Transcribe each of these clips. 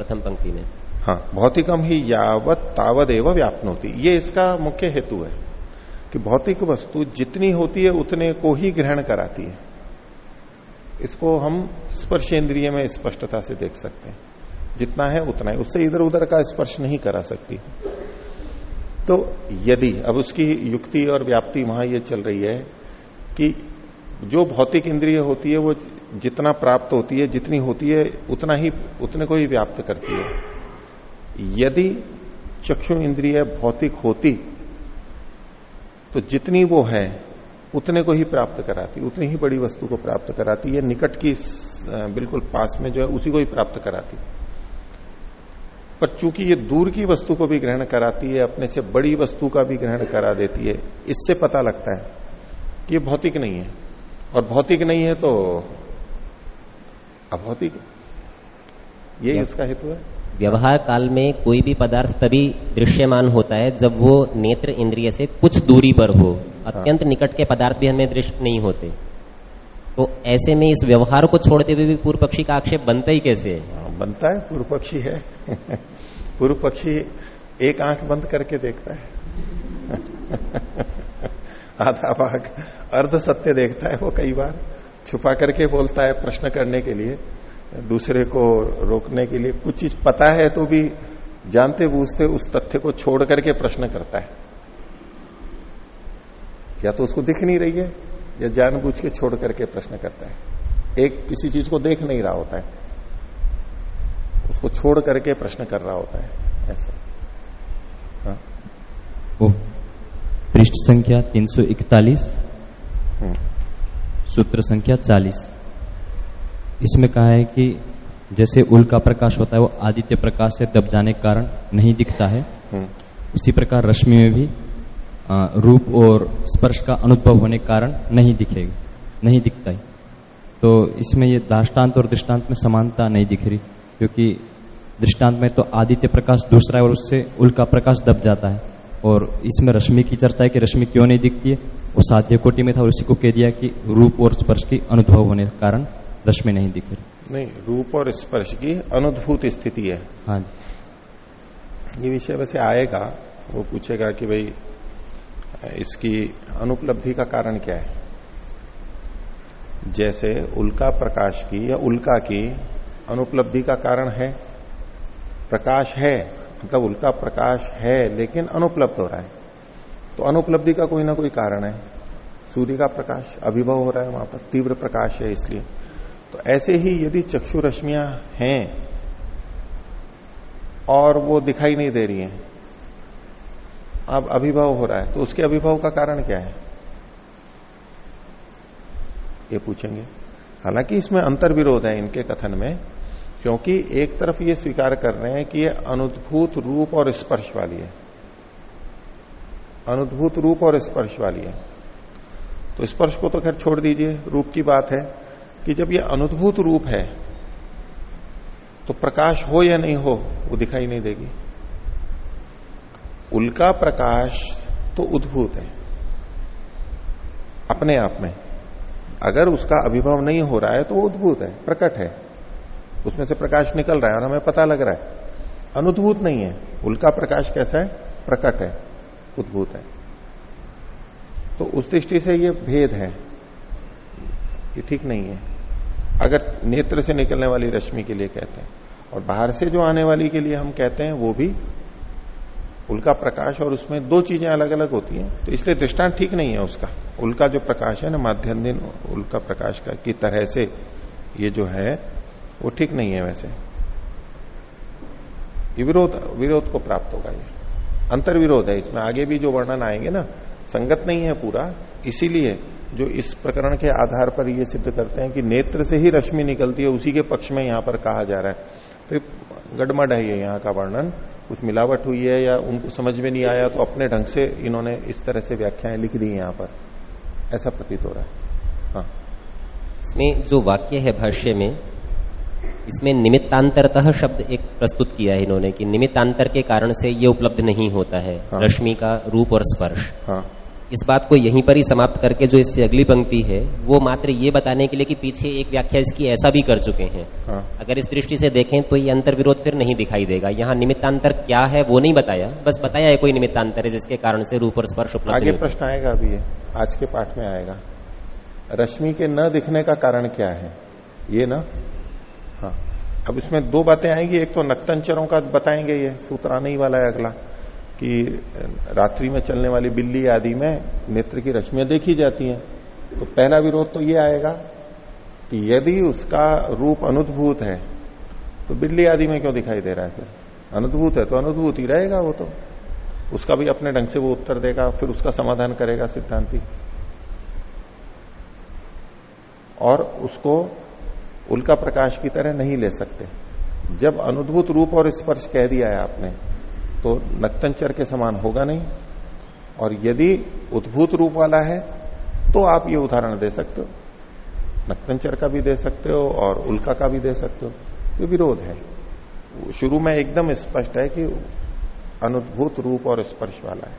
प्रथम पंक्ति में। हाँ भौतिकम ही यावत तावत एवं व्यापनोती। ये इसका मुख्य हेतु है कि भौतिक वस्तु जितनी होती है, उतने को ही ग्रहण कराती है। इसको हम स्पर्शेंद्रिय में स्पष्टता से देख सकते हैं। जितना है, उतना है। उससे इधर उधर का स्पर्श नहीं करा सकती। तो यदि, अब उसकी युक्ति और व्याप्ति वहाँ ये चल रही है कि जो भौतिक इंद्रिय होती है, वो जितना प्राप्त होती है, जितनी होती है, उतना ही, उतने को ही व्याप्त करती है। यदि चक्षु इंद्रिय भौतिक होती तो जितनी वो है, उतने को ही प्राप्त कराती, उतनी ही बड़ी वस्तु को प्राप्त कराती है निकट की बिल्कुल पास में जो है, उसी को ही प्राप्त कराती। पर चूँकि ये दूर की वस्तु को भी ग्रहण कराती है, अपने से बड़ी वस्तु का भी ग्रहण करा देती है, इससे पता लगता है कि ये भौतिक नहीं है। और भौतिक नहीं है तो अभौतिक यही उसका हेतु है। व्यवहार काल में कोई भी पदार्थ तभी दृश्यमान होता है जब वो नेत्र इंद्रिय से कुछ दूरी पर हो। अत्यंत निकट के पदार्थ भी हमें दृष्ट नहीं होते। तो ऐसे में इस व्यवहार को छोड़ते हुए भी पूर्व पक्षी का आक्षेप बनता ही कैसे है? हाँ, बनता है पूर्व पक्षी है। पूर्व पक्षी एक आँख बंद करके देखता है। आधा भाग अर्ध सत्य देखता है वो कई बार। छुपा करके बोलता है प्रश्न करने के लिए दूसरे को रोकने के लिए। कुछ चीज़ पता है तो भी जानते बूझते उस तथ्य को छोड़ करके प्रश्न करता है। या तो उसको दिख नहीं रही है या जानबूझ के छोड़ करके प्रश्न करता है। एक किसी चीज़ को देख नहीं रहा होता है। उसको छोड़ करके प्रश्न कर रहा होता है ऐसा। हाँ? पृष्ठ संख्या 341 हम्म। सूत्र संख्या 40 इसमें कहा है कि जैसे उल का प्रकाश होता है वो आदित्य प्रकाश से दब जाने के कारण नहीं दिखता है। हम्म। उसी प्रकार रश्मि में भी रूप और स्पर्श का अनुभव होने के कारण नहीं दिखेगा नहीं दिखता है। तो इसमें ये दाष्टान्त और दृष्टांत में समानता नहीं दिख रही क्योंकि दृष्टांत में तो आदित्य प्रकाश दूसरा है और उससे उल्का प्रकाश दब जाता है। और इसमें रश्मि की चर्चा है कि रश्मि क्यों नहीं दिखती है? वो साध्य कोटि में था और उसी को कह दिया कि रूप और स्पर्श की अनुभव होने के कारण रश्मि नहीं दिख रही। नहीं रूप और स्पर्श की अनुभूत स्थिति है। हाँ ये विषय वैसे आएगा वो पूछेगा कि भाई इसकी अनुपलब्धि का कारण क्या है? जैसे उल्का प्रकाश की या उल्का की अनुपलब्धि का कारण है प्रकाश है मतलब उल्का प्रकाश है, लेकिन अनुपलब्ध हो रहा है। तो अनुपलब्धि का कोई ना कोई कारण है। सूर्य का प्रकाश अभिभव हो रहा है, वहाँ पर तीव्र प्रकाश है इसलिए। तो ऐसे ही यदि चक्षु रश्मियाँ हैं, और वो दिखाई नहीं दे रही हैं, अब अभिभव हो रहा है तो उसके अभिभव का कारण क्या है? ये पूछेंगे। हालाँकि इसमें अंतर विरोध है इनके कथन में। क्योंकि एक तरफ़ ये स्वीकार कर रहे हैं कि ये अनुद्भूत रूप और स्पर्श वाली है। अनुद्भूत रूप और स्पर्श वाली है। तो स्पर्श को तो खैर छोड़ दीजिए, रूप की बात है कि जब ये अनुद्भूत रूप है तो प्रकाश हो या नहीं हो वो दिखाई नहीं देगी। उल्का प्रकाश तो उद्भूत है, अपने आप में। अगर उसका अभिभव नहीं हो रहा है तो वो उद्भूत है, प्रकट है। उसमें से प्रकाश निकल रहा है और हमें पता लग रहा है। अनुद्भूत नहीं है। उल्का प्रकाश कैसा है? प्रकट है। उद्भूत है। तो उस दृष्टि से ये भेद है ये ठीक नहीं है। अगर नेत्र से निकलने वाली रश्मि के लिए कहते हैं और बाहर से जो आने वाली के लिए हम कहते हैं, वो भी उल्का प्रकाश और उसमें दो चीज़ें अलग अलग होती हैं तो इसलिए दृष्टांत ठीक नहीं है उसका। उल्का जो प्रकाश है ना, माध्यम दिन उल्का प्रकाश का, की तरह से ये जो है वो ठीक नहीं है वैसे। विरोध विरोध को प्राप्त होगा ये। अंतर विरोध है, इसमें आगे भी जो वर्णन आएँगे ना, संगत नहीं है पूरा। इसीलिए जो इस प्रकरण के आधार पर ये सिद्ध करते हैं कि नेत्र से ही रश्मि निकलती है, उसी के पक्ष में यहाँ पर कहा जा रहा है। तो गडमड है ये यहाँ का वर्णन। कुछ मिलावट हुई है या उनको समझ में नहीं आया तो अपने ढंग से इन्होंने इस तरह से व्याख्याएँ लिख दी यहाँ पर। ऐसा प्रतीत हो रहा है। हाँ। इसमें जो वाक्य है भाष्य में इसमें निमित्तांतरतः शब्द एक प्रस्तुत किया है इन्होंने कि निमित्तांतर के कारण से ये उपलब्ध नहीं होता है हाँ। रश्मि का रूप और स्पर्श। हाँ। इस बात को यहीं पर ही समाप्त करके जो इससे अगली पंक्ति है वो मात्र ये बताने के लिए कि पीछे एक व्याख्या इसकी ऐसा भी कर चुके हैं। हाँ। अगर इस दृष्टि से देखें तो ये अंतर विरोध फिर नहीं दिखाई देगा। यहाँ निमित्तांतर क्या है वो नहीं बताया बस बताया है कोई निमित्तांतर है जिसके कारण से रूप और स्पर्श उपलब्ध आगे प्रश्न आएगा अभी आज के पाठ में आएगा। रश्मि के न दिखने का कारण क्या है? ये ना? हाँ। अब इसमें दो बातें आएँगी। एक तो नक्तंचरों का बताएँगे ये सूत्र ही वाला है अगला, कि रात्रि में चलने वाली बिल्ली आदि में नेत्र की रश्मियाँ देखी जाती हैं। तो पहला विरोध तो ये आएगा कि यदि उसका रूप अनुद्भूत है तो बिल्ली आदि में क्यों दिखाई दे रहा है फिर? अनुद्भूत है तो अनुद्भूत ही रहेगा वो तो। उसका भी अपने ढंग से वो उत्तर देगा, फिर उसका समाधान करेगा सिद्धांति। और उसको उल्का प्रकाश की तरह नहीं ले सकते। जब अनुद्भूत रूप और स्पर्श कह दिया है आपने तो नक्तंचर के समान होगा नहीं। और यदि उद्भूत रूप वाला है तो आप ये उदाहरण दे सकते हो। नक्तंचर का भी दे सकते हो और उल्का का भी दे सकते हो। तो विरोध है। शुरू में एकदम स्पष्ट है कि अनुद्भूत रूप और स्पर्श वाला है।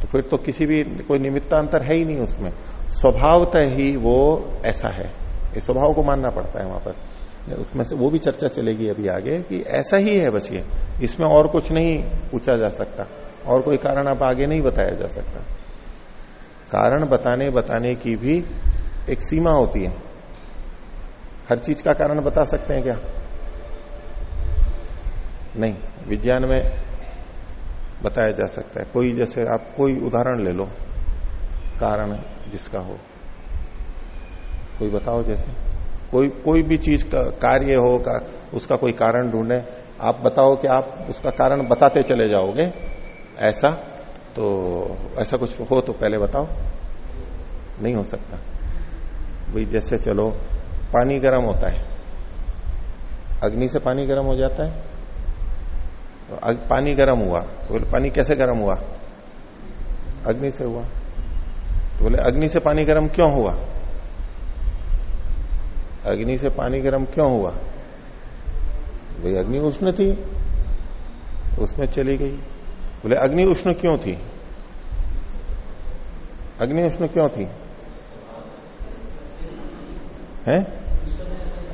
तो फिर तो किसी भी, कोई निमित्तांतर है ही नहीं उसमें। स्वभावतः ही वो ऐसा है। इस स्वभाव को मानना पड़ता है वहाँ पर। उसमें से वो भी चर्चा चलेगी अभी आगे कि ऐसा ही है बस ये। इसमें और कुछ नहीं पूछा जा सकता। और कोई कारण आप आगे नहीं बताया जा सकता। कारण बताने बताने की भी एक सीमा होती है। हर चीज़ का कारण बता सकते हैं क्या? नहीं। विज्ञान में बताया जा सकता है। कोई जैसे आप कोई उदाहरण ले लो। कारण जिसका हो। कोई बताओ जैसे। कोई कोई भी चीज़ का कार्य हो का, उसका कोई कारण ढूंढे, आप बताओ कि आप उसका कारण बताते चले जाओगे। ऐसा? तो ऐसा कुछ हो तो पहले बताओ। नहीं हो सकता। भाई जैसे चलो, पानी गर्म होता है। अग्नि से पानी गर्म हो जाता है। तो पानी गर्म हुआ। तो बोले, पानी कैसे गर्म हुआ? अग्नि से हुआ। तो बोले, अग्नि से पानी गर्म क्यों हुआ? अग्नि से पानी गर्म क्यों हुआ? भाई अग्नि उष्ण थी। उसमें चली गई। बोले, अग्नि उष्ण क्यों थी? अग्नि उष्ण क्यों थी? है?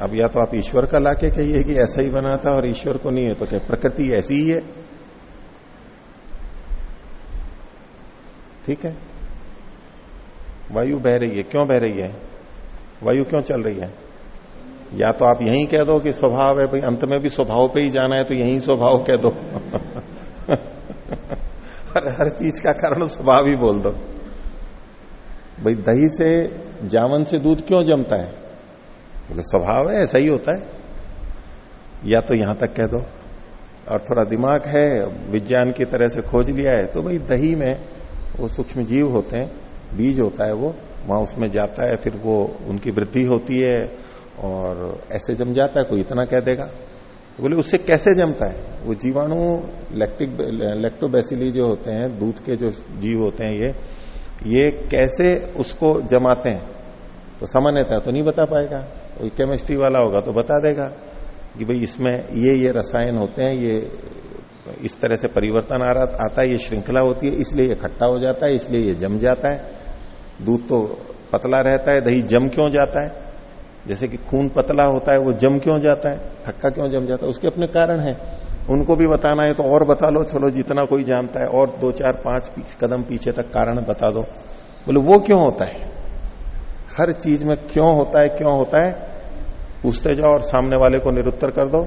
अब या तो आप ईश्वर का लाके कहिए कि ऐसा ही बना था और ईश्वर को नहीं है तो क्या प्रकृति ऐसी ही है? ठीक है? वायु बह रही है। क्यों बह रही है? वायु क्यों चल रही है? या तो आप यही कह दो कि स्वभाव है, भाई, अंत में भी स्वभाव पे ही जाना है तो यही स्वभाव कह दो। हर हर चीज़ का कारण स्वभाव ही बोल दो। भाई, दही से जावन से दूध क्यों जमता है? बोले, स्वभाव है, ऐसा ही होता है। या तो यहाँ तक कह दो, और थोड़ा दिमाग है, विज्ञान की तरह से खोज लिया है तो भाई, दही में वो सूक्ष्म जीव होते हैं, बीज होता है वो, वहाँ उसमें जाता है, फिर वो उनकी वृद्धि होती है और ऐसे जम जाता है, कोई इतना कह देगा। तो बोले, उससे कैसे जमता है? वो जीवाणु लैक्टिक लैक्टोबैसिली जो होते हैं, दूध के जो जीव होते हैं ये ये कैसे उसको जमाते हैं? तो सामान्यतः तो नहीं बता पाएगा। कोई केमिस्ट्री वाला होगा तो बता देगा कि भाई इसमें ये ये रसायन होते हैं, ये इस तरह से परिवर्तन आ रहा, आता है, ये श्रृंखला होती है, इसलिए ये खट्टा हो जाता है, इसलिए ये जम जाता है। दूध तो पतला रहता है, दही जम क्यों जाता है? जैसे कि खून पतला होता है, वो जम क्यों जाता है? थक्का क्यों जम जाता है? उसके अपने कारण है। उनको भी बताना है तो और बता लो, चलो जितना कोई जानता है, और दो, चार, पाँच कदम पीछे तक कारण बता दो। बोले, वो क्यों होता है? हर चीज़ में क्यों होता है, क्यों होता है? पूछते जाओ और सामने वाले को निरुत्तर कर दो।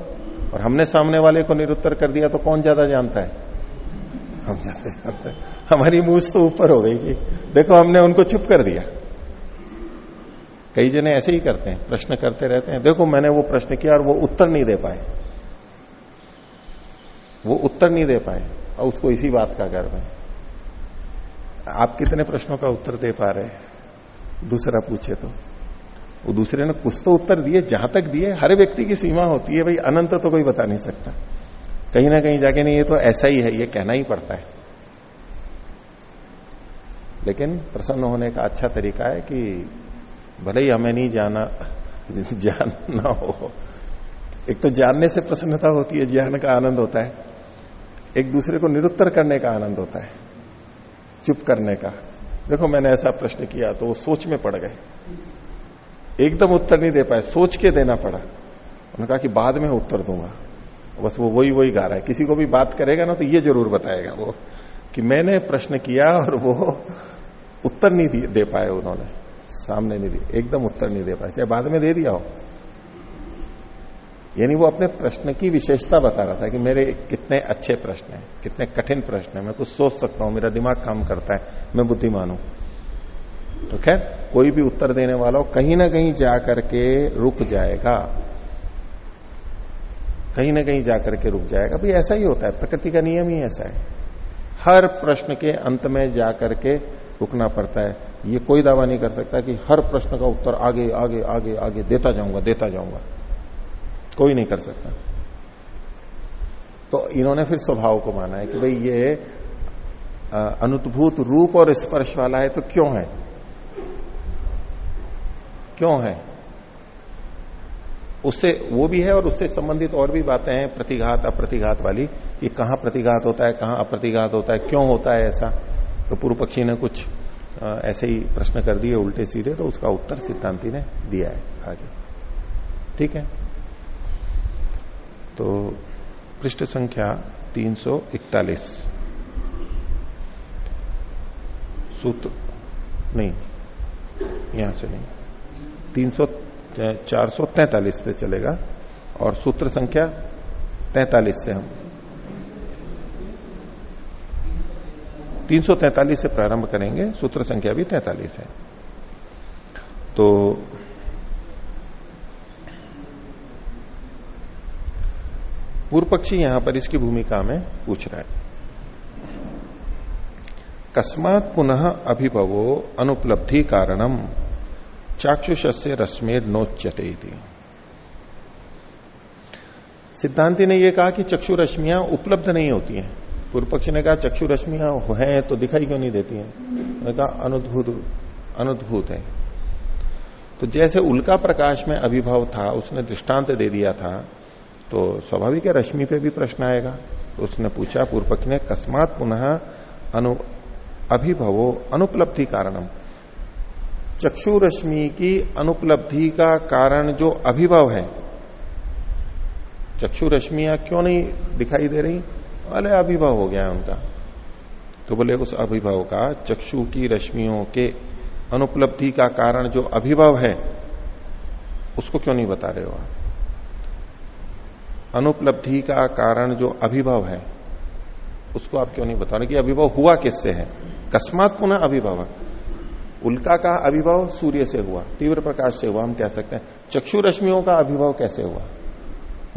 और हमने सामने वाले को निरुत्तर कर दिया तो कौन ज़्यादा जानता है? हम ज़्यादा जानते हैं। हमारी मूछ तो ऊपर हो गई कि देखो, हमने उनको चुप कर दिया। कई जने ऐसे ही करते हैं, प्रश्न करते रहते हैं, देखो, मैंने वो प्रश्न किया और वो उत्तर नहीं दे पाए। वो उत्तर नहीं दे पाए, और उसको इसी बात का गर्व है। आप कितने प्रश्नों का उत्तर दे पा रहे दूसरा पूछे तो। वो दूसरे ने कुछ तो उत्तर दिए, जहाँ तक दिए, हर व्यक्ति की सीमा होती है, भाई, अनंत तो कोई बता नहीं सकता। कहीं ना कहीं जाके, नहीं, ये तो ऐसा ही है, ये कहना ही पड़ता है। लेकिन प्रसन्न होने का अच्छा तरीका है कि भले ही हमें नहीं जाना जानना हो। एक तो जानने से प्रसन्नता होती है, ज्ञान का आनंद होता है। एक दूसरे को निरुत्तर करने का आनंद होता है, चुप करने का। देखो, मैंने ऐसा प्रश्न किया तो वो सोच में पड़ गए। एकदम उत्तर नहीं दे पाए, सोच के देना पड़ा। उन्होंने कहा कि बाद में उत्तर दूँगा। बस वो वही वही गा रहा है। किसी को भी बात करेगा ना तो ये ज़रूर बताएगा वो कि मैंने प्रश्न किया और वो उत्तर नहीं दे पाए उन्होंने। सामने नहीं दिए एकदम उत्तर नहीं दे पाए। चाहे बाद में दे दिया हो। यानी वो अपने प्रश्न की विशेषता बता रहा था कि मेरे कितने अच्छे प्रश्न हैं, कितने कठिन प्रश्न हैं। मैं कुछ सोच सकता हूँ, मेरा दिमाग काम करता है, मैं बुद्धिमान हूँ। तो खैर, कोई भी उत्तर देने वाला हो, कहीं ना कहीं जाकर के रुक जाएगा। कहीं ना कहीं जाकर के रुक जाएगा। भाई ऐसा ही होता है, प्रकृति का नियम ही ऐसा है। हर प्रश्न के अंत में जाकर के रुकना पड़ता है। ये कोई दावा नहीं कर सकता कि हर प्रश्न का उत्तर आगे आगे आगे आगे देता जाऊँगा देता जाऊँगा। कोई नहीं कर सकता। तो इन्होंने फिर स्वभाव को माना है कि भाई ये अनुद्भूत रूप और स्पर्श वाला है तो क्यों है? क्यों है? उससे वो भी है और उससे संबंधित और भी बातें हैं, प्रतिघात, अप्रतिघात वाली, कि कहाँ प्रतिघात होता है, कहाँ अप्रतिघात होता है, क्यों होता है ऐसा। तो पूर्व पक्षी ने कुछ ऐसे ही प्रश्न कर दिए उल्टे सीधे तो उसका उत्तर सिद्धांति ने दिया है आगे। ठीक है? तो पृष्ठ संख्या 341 सूत्र, नहीं, यहाँ से नहीं। तीन सौ, चार सौ तैतालीस से चलेगा, और सूत्र संख्या तैतालीस से हम 343 से प्रारंभ करेंगे, सूत्र संख्या भी 43 है। तो पूर्व पक्षी यहाँ पर इसकी भूमिका में पूछ रहा है। कस्मात पुनः अभिभवो अनुपलब्धि कारणम चाक्षुष से रश्मेर नोच्यते सिद्धांति ने यह कहा कि चक्षु रश्मियाँ उपलब्ध नहीं होती हैं। पूर्व पक्ष ने कहा चक्षु रश्मियाँ हैं तो दिखाई क्यों नहीं देती हैं? कहा, अनुद्भुत, अनुद्भूत है। तो जैसे उल्का प्रकाश में अभिभाव था, उसने दृष्टांत दे दिया था तो स्वाभाविक है, रश्मि पे भी प्रश्न आएगा। तो उसने पूछा पूर्व पक्ष ने कस्मात पुनः अनु, अभिभवो अनुपलब्धि कारणम चक्षु रश्मि की अनुपलब्धि का कारण जो अभिभव है चक्षु रश्मियाँ क्यों नहीं दिखाई दे रही? अरे अभिभव हो गया है उनका। तो बोले, उस अभिभव का चक्षु की रश्मियों के अनुपलब्धि का कारण जो अभिभव है, उसको क्यों नहीं बता रहे हो आप? अनुपलब्धि का कारण जो अभिभव है, उसको आप क्यों नहीं बता रहे कि अभिभव हुआ किससे है? कस्मात पुनः अभिभव। उल्का का अभिभव सूर्य से हुआ, तीव्र प्रकाश से हुआ, हम कह सकते हैं। चक्षु रश्मियों का अभिभव कैसे हुआ?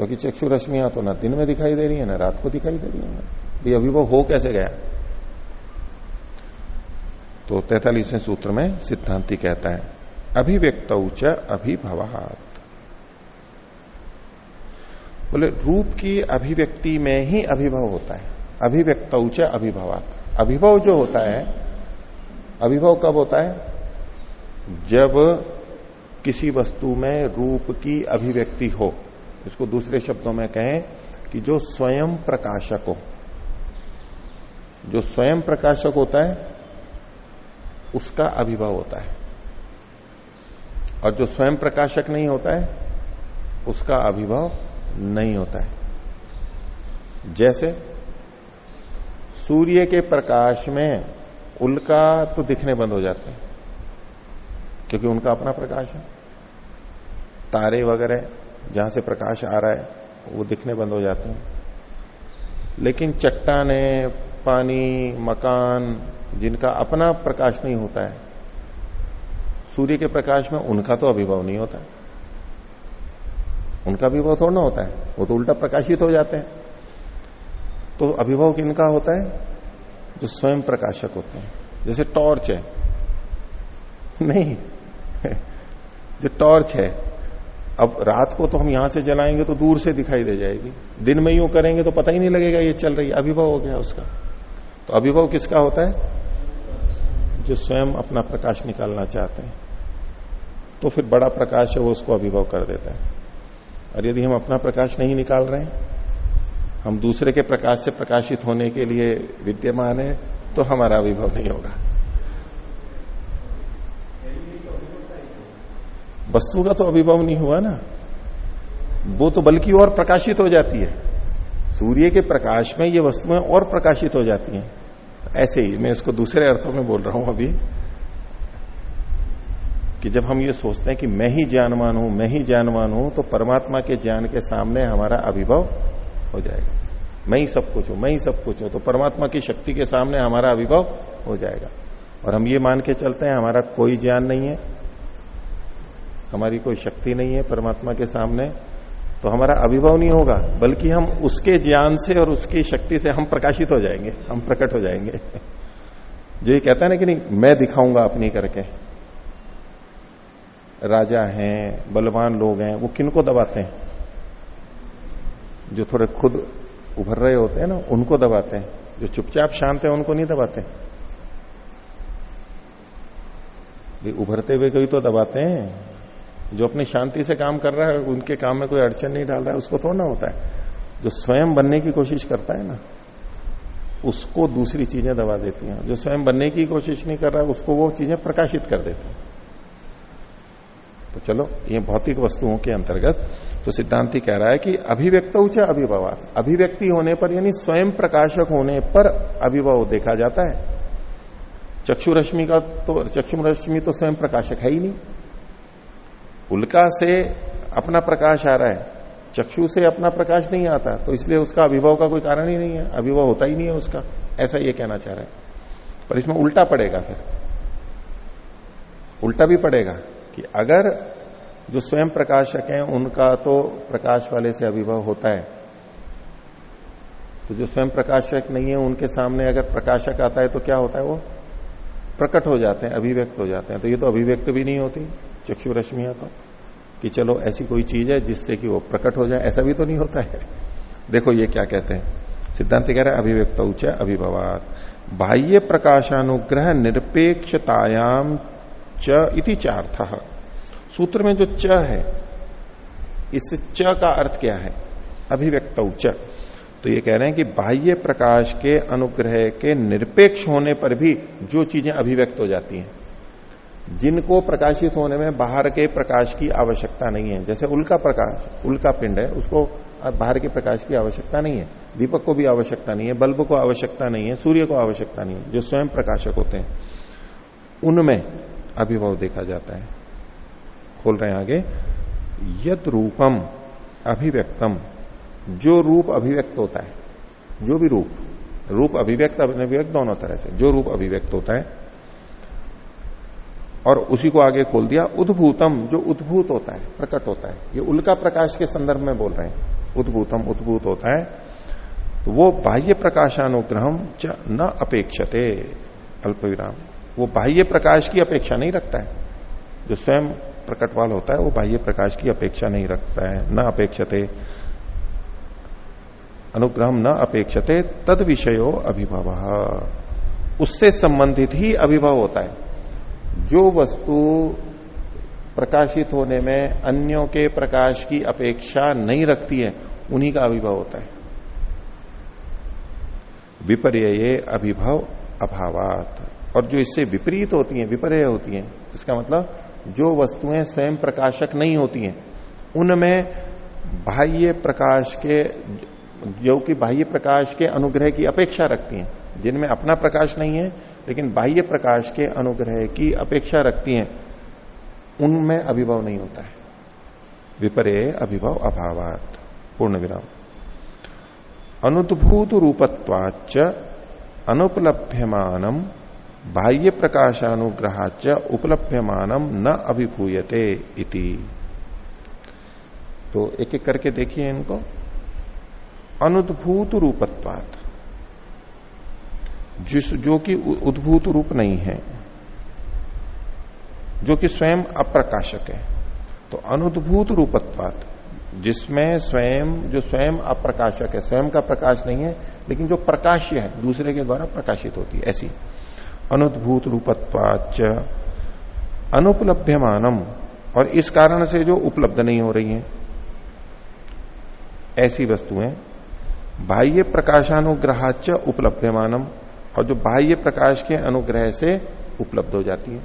क्योंकि चक्षु रश्मियाँ तो ना दिन में दिखाई दे रही है, ना रात को दिखाई दे रही है। ये अभिभव हो कैसे गया? तो तैतालीसवें सूत्र में सिद्धांति कहता है, अभिव्यक्त अभिभवात। बोले, रूप की अभिव्यक्ति में ही अभिभव होता है। अभिव्यक्त उच्च अभिभवात। अभिभव जो होता है, अभिभव कब होता है? जब किसी वस्तु में रूप की अभिव्यक्ति हो। इसको दूसरे शब्दों में कहें कि जो स्वयं प्रकाशक हो। जो स्वयं प्रकाशक होता है, उसका अभिभव होता है। और जो स्वयं प्रकाशक नहीं होता है, उसका अभिभव नहीं होता है। जैसे सूर्य के प्रकाश में उल्का तो दिखने बंद हो जाते हैं, क्योंकि उनका अपना प्रकाश है। तारे वगैरह जहाँ से प्रकाश आ रहा है, वो दिखने बंद हो जाते हैं। लेकिन चट्टाने, पानी, मकान, जिनका अपना प्रकाश नहीं होता है, सूर्य के प्रकाश में उनका तो अभिभव नहीं होता। उनका अभिभव थोड़ा ना होता है, वो तो उल्टा प्रकाशित हो जाते हैं। तो अभिभव किनका होता है? जो स्वयं प्रकाशक होते हैं। जैसे टॉर्च है। नहीं, जो टॉर्च है अब रात को तो हम यहाँ से जलाएँगे तो दूर से दिखाई दे जाएगी। दिन में यूँ करेंगे तो पता ही नहीं लगेगा ये चल रही है। अभिभव हो गया उसका। तो अभिभव किसका होता है? जो स्वयं अपना प्रकाश निकालना चाहते हैं। तो फिर बड़ा प्रकाश है वो उसको अभिभव कर देता है। और यदि हम अपना प्रकाश नहीं निकाल रहे हम दूसरे के प्रकाश से प्रकाशित होने के लिए विद्यमान है तो हमारा अभिभव नहीं होगा। वस्तु का तो अभिभव नहीं हुआ ना। वो तो बल्कि और प्रकाशित हो जाती है। सूर्य के प्रकाश में ये वस्तुएँ और प्रकाशित हो जाती हैं। ऐसे ही, मैं इसको दूसरे अर्थों में बोल रहा हूँ अभी, कि जब हम ये सोचते हैं कि मैं ही ज्ञानवान हूँ, मैं ही ज्ञानवान हूँ तो परमात्मा के ज्ञान के सामने हमारा अभिभव हो जाएगा। मैं ही सब कुछ हूँ, मैं ही सब कुछ हूँ तो परमात्मा की शक्ति के सामने हमारा अभिभव हो जाएगा। और हम ये मान के चलते हैं, हमारा कोई ज्ञान नहीं है हमारी कोई शक्ति नहीं है परमात्मा के सामने तो हमारा अभिभव नहीं होगा, बल्कि हम उसके ज्ञान से और उसकी शक्ति से हम प्रकाशित हो जाएँगे, हम प्रकट हो जाएँगे। जो ये कहता है ना कि नहीं, मैं दिखाऊँगा अपनी करके। राजा हैं, बलवान लोग हैं, वो किनको दबाते हैं? जो थोड़े खुद उभर रहे होते हैं ना, उनको दबाते हैं। जो चुपचाप शांत है, उनको नहीं दबाते। उभरते हुए कोई तो दबाते हैं। जो अपनी शांति से काम कर रहा है, उनके काम में कोई अड़चन नहीं डाल रहा है, उसको थोड़ा ना होता है। जो स्वयं बनने की कोशिश करता है ना, उसको दूसरी चीज़ें दबा देती हैं। जो स्वयं बनने की कोशिश नहीं कर रहा है, उसको वो चीज़ें प्रकाशित कर देती हैं। तो चलो, ये भौतिक वस्तुओं के अंतर्गत तो सिद्धांति कह रहा है कि अभिव्यक्त उच्च अभिभव। अभिव्यक्ति होने पर, यानी स्वयं प्रकाशक होने पर अभिभव देखा जाता है। चक्षु रश्मि का तो चक्षु रश्मि तो स्वयं प्रकाशक है ही नहीं। उल्का से अपना प्रकाश आ रहा है, चक्षु से अपना प्रकाश नहीं आता तो इसलिए उसका अभिभव का कोई कारण ही नहीं है, अभिभव होता ही नहीं है उसका, ऐसा ये कहना चाह रहा है। पर इसमें उल्टा पड़ेगा फिर। उल्टा भी पड़ेगा कि अगर जो स्वयं प्रकाशक हैं, उनका तो प्रकाश वाले से अभिभव होता है। तो जो स्वयं प्रकाशक नहीं है, उनके सामने अगर प्रकाशक आता है तो क्या होता है वो? प्रकट हो जाते हैं, अभिव्यक्त हो जाते हैं। तो ये तो अभिव्यक्त भी नहीं होती। चक्षु रश्मिया तो कि चलो ऐसी कोई चीज़ है जिससे कि वो प्रकट हो जाए, ऐसा भी तो नहीं होता है। देखो ये क्या कहते हैं। सिद्धांत कह रहे अभिव्यक्त उच्च अभिभवात। बाह्य प्रकाशानुग्रह निरपेक्षतायाम च इति चार्थ। सूत्र में जो च है, इस च का अर्थ क्या है? अभिव्यक्त च। तो ये कह रहे हैं कि बाह्य प्रकाश के अनुग्रह के निरपेक्ष होने पर भी जो चीज़ें अभिव्यक्त हो जाती हैं जिनको प्रकाशित होने में बाहर के प्रकाश की आवश्यकता नहीं है। जैसे उल्का प्रकाश उल्का पिंड है, उसको बाहर के प्रकाश की आवश्यकता नहीं है। दीपक को भी आवश्यकता नहीं है, बल्ब को आवश्यकता नहीं है, सूर्य को आवश्यकता नहीं है, जो स्वयं प्रकाशक होते हैं। उनमें अभिभव देखा जाता है। खोल रहे हैं आगे। यद रूपम अभिव्यक्तम। जो रूप अभिव्यक्त होता है, जो भी रूप रूप अभिव्यक्त अभिव्यक्त दोनों तरह से, जो रूप अभिव्यक्त होता है और उसी को आगे खोल दिया, उद्भूतम, जो उद्भूत होता है, प्रकट होता है। ये उल्का प्रकाश के संदर्भ में बोल रहे हैं। उद्भूतम, उद्भूत होता है। तो वो बाह्य प्रकाशानुग्रह न अपेक्षते अल्प विराम वो बाह्य प्रकाश की अपेक्षा नहीं रखता है। जो स्वयं प्रकटवाल होता है, वो बाह्य प्रकाश की अपेक्षा नहीं रखता है। न अपेक्षते। अनुग्रह न अपेक्षते तद विषयो अभिभव। उससे संबंधित ही अभिभव होता है। जो वस्तु प्रकाशित होने में अन्यों के प्रकाश की अपेक्षा नहीं रखती है, उन्हीं का अभिभव होता है। विपर्य अभिभव अभावात। और जो इससे विपरीत होती हैं विपर्य होती हैं, इसका मतलब जो वस्तुएँ स्वयं प्रकाशक नहीं होती हैं, उनमें बाह्य प्रकाश के, जो कि बाह्य प्रकाश के अनुग्रह की अपेक्षा रखती हैं, जिनमें अपना प्रकाश नहीं है लेकिन बाह्य प्रकाश के अनुग्रह की अपेक्षा रखती हैं, उनमें अभिभव नहीं होता है। विपर्य अभिभव अभावात पूर्ण विराम अनुद्भूत रूपत्वाच अनुपलभ्यमानम, बाह्य प्रकाशानुग्रहाच उपलभ्यमानम न अभिभूयते इति। तो एक एक करके देखिए इनको। अनुद्भूत रूपत्वात। जिस, जो कि उद्भूत रूप नहीं है, जो कि स्वयं अप्रकाशक है। तो अनुद्भूत रूपत्वात, जिसमें स्वयं, जो स्वयं अप्रकाशक है, स्वयं का प्रकाश नहीं है, लेकिन जो प्रकाश्य है, दूसरे के द्वारा प्रकाशित होती है, ऐसी। अनुद्भूत रूपत्वाच अनुपलभ्यमानम और इस कारण से जो उपलब्ध नहीं हो रही है, ऐसी वस्तुएँ, बाह्य प्रकाशानुग्रहाच उपलभ्यमानम और जो बाह्य प्रकाश के अनुग्रह से उपलब्ध हो जाती है।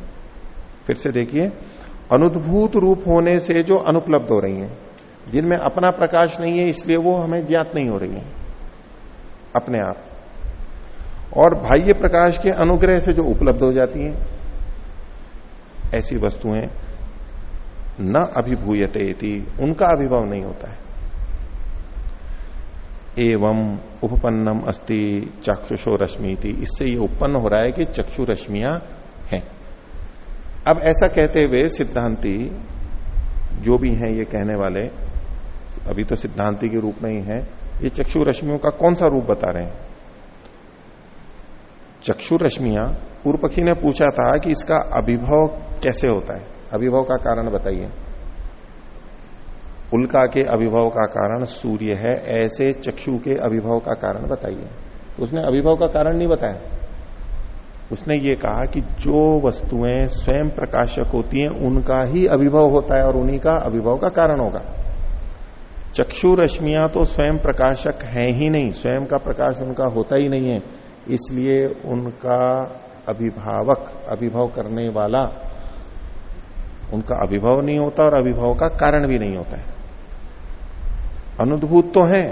फिर से देखिए, अनुद्भूत रूप होने से जो अनुपलब्ध हो रही है, जिनमें अपना प्रकाश नहीं है, इसलिए वो हमें ज्ञात नहीं हो रही है। अपने आप। और बाह्य प्रकाश के अनुग्रह से जो उपलब्ध हो जाती है, ऐसी वस्तुएँ न अभिभूयते उनका अभिभव नहीं होता है। एवं उपपन्नम अस्ति चक्षुषो रश्मि इससे ये उत्पन्न हो रहा है कि चक्षु रश्मियाँ हैं। अब ऐसा कहते हुए सिद्धांति जो भी हैं ये कहने वाले, अभी तो सिद्धांति के रूप में ही है, ये चक्षु रश्मियों का कौन सा रूप बता रहे हैं? चक्षु रश्मियाँ पूर्व पक्षी ने पूछा था कि इसका अभिभव कैसे होता है? अभिभव का कारण बताइए। उल्का के अभिभव का कारण सूर्य है, ऐसे चक्षु के अभिभव का कारण बताइए। तो उसने अभिभव का कारण नहीं बताया। उसने ये कहा कि जो वस्तुएँ स्वयं प्रकाशक होती हैं, उनका ही अभिभव होता है और उन्हीं का अभिभव का कारण होगा। चक्षु रश्मियाँ तो स्वयं प्रकाशक है ही नहीं, स्वयं का प्रकाश उनका होता ही नहीं है। इसलिए उनका अभिभावक, अभिभव करने वाला, उनका अभिभव नहीं होता और अभिभव का कारण भी नहीं होता है। अनुद्भूत तो है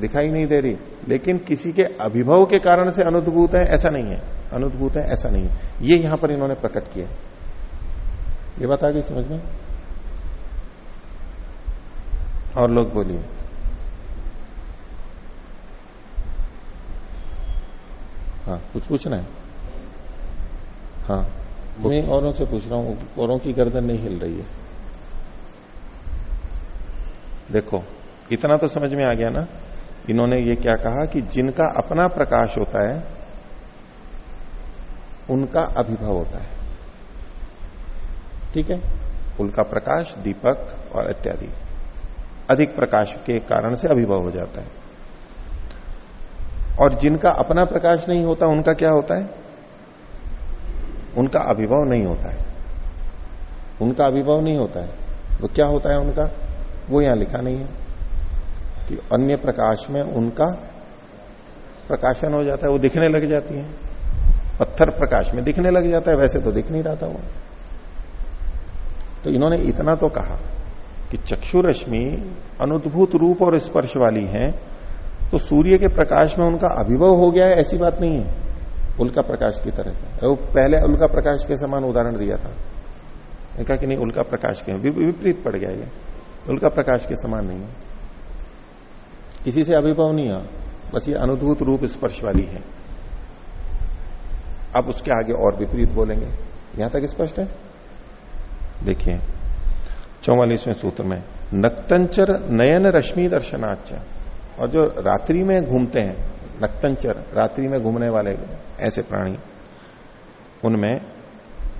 दिखाई नहीं दे रही लेकिन किसी के अभिभव के कारण से अनुद्भूत है ऐसा नहीं है। अनुद्भूत है ऐसा नहीं है। ये यहाँ पर इन्होंने प्रकट किया ये बात आ गई समझ में? और लोग बोलिए। हाँ कुछ पूछना है? हाँ मैं औरों से पूछ रहा हूँ औरों की गर्दन नहीं हिल रही है। देखो इतना तो समझ में आ गया ना? इन्होंने ये क्या कहा कि जिनका अपना प्रकाश होता है, उनका अभिभव होता है। ठीक है? उनका प्रकाश दीपक और इत्यादि। अधिक प्रकाश के कारण से अभिभव हो जाता है। और जिनका अपना प्रकाश नहीं होता, उनका क्या होता है? उनका अभिभव नहीं होता है। उनका अभिभव नहीं होता है। तो क्या होता है उनका? वो यहाँ लिखा नहीं है। कि अन्य प्रकाश में उनका प्रकाशन हो जाता है, वो दिखने लग जाती है। पत्थर प्रकाश में दिखने लग जाता है, वैसे तो दिख नहीं रहा था वो। तो इन्होंने इतना तो कहा कि चक्षु रश्मि अनुद्भूत रूप और स्पर्श वाली है तो सूर्य के प्रकाश में उनका अभिभव हो गया है, ऐसी बात नहीं है। उल्का प्रकाश की तरह से। वो पहले उल्का प्रकाश के समान उदाहरण दिया था। कहा कि नहीं, उल्का प्रकाश के विपरीत पड़ गया ये। उल्का प्रकाश के समान नहीं है। किसी से अभिभव नहीं है बस ये अनुद्भूत रूप स्पर्श वाली है। अब उसके आगे और विपरीत बोलेंगे। यहाँ तक स्पष्ट है? देखिए, चौवालीसवें सूत्र में, नक्तंचर नयन रश्मि दर्शनाच और जो रात्रि में घूमते हैं, नक्तंचर, रात्रि में घूमने वाले ऐसे प्राणी, उनमें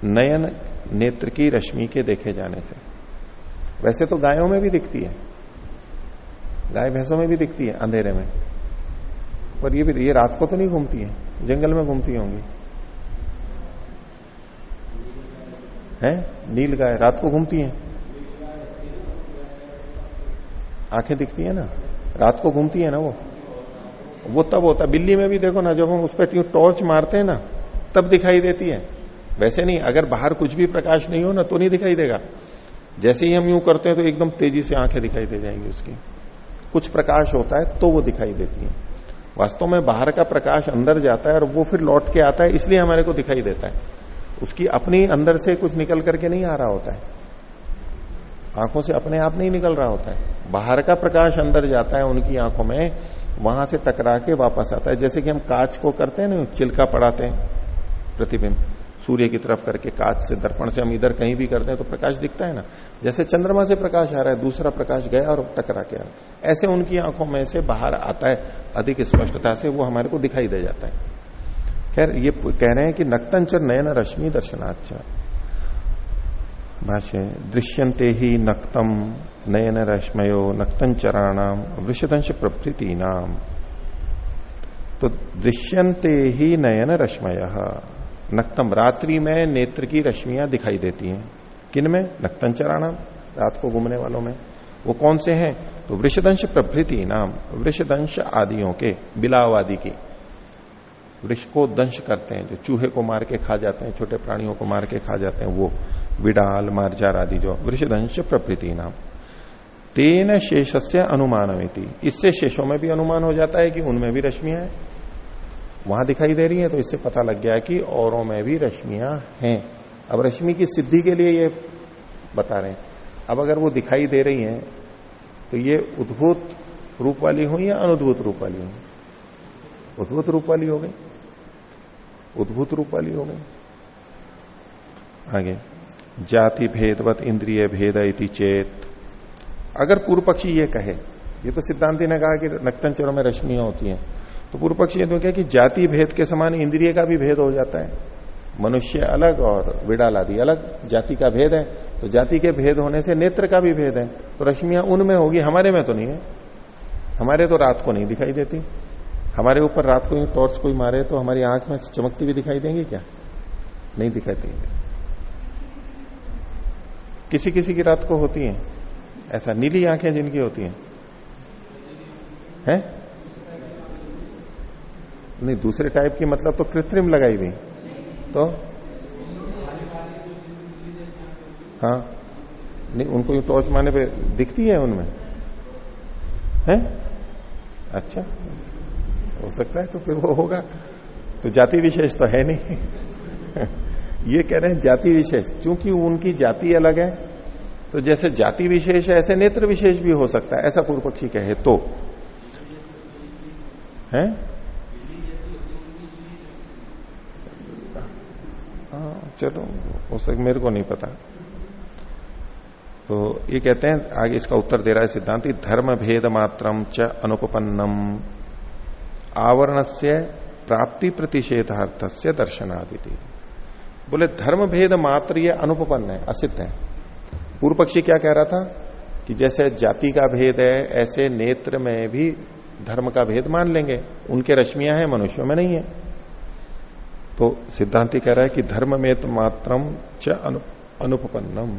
नयन नेत्र की रश्मि के देखे जाने से। वैसे तो गायों में भी दिखती है। गाय भैंसों में भी दिखती है, अंधेरे में। पर ये भी, ये रात को तो नहीं घूमती है, जंगल में घूमती होंगी। है? नील गाय रात को घूमती है। आँखें दिखती है ना? रात को घूमती है ना वो? वो तब होता है बिल्ली में भी देखो ना, जब हम उस पर टॉर्च मारते हैं ना, तब दिखाई देती है। वैसे नहीं, अगर बाहर कुछ भी प्रकाश नहीं हो ना तो नहीं दिखाई देगा। जैसे ही हम यूँ करते हैं तो एकदम तेज़ी से आँखें दिखाई दे जाएँगी उसकी। कुछ प्रकाश होता है तो वो दिखाई देती है। वास्तव में बाहर का प्रकाश अंदर जाता है और वो फिर लौट के आता है, इसलिए हमारे को दिखाई देता है। उसकी अपनी अंदर से कुछ निकल करके नहीं आ रहा होता है। आँखों से अपने आप नहीं निकल रहा होता है। बाहर का प्रकाश अंदर जाता है, उनकी आँखों में वहाँ से टकरा के वापस आता है। जैसे कि हम कांच को करते हैं ना, चिल्का पड़ाते हैं प्रतिबिंब। सूर्य की तरफ़ करके कांच से दर्पण से हम इधर कहीं भी करते हैं तो प्रकाश दिखता है ना। जैसे चंद्रमा से प्रकाश आ रहा है, दूसरा प्रकाश गया और टकरा के आ रहा है। ऐसे उनकी आँखों में से बाहर आता है, अधिक स्पष्टता से वो हमारे को दिखाई दे जाता है। खैर, ये कह रहे हैं कि नक्तंचर नयन रश्मि दर्शनाच भाष्य दृश्यंते ही नक्तम नयन रश्मयो नक्तंचराणाम वृषदंश प्रभृति नाम तो दृश्यंते ही नयन रश्मय। नक्तम रात्रि में नेत्र की रश्मियाँ दिखाई देती हैं। किन में? नक्तंचराणाम रात को घूमने वालों में। वो कौन से हैं? तो वृषदंश प्रभृति नाम, वृषदंश आदियों के बिलाव आदि की। वृक्ष को दंश करते हैं, जो चूहे को मार के खा जाते हैं, छोटे प्राणियों को मार के खा जाते हैं, वो विडाल, मारजार आदि जो वृषदंश प्रभृति नाम। तेन शेष से अनुमान इससे शेषों में भी अनुमान हो जाता है कि उनमें भी रश्मियाँ हैं। वहाँ दिखाई दे रही है तो इससे पता लग गया कि औरों में भी रश्मियाँ हैं। अब रश्मि की सिद्धि के लिए ये बता रहे हैं। अब अगर वो दिखाई दे रही हैं तो ये उद्भूत रूप वाली हुई या अनुद्भूत रूप वाली हुई उद्भूत रूप वाली हो गई। उद्भूत रूप वाली हो गई। आगे, जाति भेदवत इंद्रिय भेद इति चेत। अगर पूर्व पक्षी ये कहे, ये तो सिद्धांति ने कहा कि नक्तंचरों में रश्मियाँ होती हैं। तो पूर्व पक्षी तो क्या कि जाति भेद के समान इंद्रिय का भी भेद हो जाता है। मनुष्य अलग और विडाल आदि अलग, जाति का भेद है तो जाति के भेद होने से नेत्र का भी भेद है। तो रश्मियाँ उनमें होगी, हमारे में तो नहीं है। हमारे तो रात को नहीं दिखाई देती। हमारे ऊपर रात को टॉर्च कोई मारे तो हमारी आँख में चमकती हुई दिखाई देंगी क्या? नहीं दिखाई देंगे। किसी किसी की रात को होती है। ऐसा नीली आँखें जिनकी होती हैं। है? नहीं, दूसरे टाइप की मतलब तो कृत्रिम लगाई हुई तो? हाँ। नहीं, उनको टॉर्च मारने पे दिखती है उनमें? है? अच्छा। हो सकता है तो फिर वो होगा। तो जाति विशेष तो है नहीं। ये कह रहे हैं जाति विशेष। क्योंकि उनकी जाति अलग है तो जैसे जाति विशेष है, ऐसे नेत्र विशेष भी हो सकता है। ऐसा पूर्व पक्षी कहे तो। है हाँ चलो हो सके मेरे को नहीं पता। तो ये कहते हैं, आगे इसका उत्तर दे रहा है सिद्धांति धर्म भेद मात्रम च अनुपन्नम आवरण से प्राप्ति प्रतिषेधार्थ से दर्शनादि बोले, धर्म भेद मात्र ये अनुपन्न है, असिद्ध है। पूर्व पक्षी क्या कह रहा था? कि जैसे जाति का भेद है, ऐसे नेत्र में भी धर्म का भेद मान लेंगे। उनके रश्मियाँ हैं, मनुष्यों में नहीं है। तो सिद्धांति कह रहा है कि धर्म में तो मात्रम च अनुपन्नम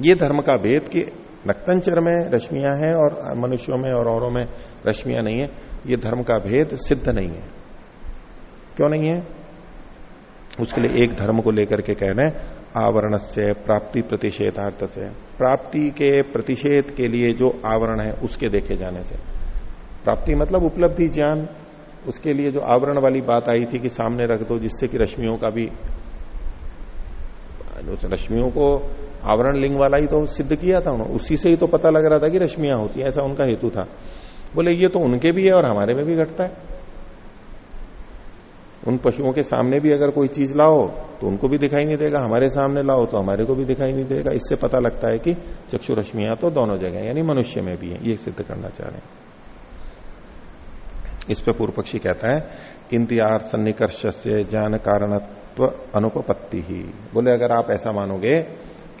ये धर्म का भेद कि नक्तंचर में रश्मियाँ हैं और मनुष्यों में और औरों में रश्मियाँ नहीं है। ये धर्म का भेद सिद्ध नहीं है। क्यों नहीं है? उसके लिए एक धर्म को लेकर के कह रहे आवरण से प्राप्ति प्रतिषेधार्थ से प्राप्ति के प्रतिषेध के लिए जो आवरण है, उसके देखे जाने से। प्राप्ति मतलब उपलब्धि, ज्ञान उसके लिए जो आवरण वाली बात आई थी कि सामने रख दो, जिससे कि रश्मियों का भी रश्मियों को आवरण लिंग वाला ही तो सिद्ध किया था उन्होंने। उसी से ही तो पता लग रहा था कि रश्मियाँ होती है, ऐसा उनका हेतु था। बोले, ये तो उनके भी है और हमारे में भी घटता है। उन पशुओं के सामने भी अगर कोई चीज़ लाओ तो उनको भी दिखाई नहीं देगा। हमारे सामने लाओ तो हमारे को भी दिखाई नहीं देगा। इससे पता लगता है कि चक्षु रश्मियाँ तो दोनों जगह यानी मनुष्य में भी है, ये सिद्ध करना चाह रहे हैं। इस पे पूर्व पक्षी कहता है इंतिहार सन्निकर्ष से ज्ञान कारणत्व अनुपपत्ति। ही बोले, अगर आप ऐसा मानोगे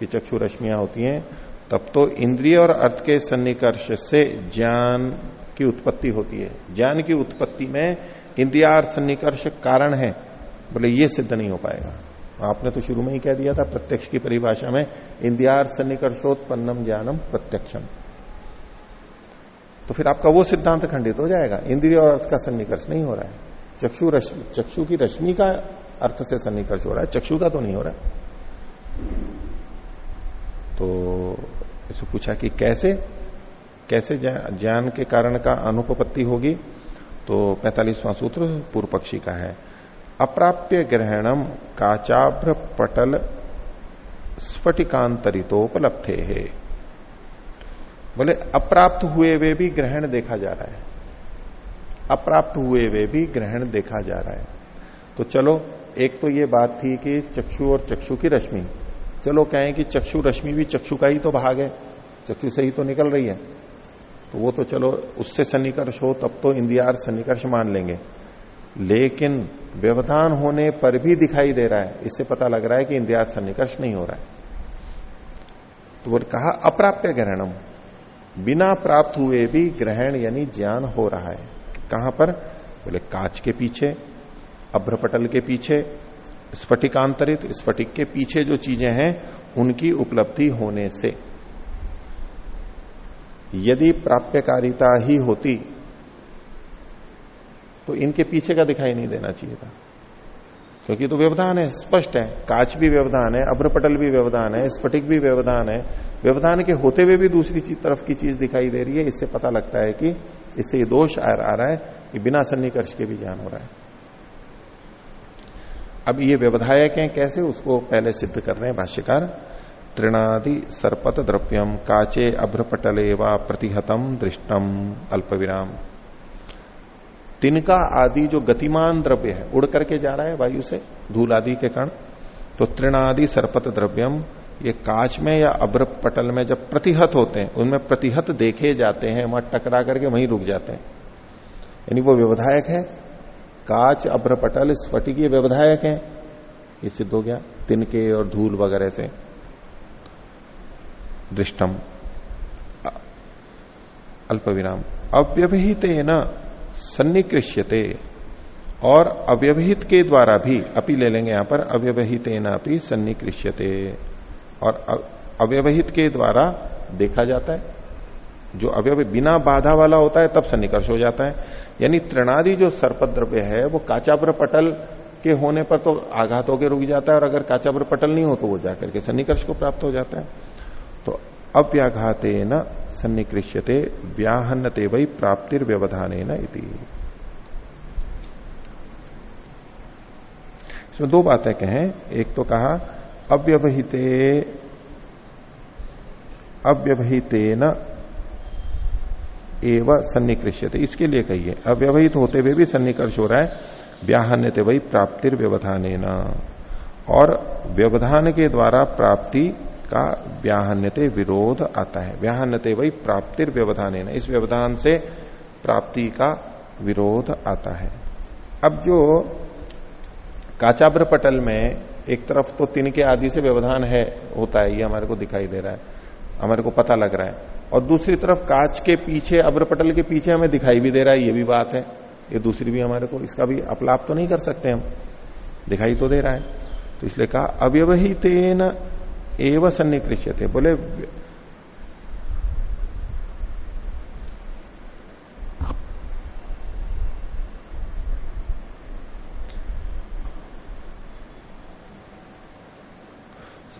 कि चक्षु रश्मियाँ होती हैं, तब तो इंद्रिय और अर्थ के सन्निकर्ष से ज्ञान की उत्पत्ति होती है। ज्ञान की उत्पत्ति में इंद्रियार्थ सन्निकर्ष कारण है। बोले, ये सिद्ध नहीं हो पाएगा। आपने तो शुरू में ही कह दिया था, प्रत्यक्ष की परिभाषा में इंद्रियार्थ सन्निकर्षोत्पन्नम ज्ञानम प्रत्यक्षम। तो फिर आपका वो सिद्धांत खंडित हो जाएगा। इंद्रिय और अर्थ का सन्निकर्ष नहीं हो रहा है। चक्षु रश्मि चक्षु की रश्मि का अर्थ से सन्निकर्ष हो रहा है। चक्षु का तो नहीं हो रहा है। तो इसे पूछा कि कैसे कैसे ज्ञान के कारण का अनुपपत्ति होगी? तो पैतालीसवां सूत्र पूर्व पक्षी का है। अप्राप्य ग्रहणम काचाभ्र पटल स्फटिकांतरितोपलब्धे। है बोले, अप्राप्त हुए वे भी ग्रहण देखा जा रहा है। अप्राप्त हुए वे भी ग्रहण देखा जा रहा है। तो चलो, एक तो ये बात थी कि चक्षु और चक्षु की रश्मि। चलो, कहें कि चक्षु रश्मि भी चक्षु का ही तो भाग है। चक्षु से ही तो निकल रही है। तो वो तो चलो, उससे सन्निकर्ष हो, तब तो इंदिहार सन्निकर्ष मान लेंगे। लेकिन व्यवधान होने पर भी दिखाई दे रहा है। इससे पता लग रहा है कि इंदिहार सन्निकर्ष नहीं हो रहा है। तो वो कहा, अप्राप्य ग्रहणम। बिना प्राप्त हुए भी ग्रहण यानी ज्ञान हो रहा है। कहाँ पर? बोले, कांच के पीछे, अभ्रपटल के पीछे, स्फटिकांतरित, स्फटिक के पीछे जो चीज़ें हैं, उनकी उपलब्धि होने से। यदि प्राप्यकारिता ही होती तो इनके पीछे का दिखाई नहीं देना चाहिए था। क्योंकि तो व्यवधान है, स्पष्ट है। काच भी व्यवधान है अभ्रपटल भी व्यवधान है, स्फटिक भी व्यवधान है। व्यवधान के होते हुए भी दूसरी तरफ़ की चीज़ दिखाई दे रही है। इससे पता लगता है कि इससे ये दोष आ रहा है कि बिना सन्निकर्ष के भी ज्ञान हो रहा है। अब ये व्यवधायक हैं कैसे? उसको पहले सिद्ध कर रहे हैं भाष्यकार। तृणादि सर्पत द्रव्यम, काचे अभ्रपटले व प्रतिहतम दृष्टम अल्प विराम तिनका आदि जो गतिमान द्रव्य है, उड़ करके जा रहा है वायु से, धूल आदि के कण तो तृणादि सर्पत द्रव्यम, ये काच में या अभ्र पटल में जब प्रतिहत होते हैं, उनमें प्रतिहत देखे जाते हैं, वहाँ टकरा करके वहीं रुक जाते हैं। यानी वो व्यवधायक है। काच अभ्र पटल स्फटिक ये व्यवधायक है। ये सिद्ध हो गया, तिनके और धूल वगैरह से। दृष्टम। अल्प विराम अव्यवहित न सन्निकृष्यते। और अव्यवहित के द्वारा भी अपी ले लेंगे यहाँ पर अव्यवहित अपनी सन्निकृष्यते। और अव्यवहित के द्वारा देखा जाता है, जो अव्यव बिना बाधा वाला होता है, तब सन्निकर्ष हो जाता है। यानी तृणादि जो सर्पद्रव्य है, वो काचाब्र पटल के होने पर तो आघात होकर रुक जाता है, और अगर काचाब्र पटल नहीं हो तो वो जाकर के सन्निकर्ष को प्राप्त हो जाता है। अव्याघाते न सन्निकृष्यते, व्याहन्नते वही प्राप्तिर व्यवधान इति। इसमें दो बातें कहें। एक तो कहा, अव्यवहिते अव्यवहिते न एवं सन्निकृष्यते। इसके लिए कहिए, अव्यवहित होते हुए भी सन्निकर्ष हो रहा है व्याहन्यते वही प्राप्तिर व्यवधान और व्यवधान के द्वारा प्राप्ति का व्याहन्यते विरोध आता है। व्याहन्यते वही प्राप्तिर व्यवधान है इस व्यवधान से प्राप्ति का विरोध आता है। अब जो काचाब्र पटल में एक तरफ़ तो तिनके आदि से व्यवधान है, होता है, ये हमारे को दिखाई दे रहा है। हमारे को पता लग रहा है। और दूसरी तरफ़ काच के पीछे, अब्रपटल के पीछे हमें दिखाई भी दे रहा है, ये भी बात है। ये दूसरी भी हमारे को, इसका भी अपलाप तो नहीं कर सकते हम। दिखाई तो दे रहा है। तो इसलिए कहा अव्यवहित एवं सन्निकृष्य थे बोले,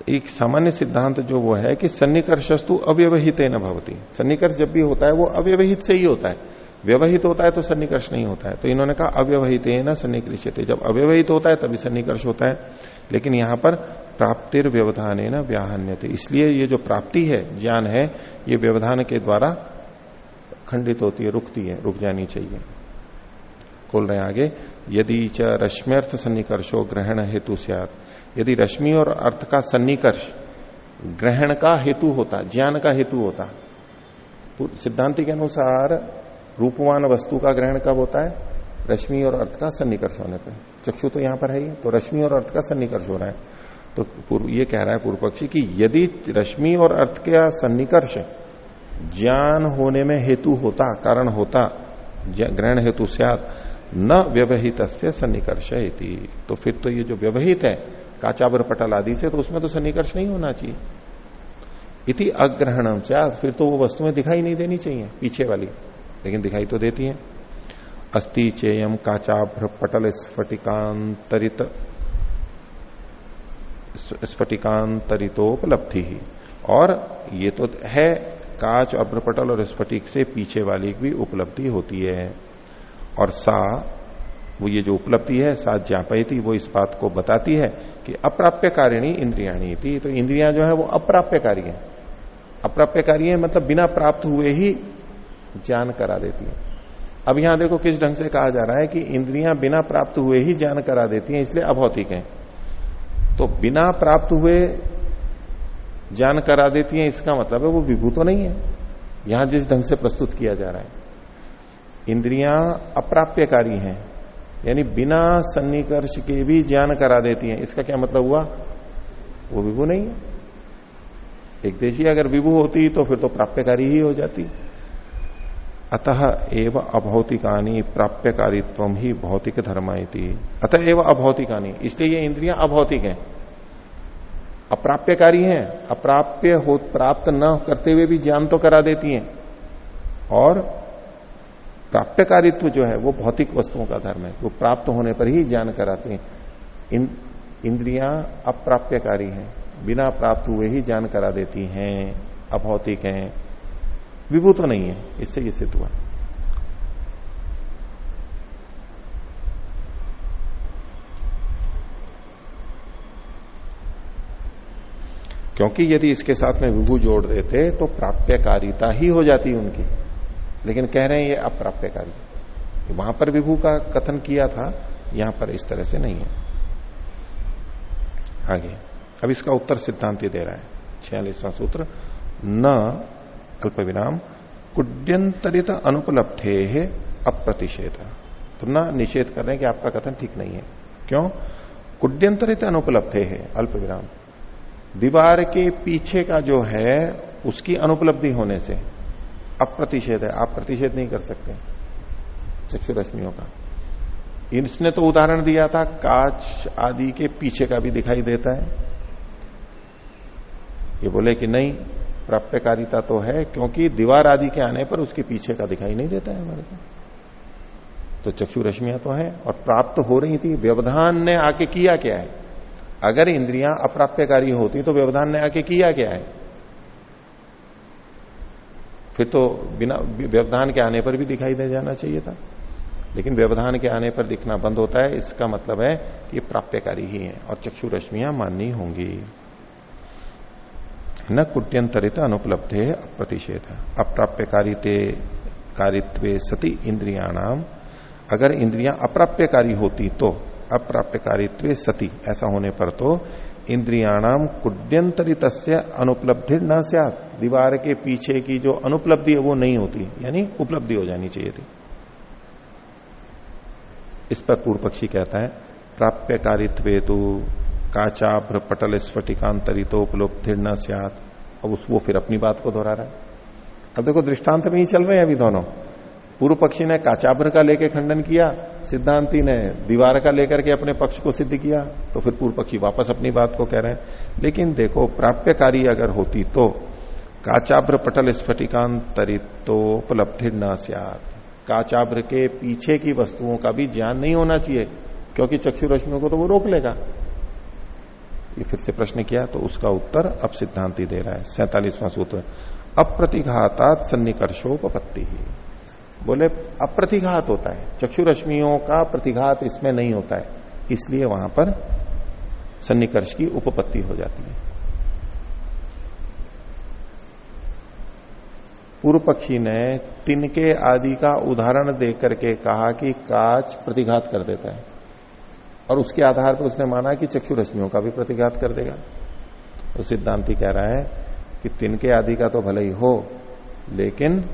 एक सामान्य सिद्धांत जो वो है कि सन्निकर्षस्तु अव्यवहित न भवती। सन्निकर्ष जब भी होता है, वो अव्यवहित से ही होता है। व्यवहित होता है तो सन्निकर्ष नहीं होता है। तो इन्होंने कहा, अव्यवहित न सन्निकृष्य जब अव्यवहित होता है, तभी सन्निकर्ष होता है। लेकिन यहाँ पर प्राप्तिर व्यवधान है ना व्याहन्य इसलिए ये जो प्राप्ति है, ज्ञान है, ये व्यवधान के द्वारा खंडित होती है, रुकती है, रुक जानी चाहिए। खोल रहे आगे, यदि च रश्म्यर्थ सन्निकर्षो ग्रहण हेतु यदि रश्मि और अर्थ का सन्निकर्ष ग्रहण का हेतु होता, ज्ञान का हेतु होता, सिद्धांति के अनुसार रूपवान वस्तु का ग्रहण कब होता है? रश्मि और अर्थ का सन्निकर्ष होने पर चक्षु तो यहाँ पर है ही तो रश्मि और अर्थ का सन्निकर्ष हो रहा है। तो पूर्व ये कह रहा है पूर्व पक्षी कि यदि रश्मि और अर्थ का सन्निकर्ष ज्ञान होने में हेतु होता, कारण होता ग्रहण हेतु सियात, न व्यवहित से सन्निकर्ष तो फिर तो ये जो व्यवहित है काचाबर पटल आदि से तो उसमें तो सन्निकर्ष नहीं होना चाहिए। इति अग्रहणम चाह फिर तो वो वस्तुएँ दिखाई नहीं देनी चाहिए, पीछे वाली। लेकिन दिखाई तो देती है। अस्थि चेयम काचाभ्र पटल स्फटिकांतरित स्फटिकांतरितोपलब्धि। ही और ये तो है, काच अभ्रपटल और स्फटिक से पीछे वाली भी उपलब्धि होती है। और सा, वो ये जो उपलब्धि है, सा ज्ञापयती, वो इस बात को बताती है कि अप्राप्य कारिणी इंद्रियाणी थी तो इंद्रियाँ जो है, वो अप्राप्यकारी है। अप्राप्यकारी है मतलब बिना प्राप्त हुए ही ज्ञान करा देती है। अब यहाँ देखो किस ढंग से कहा जा रहा है कि इंद्रियाँ बिना प्राप्त हुए ही ज्ञान करा देती हैं, इसलिए अभौतिक है। तो बिना प्राप्त हुए ज्ञान करा देती हैं, इसका मतलब है वो विभू तो नहीं है। यहाँ जिस ढंग से प्रस्तुत किया जा रहा है, इंद्रियाँ अप्राप्यकारी हैं, यानी बिना सन्निकर्ष के भी ज्ञान करा देती हैं। इसका क्या मतलब हुआ? वो विभू नहीं है। एक देशी अगर विभू होती तो फिर तो प्राप्यकारी ही हो जाती। अतः एव अभौतिकानी प्राप्यकारित्व ही भौतिक धर्म अतः एव अभौतिकानी, इसलिए ये इंद्रियाँ अभौतिक हैं। अप्राप्यकारी हैं, अप्राप्य हो, प्राप्त न करते हुए भी ज्ञान तो करा देती हैं। और प्राप्यकारित्व जो है, वो भौतिक वस्तुओं का धर्म है, वो प्राप्त होने पर ही ज्ञान कराते हैं। इन, इंद्रियाँ अप्राप्यकारी हैं, बिना प्राप्त हुए ही ज्ञान करा देती हैं, अभौतिक हैं। विभू तो नहीं है, इससे ये सिद्ध हुआ। क्योंकि यदि इसके साथ में विभू जोड़ देते तो प्राप्यकारिता ही हो जाती उनकी। लेकिन कह रहे हैं, ये अप्राप्यकारी। वहाँ पर विभू का कथन किया था, यहाँ पर इस तरह से नहीं है। आगे। अब इसका उत्तर सिद्धांत दे रहा है, छियालीसवां सूत्र, न अल्प विराम कुड्यंतरित अनुपलब्धे है अप्रतिषेध। तो न निषेध कर रहे हैं कि आपका कथन ठीक नहीं है। क्यों? कुड्यंतरित अनुपलब्धे है अल्प विराम दीवार के पीछे का जो है, उसकी अनुपलब्धि होने से अप्रतिषेध है। आप प्रतिषेध नहीं कर सकते चक्षु रश्मियों का। इसने तो उदाहरण दिया था, काच आदि के पीछे का भी दिखाई देता है। ये बोले कि नहीं प्राप्यकारिता तो है, क्योंकि दीवार आदि के आने पर उसके पीछे का दिखाई नहीं देता है हमारे को। तो चक्षु रश्मियाँ तो है, और प्राप्त हो रही थी, व्यवधान ने आके किया क्या है? अगर इंद्रियाँ अप्राप्यकारी होती तो व्यवधान ने आके किया क्या है? फिर तो बिना, व्यवधान के आने पर भी दिखाई दे जाना चाहिए था। लेकिन व्यवधान के आने पर दिखना बंद होता है, इसका मतलब है कि प्राप्यकारी ही है, और चक्षु रश्मियाँ माननी होंगी। न कुट्यंतरित अनुपलब्धे अप्रतिषेध। अप्राप्यकारिते कारित्व सती इंद्रियाणाम। अगर इंद्रियाँ अप्राप्यकारी होती तो अप्राप्यकारित्व सती, ऐसा होने पर तो इंद्रियाणाम कुड्यंतरित अनुपलब्धि न दीवार के पीछे की जो अनुपलब्धि है वो नहीं होती, यानी उपलब्धि हो जानी चाहिए थी। इस पर पूर्व पक्षी कहता है प्राप्य कारित्व तो काचाभ्र पटल स्फटिकांतरितो उपलब्धि न अब उस वो फिर अपनी बात को दोहरा रहा है। अब देखो, दृष्टांत में ही चल रहे हैं अभी दोनों। पूर्व पक्षी ने काचाभ्र का लेके खंडन किया, सिद्धांति ने दीवार का लेकर के अपने पक्ष को सिद्ध किया तो फिर पूर्व पक्षी वापस अपनी बात को कह रहे हैं। लेकिन देखो, प्राप्यकारी अगर होती तो काचाभ्र पटल स्फटिकांतरितोपलब्धि न सियात। काचाभ्र के पीछे की वस्तुओं का भी ज्ञान नहीं होना चाहिए, क्योंकि चक्षु रश्मियों को तो वो रोक लेगा। ये फिर से प्रश्न किया तो उसका उत्तर अब सिद्धांति दे रहा है। सैतालीसवां सूत्र, अप्रतिघातात सन्निकर्षोपत्ति ही। बोले, अप्रतिघात होता है। चक्षु रश्मियों का प्रतिघात इसमें नहीं होता है, इसलिए वहाँ पर सन्निकर्ष की उपपत्ति हो जाती है। पूर्व पक्षी ने तिनके आदि का उदाहरण देकर के कहा कि काच प्रतिघात कर देता है। और उसके आधार पर उसने माना कि चक्षु रश्मियों का भी प्रतिघात कर देगा। तो सिद्धांति कह रहा है कि तिनके आदि का तो भले ही हो, लेकिन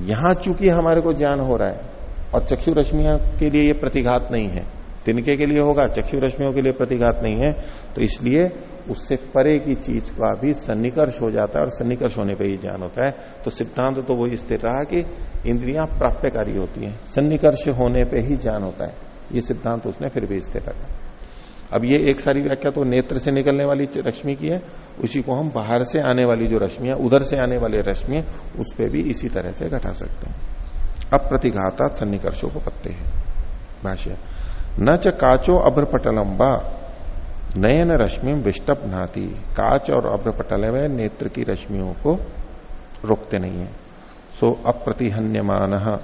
यहाँ चूँकि हमारे को ज्ञान हो रहा है और चक्षु रश्मियों के लिए यह प्रतिघात नहीं है, तिनके के लिए होगा, चक्षु रश्मियों के लिए प्रतिघात नहीं है तो इसलिए उससे परे की चीज़ का भी सन्निकर्ष हो जाता है और सन्निकर्ष होने पर ही ज्ञान होता है। तो सिद्धांत तो वो स्थिर रहा कि इंद्रियाँ प्राप्यकारी होती हैं, सन्निकर्ष होने पर ही ज्ञान होता है। ये सिद्धांत उसने फिर भी स्थिर रखा। अब ये एक सारी व्याख्या तो नेत्र से निकलने वाली रश्मि की है, उसी को हम बाहर से आने वाली जो रश्मियाँ, उधर से आने वाली रश्मि उस पर भी इसी तरह से घटा सकते हैं। अब प्रतिघाता सन्निकर्षो को पत्ते हैं। भाष्य, न च काचो अभ्रपटलम व नयन रश्मि विष्टप नाती। काच और अभ्रपटल में नेत्र की रश्मियों को रोकते नहीं है। सो अप्रतिहन्यमान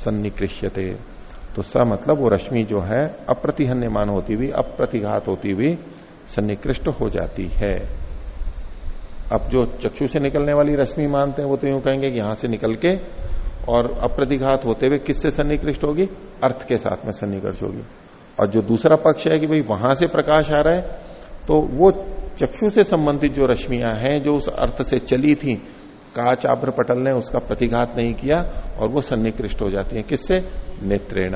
सन्निकृष्यते। तो स मतलब वो रश्मि जो है, अप्रतिहन्यमान होती हुई, अप्रतिघात होती हुई सन्निकृष्ट हो जाती है। अब जो चक्षु से निकलने वाली रश्मि मानते हैं, वो तो यूँ कहेंगे कि यहाँ से निकल के और अप्रतिघात होते हुए किससे सन्निकृष्ट होगी? अर्थ के साथ में सन्निकृष्ट होगी। और जो दूसरा पक्ष है कि भाई वहाँ से प्रकाश आ रहा है तो वो चक्षु से संबंधित जो रश्मियाँ हैं, जो उस अर्थ से चली थी काच आभ्र पटल ने उसका प्रतिघात नहीं किया और वो सन्निकृष्ट हो जाती है। किससे? नेत्रेण।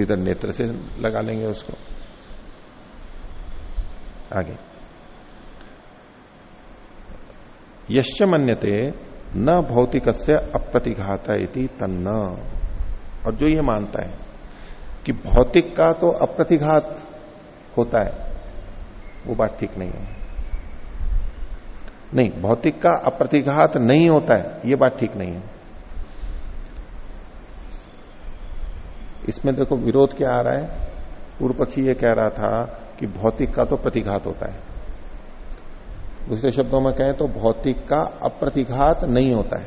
इधर नेत्र से लगा लेंगे उसको। आगे। यश्च मन्यते, न भौतिक से अप्रतिघात तन्न। और जो ये मानता है कि भौतिक का तो अप्रतिघात होता है, वो बात ठीक नहीं है। नहीं, भौतिक का अप्रतिघात नहीं होता है, ये बात ठीक नहीं है। इसमें देखो, विरोध क्या आ रहा है? पूर्व पक्षी यह कह रहा था कि भौतिक का तो प्रतिघात होता है। दूसरे शब्दों में कहें तो भौतिक का अप्रतिघात नहीं होता है।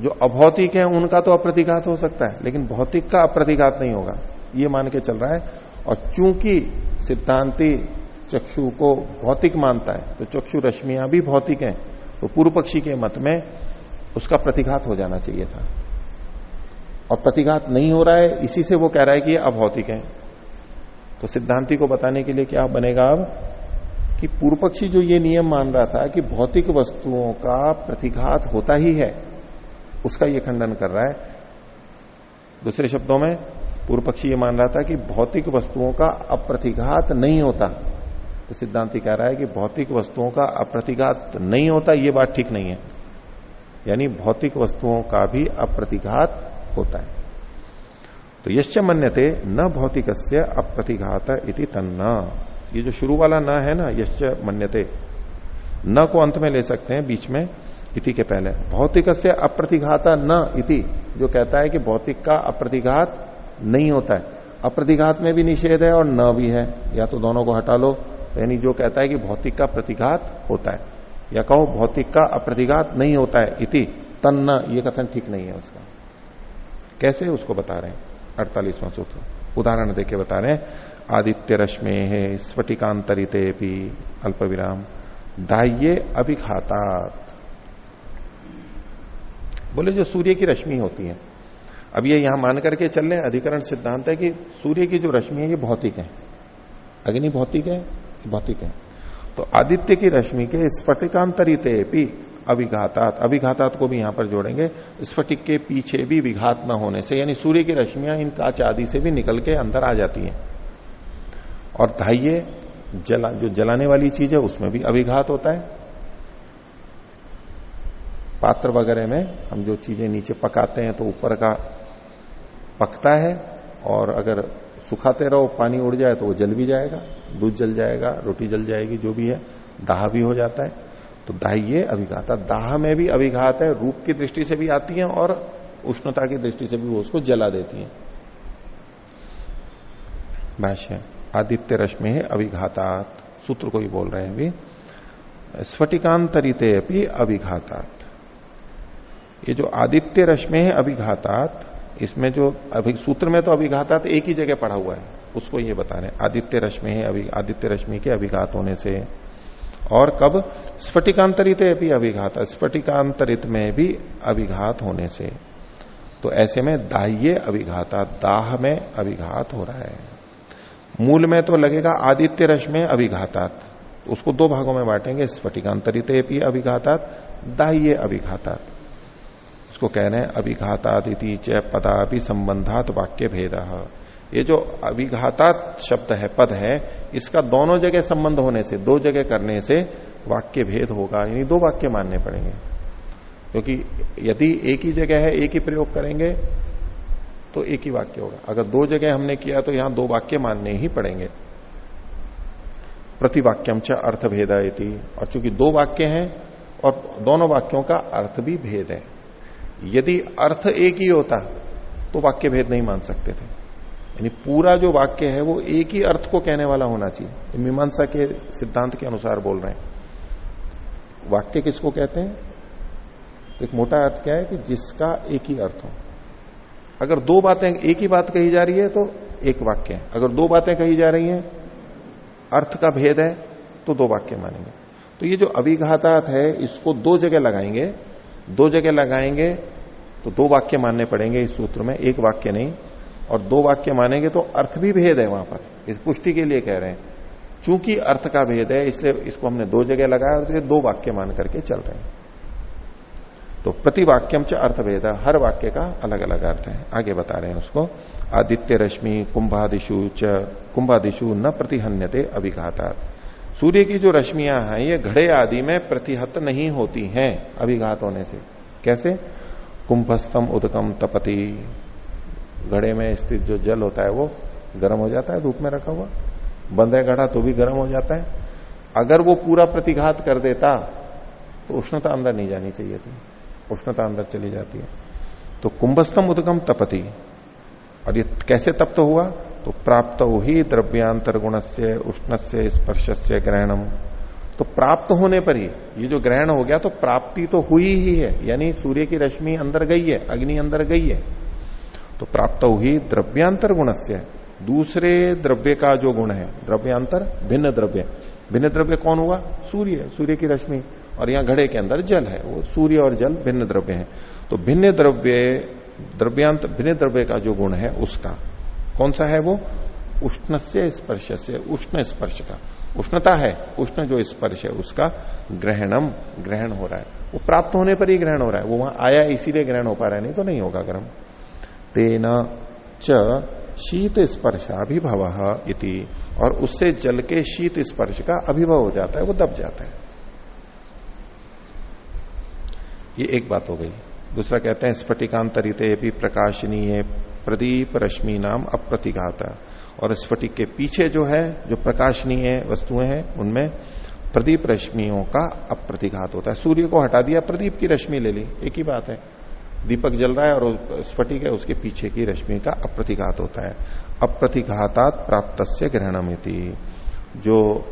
जो अभौतिक है, उनका तो अप्रतिघात हो सकता है, लेकिन भौतिक का अप्रतिघात नहीं होगा। ये मान के चल रहा है। और चूँकि सिद्धांति चक्षु को भौतिक मानता है तो चक्षु रश्मियाँ भी भौतिक हैं तो पूर्व पक्षी के मत में उसका प्रतिघात हो जाना चाहिए था। और प्रतिघात नहीं हो रहा है, इसी से वो कह रहा है कि अभौतिक है। तो सिद्धांति को बताने के लिए क्या बनेगा अब? कि पूर्व पक्षी जो ये नियम मान रहा था कि भौतिक वस्तुओं का प्रतिघात होता ही है, उसका ये खंडन कर रहा है। दूसरे शब्दों में, पूर्व पक्षी ये मान रहा था कि भौतिक वस्तुओं का अप्रतिघात नहीं होता। तो सिद्धांति कह रहा है कि भौतिक वस्तुओं का अप्रतिघात नहीं होता, ये बात ठीक नहीं है। यानी भौतिक वस्तुओं का भी अप्रतिघात होता है। तो यश्च मन्यते, न भौतिक से अप्रतिघात इति तन्ना। ये जो शुरू वाला न है ना, यश्च मन्यते, न को अंत में ले सकते हैं, बीच में, इति के पहले। भौतिक से अप्रतिघाता न इति, जो कहता है कि भौतिक का अप्रतिघात नहीं होता है। अप्रतिघात में भी निषेध है और न भी है। या तो दोनों को हटा लो यानी जो कहता है कि भौतिक का प्रतिघात होता है। या कहो, भौतिक का अप्रतिघात नहीं होता है इति, तन्न, ये कथन ठीक नहीं है उसका। कैसे उसको बता रहे हैं? अड़तालीसवां सूत्र। उदाहरण देके बता रहे हैं आदित्य रश्मे है स्फटिकांतरिते भी अल्प विराम दाह्य अभिघातात। बोले, जो सूर्य की रश्मि होती है। अब ये यहाँ मान करके चल रहे अधिकरण सिद्धांत है कि सूर्य की जो रश्मि है, ये भौतिक है। अग्नि भौतिक है भौतिक है। तो आदित्य की रश्मि के स्फटिकांतरित अभिघातात अभिघातात को भी यहाँ पर जोड़ेंगे, स्फटिक के पीछे भी विघात न होने से, यानी सूर्य की रश्मियाँ इन काच आदि से भी निकल के अंदर आ जाती हैं। और धाइये, जला, जो जलाने वाली चीज़ है, उसमें भी अभिघात होता है। पात्र वगैरह में हम जो चीज़ें नीचे पकाते हैं तो ऊपर का पकता है, और अगर सुखाते रहो, पानी उड़ जाए तो वो जल भी जाएगा, दूध जल जाएगा, रोटी जल जाएगी, जो भी है, दाह भी हो जाता है। तो दाह्य अभिघात दाह में भी अभिघात है, रूप की दृष्टि से भी आती है और उष्णता की दृष्टि से भी वो उसको जला देती है। भाष्य आदित्य रश्मि है अभिघातात, सूत्र को ही बोल रहे हैं अभी। स्फटिकांतरिते अपनी अभिघातात। ये जो आदित्य रश्मि है अभिघातात इसमें जो अभी सूत्र में तो अभिघातात एक ही जगह पढ़ा हुआ है। उसको ये बता रहे आदित्य रश्मि है अभी, आदित्य रश्मि के अभिघात होने से। और कब? स्फटिकांतरित भी अभिघात, स्फटिकांतरित में भी अभिघात होने से। तो ऐसे में दाह्य अभिघाता, दाह में अभिघात हो रहा है। मूल में तो लगेगा आदित्य रश में अभिघातात। उसको दो भागों में बांटेंगे, स्फटिकांतरित भी अभिघातात, दाह्य अभिघातात। उसको कह रहे हैं अभिघातादिति च पदापि संबंधात वाक्य भेद ये जो अभिघातात शब्द है, पद है, इसका दोनों जगह संबंध होने से, दो जगह करने से वाक्य भेद होगा। यानी दो वाक्य मानने पड़ेंगे। क्योंकि यदि एक ही जगह है, एक ही प्रयोग करेंगे तो एक ही वाक्य होगा। अगर दो जगह हमने किया तो यहाँ दो वाक्य मानने ही पड़ेंगे। प्रतिवाक्यम च अर्थ भेद और चूँकि दो वाक्य हैं, और दोनों वाक्यों का अर्थ भी भेद है। यदि अर्थ एक ही होता तो वाक्य भेद नहीं मान सकते थे। यानी पूरा जो वाक्य है, वो एक ही अर्थ को कहने वाला होना चाहिए। मीमांसा के सिद्धांत के अनुसार बोल रहे हैं। वाक्य किसको कहते हैं? तो एक मोटा अर्थ क्या है कि जिसका एक ही अर्थ हो। अगर दो बातें एक ही बात कही जा रही है तो एक वाक्य है। अगर दो बातें कही जा रही हैं, अर्थ का भेद है तो दो वाक्य मानेंगे। तो ये जो अभिघातात है, इसको दो जगह लगाएँगे। दो जगह लगाएँगे तो दो वाक्य मानने पड़ेंगे इस सूत्र में, एक वाक्य नहीं, और दो वाक्य मानेंगे तो अर्थ भी भेद है वहाँ पर। इस पुष्टि के लिए कह रहे हैं। चूँकि अर्थ का भेद है, इसलिए इसको हमने दो जगह लगाया और दो वाक्य मान करके चल रहे हैं। तो प्रतिवाक्यम च अर्थ भेद हर वाक्य का अलग अलग अर्थ है। आगे बता रहे हैं उसको। आदित्य रश्मि कुंभादिशु च कुंभादिशु न प्रतिहन्यते अभिघाता सूर्य की जो रश्मियाँ हैं, ये घड़े आदि में प्रतिहत नहीं होती हैं, अभिघात होने से। कैसे? कुंभस्तम उदकम तपति। घड़े में स्थित जो जल होता है, वो गर्म हो जाता है, धूप में रखा हुआ। बंद है घड़ा तो भी गर्म हो जाता है। अगर वो पूरा प्रतिघात कर देता तो उष्णता अंदर नहीं जानी चाहिए थी। उष्णता अंदर चली जाती है। तो कुंभस्तम उदगम तपति। और ये कैसे तप्त तो हुआ? तो प्राप्त ही द्रव्यांतर गुण से उष्ण से स्पर्श से ग्रहणम। तो प्राप्त होने पर ही, ये जो ग्रहण हो गया तो प्राप्ति तो हुई ही है। यानी सूर्य की रश्मि अंदर गई है, अग्नि अंदर गई है। तो प्राप्त हुई द्रव्यांतर गुण से दूसरे द्रव्य का जो गुण है, द्रव्यांतर, भिन्न द्रव्य। भिन्न द्रव्य कौन हुआ? सूर्य सूर्य की रश्मि। और यहाँ घड़े के अंदर जल है, वो सूर्य और जल भिन्न द्रव्य है। तो भिन्न द्रव्य, द्रव्यांत, भिन्न द्रव्य का जो गुण है, उसका। कौन सा है वो? उष्ण से स्पर्श से उष्ण स्पर्श का। उष्णता है, उष्ण जो स्पर्श है, उसका ग्रहणम, ग्रहण हो रहा है। वो प्राप्त होने पर ही ग्रहण हो रहा है। वो वहाँ आया, इसीलिए ग्रहण हो पा रहा है, नहीं तो नहीं होगा गर्म तेना च शीत स्पर्शाभिभव इति, और उससे जल के शीत स्पर्श का अभिभव हो जाता है, वो दब जाता है। ये एक बात हो गई। दूसरा कहते हैं स्फटिकांतरित भी प्रकाशनीय प्रदीप रश्मि नाम अप्रतिघात और स्फटिक के पीछे जो है, जो प्रकाशनीय वस्तुएँ हैं, उनमें प्रदीप रश्मियों का अप्रतिघात होता है। सूर्य को हटा दिया, प्रदीप की रश्मि ले ली। एक ही बात है, दीपक जल रहा है और स्फटिक है, उसके पीछे की रश्मि का अप्रतिघात होता है। अप्रतिघातात प्राप्त से ग्रहणमिति जो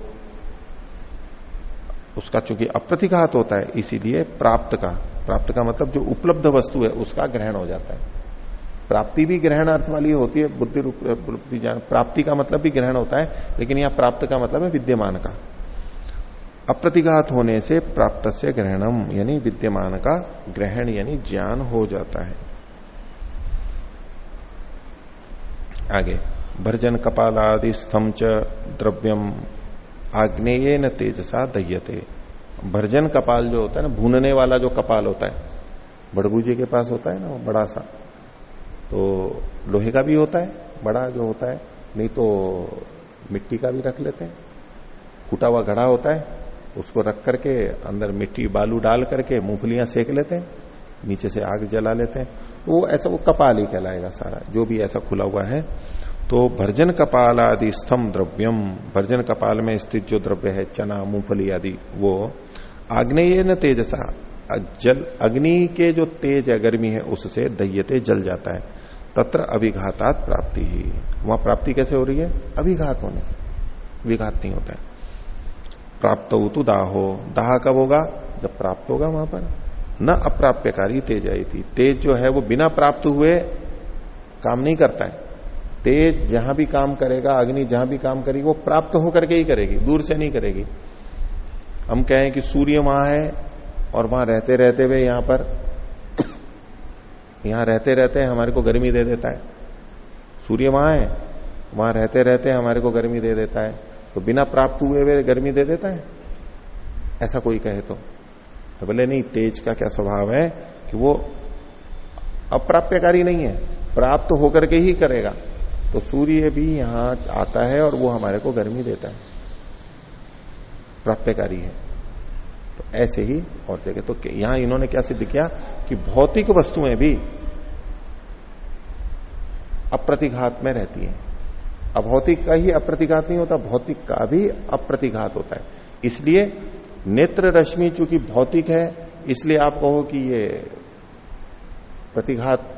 उसका चूँकि अप्रतिघात होता है, इसीलिए प्राप्त का प्राप्त का मतलब जो उपलब्ध वस्तु है, उसका ग्रहण हो जाता है। प्राप्ति भी ग्रहण अर्थ वाली होती है, बुद्धि रूप प्राप्ति का मतलब भी ग्रहण होता है, लेकिन यहाँ प्राप्त का मतलब है विद्यमान का। अप्रतिघात होने से प्राप्त से ग्रहणम, यानी विद्यमान का ग्रहण, यानी ज्ञान हो जाता है। आगे, भर्जन कपालादि स्तम च द्रव्यम, आग्नेय न तेजसा दह्यते। भर्जन कपाल जो होता है ना, भूनने वाला जो कपाल होता है बड़गू जी के पास होता है ना, वो बड़ा सा तो लोहे का भी होता है, बड़ा जो होता है, नहीं तो मिट्टी का भी रख लेते हैं। फूटा हुआ घड़ा होता है, उसको रख करके अंदर मिट्टी बालू डाल करके मूंगफलियाँ सेक लेते हैं, नीचे से आग जला लेते हैं। तो वो ऐसा वो कपाल ही कहलाएगा सारा, जो भी ऐसा खुला हुआ है। तो भर्जन कपाल आदि स्तंभ द्रव्यम, भर्जन कपाल में स्थित जो द्रव्य है, चना, मूंगफली आदि, वो आग्नेय न तेजसा जल, अग्नि के जो तेज है गर्मी है, उससे दह्यते जल जाता है। तत्र अभिघातात प्राप्ति ही। वहाँ प्राप्ति कैसे हो रही है? अभिघात होने से विघात नहीं होता है। प्राप्त उतु दाहो। दाह कब होगा? जब प्राप्त होगा वहाँ पर। न अप्राप्यकारी तेज आई थी तेज जो है, वो बिना प्राप्त हुए काम नहीं करता है। तेज जहाँ भी काम करेगा, अग्नि जहाँ भी काम करेगी, वो प्राप्त होकर के ही करेगी। दूर से नहीं करेगी। हम कहें कि सूर्य वहाँ है और वहाँ रहते रहते हुए यहाँ पर, यहाँ रहते रहते हमारे को गर्मी दे देता है। सूर्य वहाँ है, वहाँ रहते रहते हमारे को गर्मी दे देता है। तो बिना प्राप्त हुए हुए गर्मी दे देता है? ऐसा कोई कहे तो। तो बोले, नहीं, तेज का क्या स्वभाव है कि वो अप्राप्यकारी नहीं है, प्राप्त होकर के ही करेगा। तो सूर्य भी यहाँ आता है और वो हमारे को गर्मी देता है। प्राप्यकारी है। ऐसे ही और जगह तो यहाँ इन्होंने क्या सिद्ध किया कि भौतिक वस्तुएँ भी अप्रतिघात में रहती है। अभौतिक का ही अप्रतिघात नहीं होता, भौतिक का भी अप्रतिघात होता है। इसलिए नेत्र रश्मि चूँकि भौतिक है, इसलिए आप कहो कि ये प्रतिघात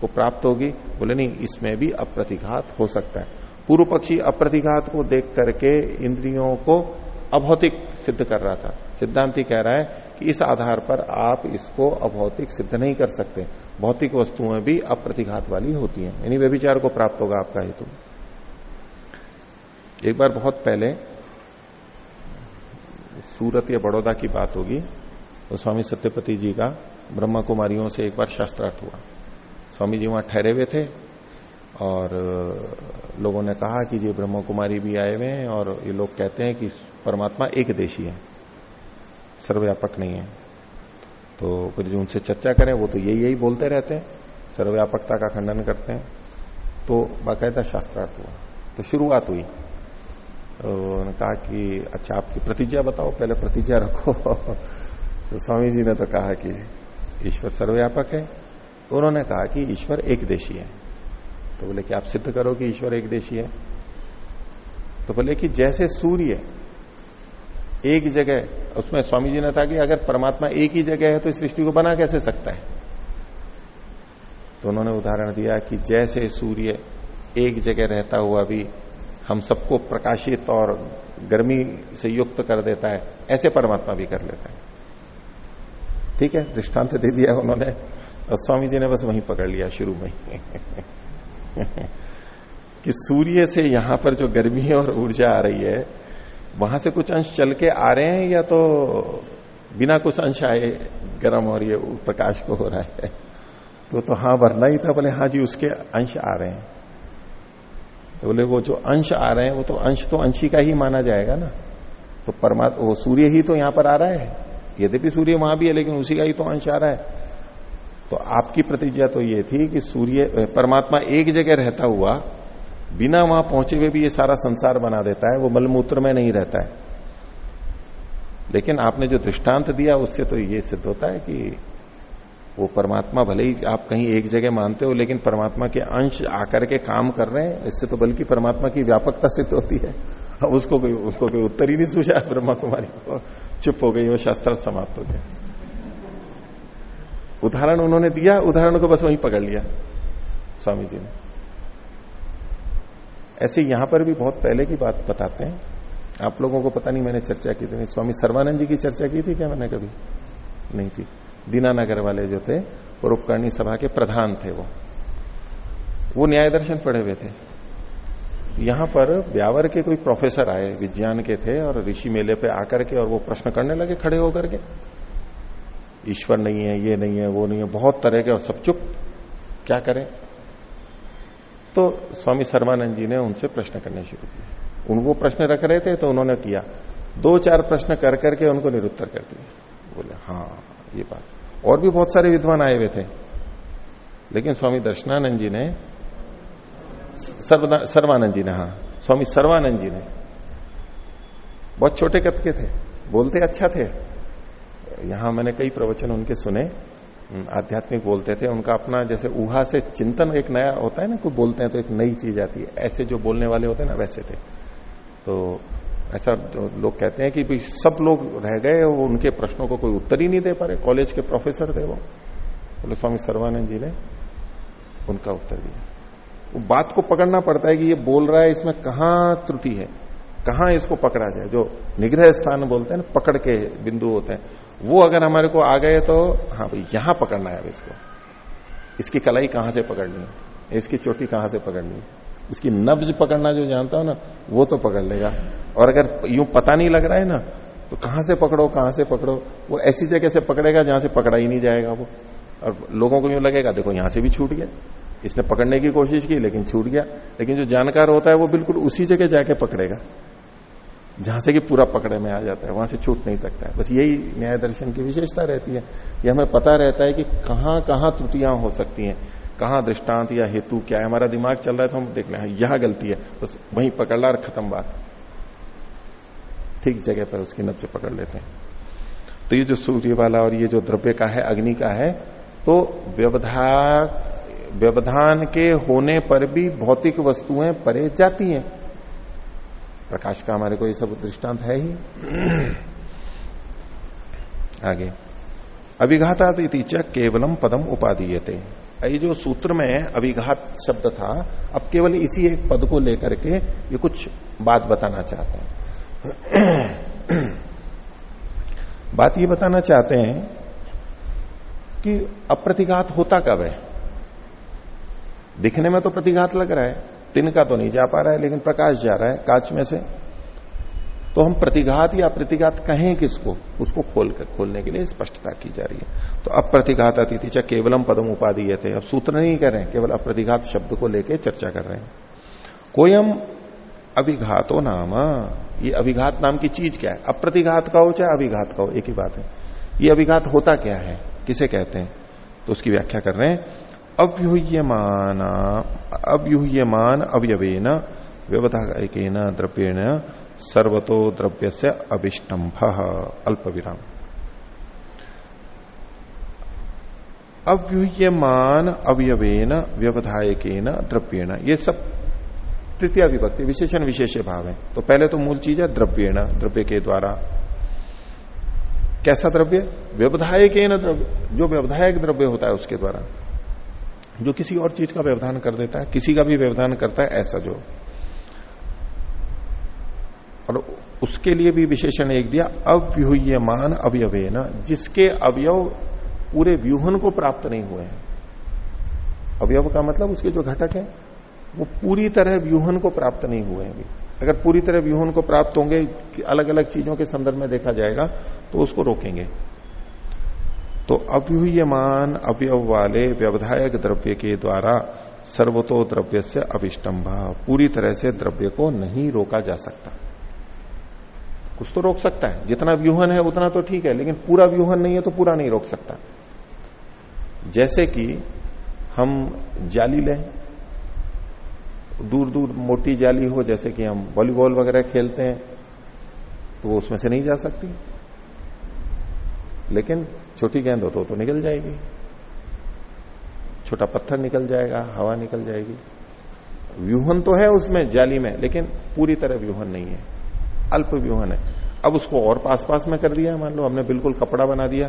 को प्राप्त होगी। बोले, नहीं, इसमें भी अप्रतिघात हो सकता है। पूर्व पक्षी अप्रतिघात को देख करके इंद्रियों को अभौतिक सिद्ध कर रहा था। सिद्धांति कह रहा है कि इस आधार पर आप इसको अभौतिक सिद्ध नहीं कर सकते। भौतिक वस्तुएँ भी अप्रतिघात वाली होती हैं। यानी वे विचार को प्राप्त होगा आपका हेतु। एक बार बहुत पहले सूरत या बड़ौदा की बात होगी तो स्वामी सत्यपति जी का ब्रह्मा कुमारियों से एक बार शास्त्रार्थ हुआ। स्वामी जी वहाँ ठहरे हुए थे और लोगों ने कहा कि ये ब्रह्मा कुमारी भी आए हुए हैं और ये लोग कहते हैं कि परमात्मा एक देशी है। सर्वव्यापक नहीं है। तो फिर जो उनसे चर्चा करें, वो तो यही यही बोलते रहते हैं। सर्वव्यापकता का खंडन करते हैं। तो बाकायदा शास्त्रार्थ हुआ। तो शुरुआत हुई। तो उन्होंने कहा कि अच्छा आपकी प्रतिज्ञा बताओ, पहले प्रतिज्ञा रखो। तो स्वामी जी ने तो कहा कि, ईश्वर सर्वव्यापक है। तो उन्होंने कहा कि, ईश्वर एक देशी है। तो बोले कि, आप सिद्ध करो कि ईश्वर एक देशी है? तो बोले कि, जैसे सूर्य एक जगह, उसमें स्वामी जी ने था कि अगर परमात्मा एक ही जगह है तो इस सृष्टि को बना कैसे सकता है? तो उन्होंने उदाहरण दिया कि जैसे सूर्य एक जगह रहता हुआ भी हम सबको प्रकाशित और गर्मी से युक्त कर देता है, ऐसे परमात्मा भी कर लेता है। ठीक है, दृष्टांत दे दिया उन्होंने, और स्वामी जी ने बस वहीं पकड़ लिया शुरू में कि सूर्य से यहाँ पर जो गर्मी और ऊर्जा आ रही है वहाँ से कुछ अंश चल के आ रहे हैं या तो बिना कुछ अंश आए गर्म और ये प्रकाश को हो रहा है? तो तो हाँ वरना ही था, बोले हाँ जी, उसके अंश आ रहे हैं। तो बोले वो जो अंश आ रहे हैं, वो तो अंश तो अंशी का ही माना जाएगा ना। तो परमात्मा, वो सूर्य ही तो यहाँ पर आ रहा है। यद्यपि सूर्य वहाँ भी है, लेकिन उसी का ही तो अंश आ रहा है। तो आपकी प्रतिज्ञा तो ये थी कि सूर्य, परमात्मा एक जगह रहता हुआ बिना वहाँ पहुँचे हुए भी ये सारा संसार बना देता है, वो मलमूत्र में नहीं रहता है। लेकिन आपने जो दृष्टांत दिया, उससे तो ये सिद्ध होता है कि वो परमात्मा भले ही आप कहीं एक जगह मानते हो, लेकिन परमात्मा के अंश आकर के काम कर रहे हैं, इससे तो बल्कि परमात्मा की व्यापकता सिद्ध होती है। अब उसको कोई उसको कोई उत्तर ही नहीं सूझा, ब्रह्मा कुमारी को चुप हो गई, वो शास्त्र समाप्त हो गया। उदाहरण उन्होंने दिया, उदाहरण को बस वहीं पकड़ लिया, स्वामी जी ने। ऐसे यहाँ पर भी बहुत पहले की बात बताते हैं। आप लोगों को पता नहीं मैंने चर्चा की थी। स्वामी सर्वानंद जी की चर्चा की थी क्या मैंने कभी? नहीं थी। दीनानगर वाले जो थे परोपकरणी सभा के प्रधान थे वो। वो न्याय दर्शन पढ़े हुए थे। यहाँ पर ब्यावर के कोई प्रोफेसर आए, विज्ञान के थे, और ऋषि मेले पे आकर के और वो प्रश्न करने लगे, खड़े होकर के। ईश्वर नहीं है, ये नहीं है, वो नहीं है, बहुत तरह के, और सब चुप। क्या करें? तो स्वामी सर्वानंद जी ने उनसे प्रश्न करने शुरू किए। उन वो प्रश्न रख रहे थे तो उन्होंने किया। दो चार प्रश्न कर करके उनको निरुत्तर कर दिया। बोले हाँ ये बात। और भी बहुत सारे विद्वान आए हुए थे। लेकिन स्वामी दर्शनानंद जी ने सर्वानंद जी ने हाँ स्वामी सर्वानंद जी ने, बहुत छोटे कद के थे, बोलते अच्छा थे। यहाँ मैंने कई प्रवचन उनके सुने। आध्यात्मिक बोलते थे, उनका अपना जैसे ऊहा से चिंतन एक नया होता है ना, कोई बोलते हैं तो एक नई चीज़ आती है। ऐसे जो बोलने वाले होते हैं ना, वैसे थे। तो ऐसा तो लोग कहते हैं कि सब लोग रह गए, वो उनके प्रश्नों को कोई उत्तर ही नहीं दे पा रहे। कॉलेज के प्रोफेसर थे वो। बोले, स्वामी सर्वानंद जी ने उनका उत्तर दिया। वो बात को पकड़ना पड़ता है कि ये बोल रहा है, इसमें कहाँ त्रुटि है? कहाँ इसको पकड़ा जाए? जो निग्रह स्थान बोलते हैं ना, पकड़ के बिंदु होते हैं। वो अगर हमारे को आ गए तो हाँ भाई, यहाँ पकड़ना है अब इसको। इसकी कलाई कहाँ से पकड़नी इसकी चोटी कहाँ से पकड़नी इसकी नब्ज पकड़ना जो जानता हो ना, वो तो पकड़ लेगा। और अगर यूँ पता नहीं लग रहा है ना तो कहाँ से पकड़ो, कहाँ से पकड़ो? वो ऐसी जगह से पकड़ेगा जहाँ से पकड़ा ही नहीं जाएगा वो। और लोगों को यूँ लगेगा, देखो, यहाँ से भी छूट गया। इसने पकड़ने की कोशिश की, लेकिन छूट गया। लेकिन जो जानकार होता है, वो बिल्कुल उसी जगह जाके पकड़ेगा। जहाँ से कि पूरा पकड़े में आ जाता है, वहाँ से छूट नहीं सकता है। बस यही न्याय दर्शन की विशेषता रहती है। ये हमें पता रहता है कि कहाँ कहाँ त्रुटियाँ हो सकती हैं, कहाँ दृष्टांत या हेतु क्या है। हमारा दिमाग चल रहा है तो हम देख लें यहाँ गलती है, बस वहीं पकड़ ला और खत्म बात। ठीक जगह पर उसकी नब्ज पकड़ लेते हैं। तो ये जो सूर्य वाला और ये जो द्रव्य का है, अग्नि का है तो व्यवधा, व्यवधान के होने पर भी भौतिक वस्तुएँ परे जाती हैं। प्रकाश का हमारे को ये सब दृष्टांत है ही। आगे। अभिघातादिति च केवलम पदम उपादीयते। ये जो सूत्र में अभिघात शब्द था, अब केवल इसी एक पद को लेकर के ये कुछ बात बताना चाहते हैं। बात ये बताना चाहते हैं कि अप्रतिघात होता कब है? दिखने में तो प्रतिघात लग रहा है। तिनका तो नहीं जा पा रहा है, लेकिन प्रकाश जा रहा है कांच में से। तो हम प्रतिघात या प्रतिघात कहें किसको? उसको खोल कर, खोलने के लिए स्पष्टता की जा रही है। तो अप्रतिघात अतिथि, चाहे केवलम पदम उपाधि थे, अब सूत्र नहीं कर रहे हैं, केवल अप्रतिघात शब्द को लेकर चर्चा कर रहे हैं। कोयम अभिघातो नाम। ये अभिघात नाम की चीज़ क्या है? अप्रतिघात का हो चाहे अभिघात का हो, एक ही बात है। ये अभिघात होता क्या है? किसे कहते हैं? तो उसकी व्याख्या कर रहे हैं। अव्यूह्यमान अव्यूह्यमान अवयवेन, व्यवधायकेन, द्रव्येण, सर्वतो द्रव्य से अभिष्टंभ अल्प विराम अव्यूह्यमान अवयवेन, व्यवधायकेन, द्रव्येण, ये सब तृतीय विभक्ति, विशेषण विशेष भाव है। तो पहले तो मूल चीज़ है द्रव्येण, द्रव्य के द्वारा। कैसा द्रव्य? व्यवधायक द्रव्य, जो व्यवधायक द्रव्य होता है उसके द्वारा। जो किसी और चीज़ का व्यवधान कर देता है, किसी का भी व्यवधान करता है, ऐसा जो। और उसके लिए भी विशेषण एक दिया, अव्यूह्यमान अवयवे न जिसके अवयव पूरे व्यूहन को प्राप्त नहीं हुए हैं। अवयव का मतलब उसके जो घटक है, वो पूरी तरह व्यूहन को प्राप्त नहीं हुए हैं। अगर पूरी तरह व्यूहन को प्राप्त होंगे अलग अलग चीज़ों के संदर्भ में देखा जाएगा तो उसको रोकेंगे। तो अव्यूह्यमान अवयव वाले व्यवधायक द्रव्य के द्वारा सर्वतो द्रव्य से पूरी तरह से द्रव्य को नहीं रोका जा सकता। कुछ तो रोक सकता है। जितना व्यूहन है, उतना तो ठीक है, लेकिन पूरा व्यूहन नहीं है तो पूरा नहीं रोक सकता। जैसे कि हम जाली लें दूर दूर मोटी जाली हो, जैसे कि हम वॉलीबॉल वगैरह खेलते हैं तो वो उसमें से नहीं जा सकती। लेकिन छोटी गेंद हो तो, तो निकल जाएगी। छोटा पत्थर निकल जाएगा हवा निकल जाएगी। व्यूहन तो है उसमें जाली में लेकिन पूरी तरह व्यूहन नहीं है। अल्प व्यूहन है। अब उसको और पास पास में कर दिया मान लो हमने बिल्कुल कपड़ा बना दिया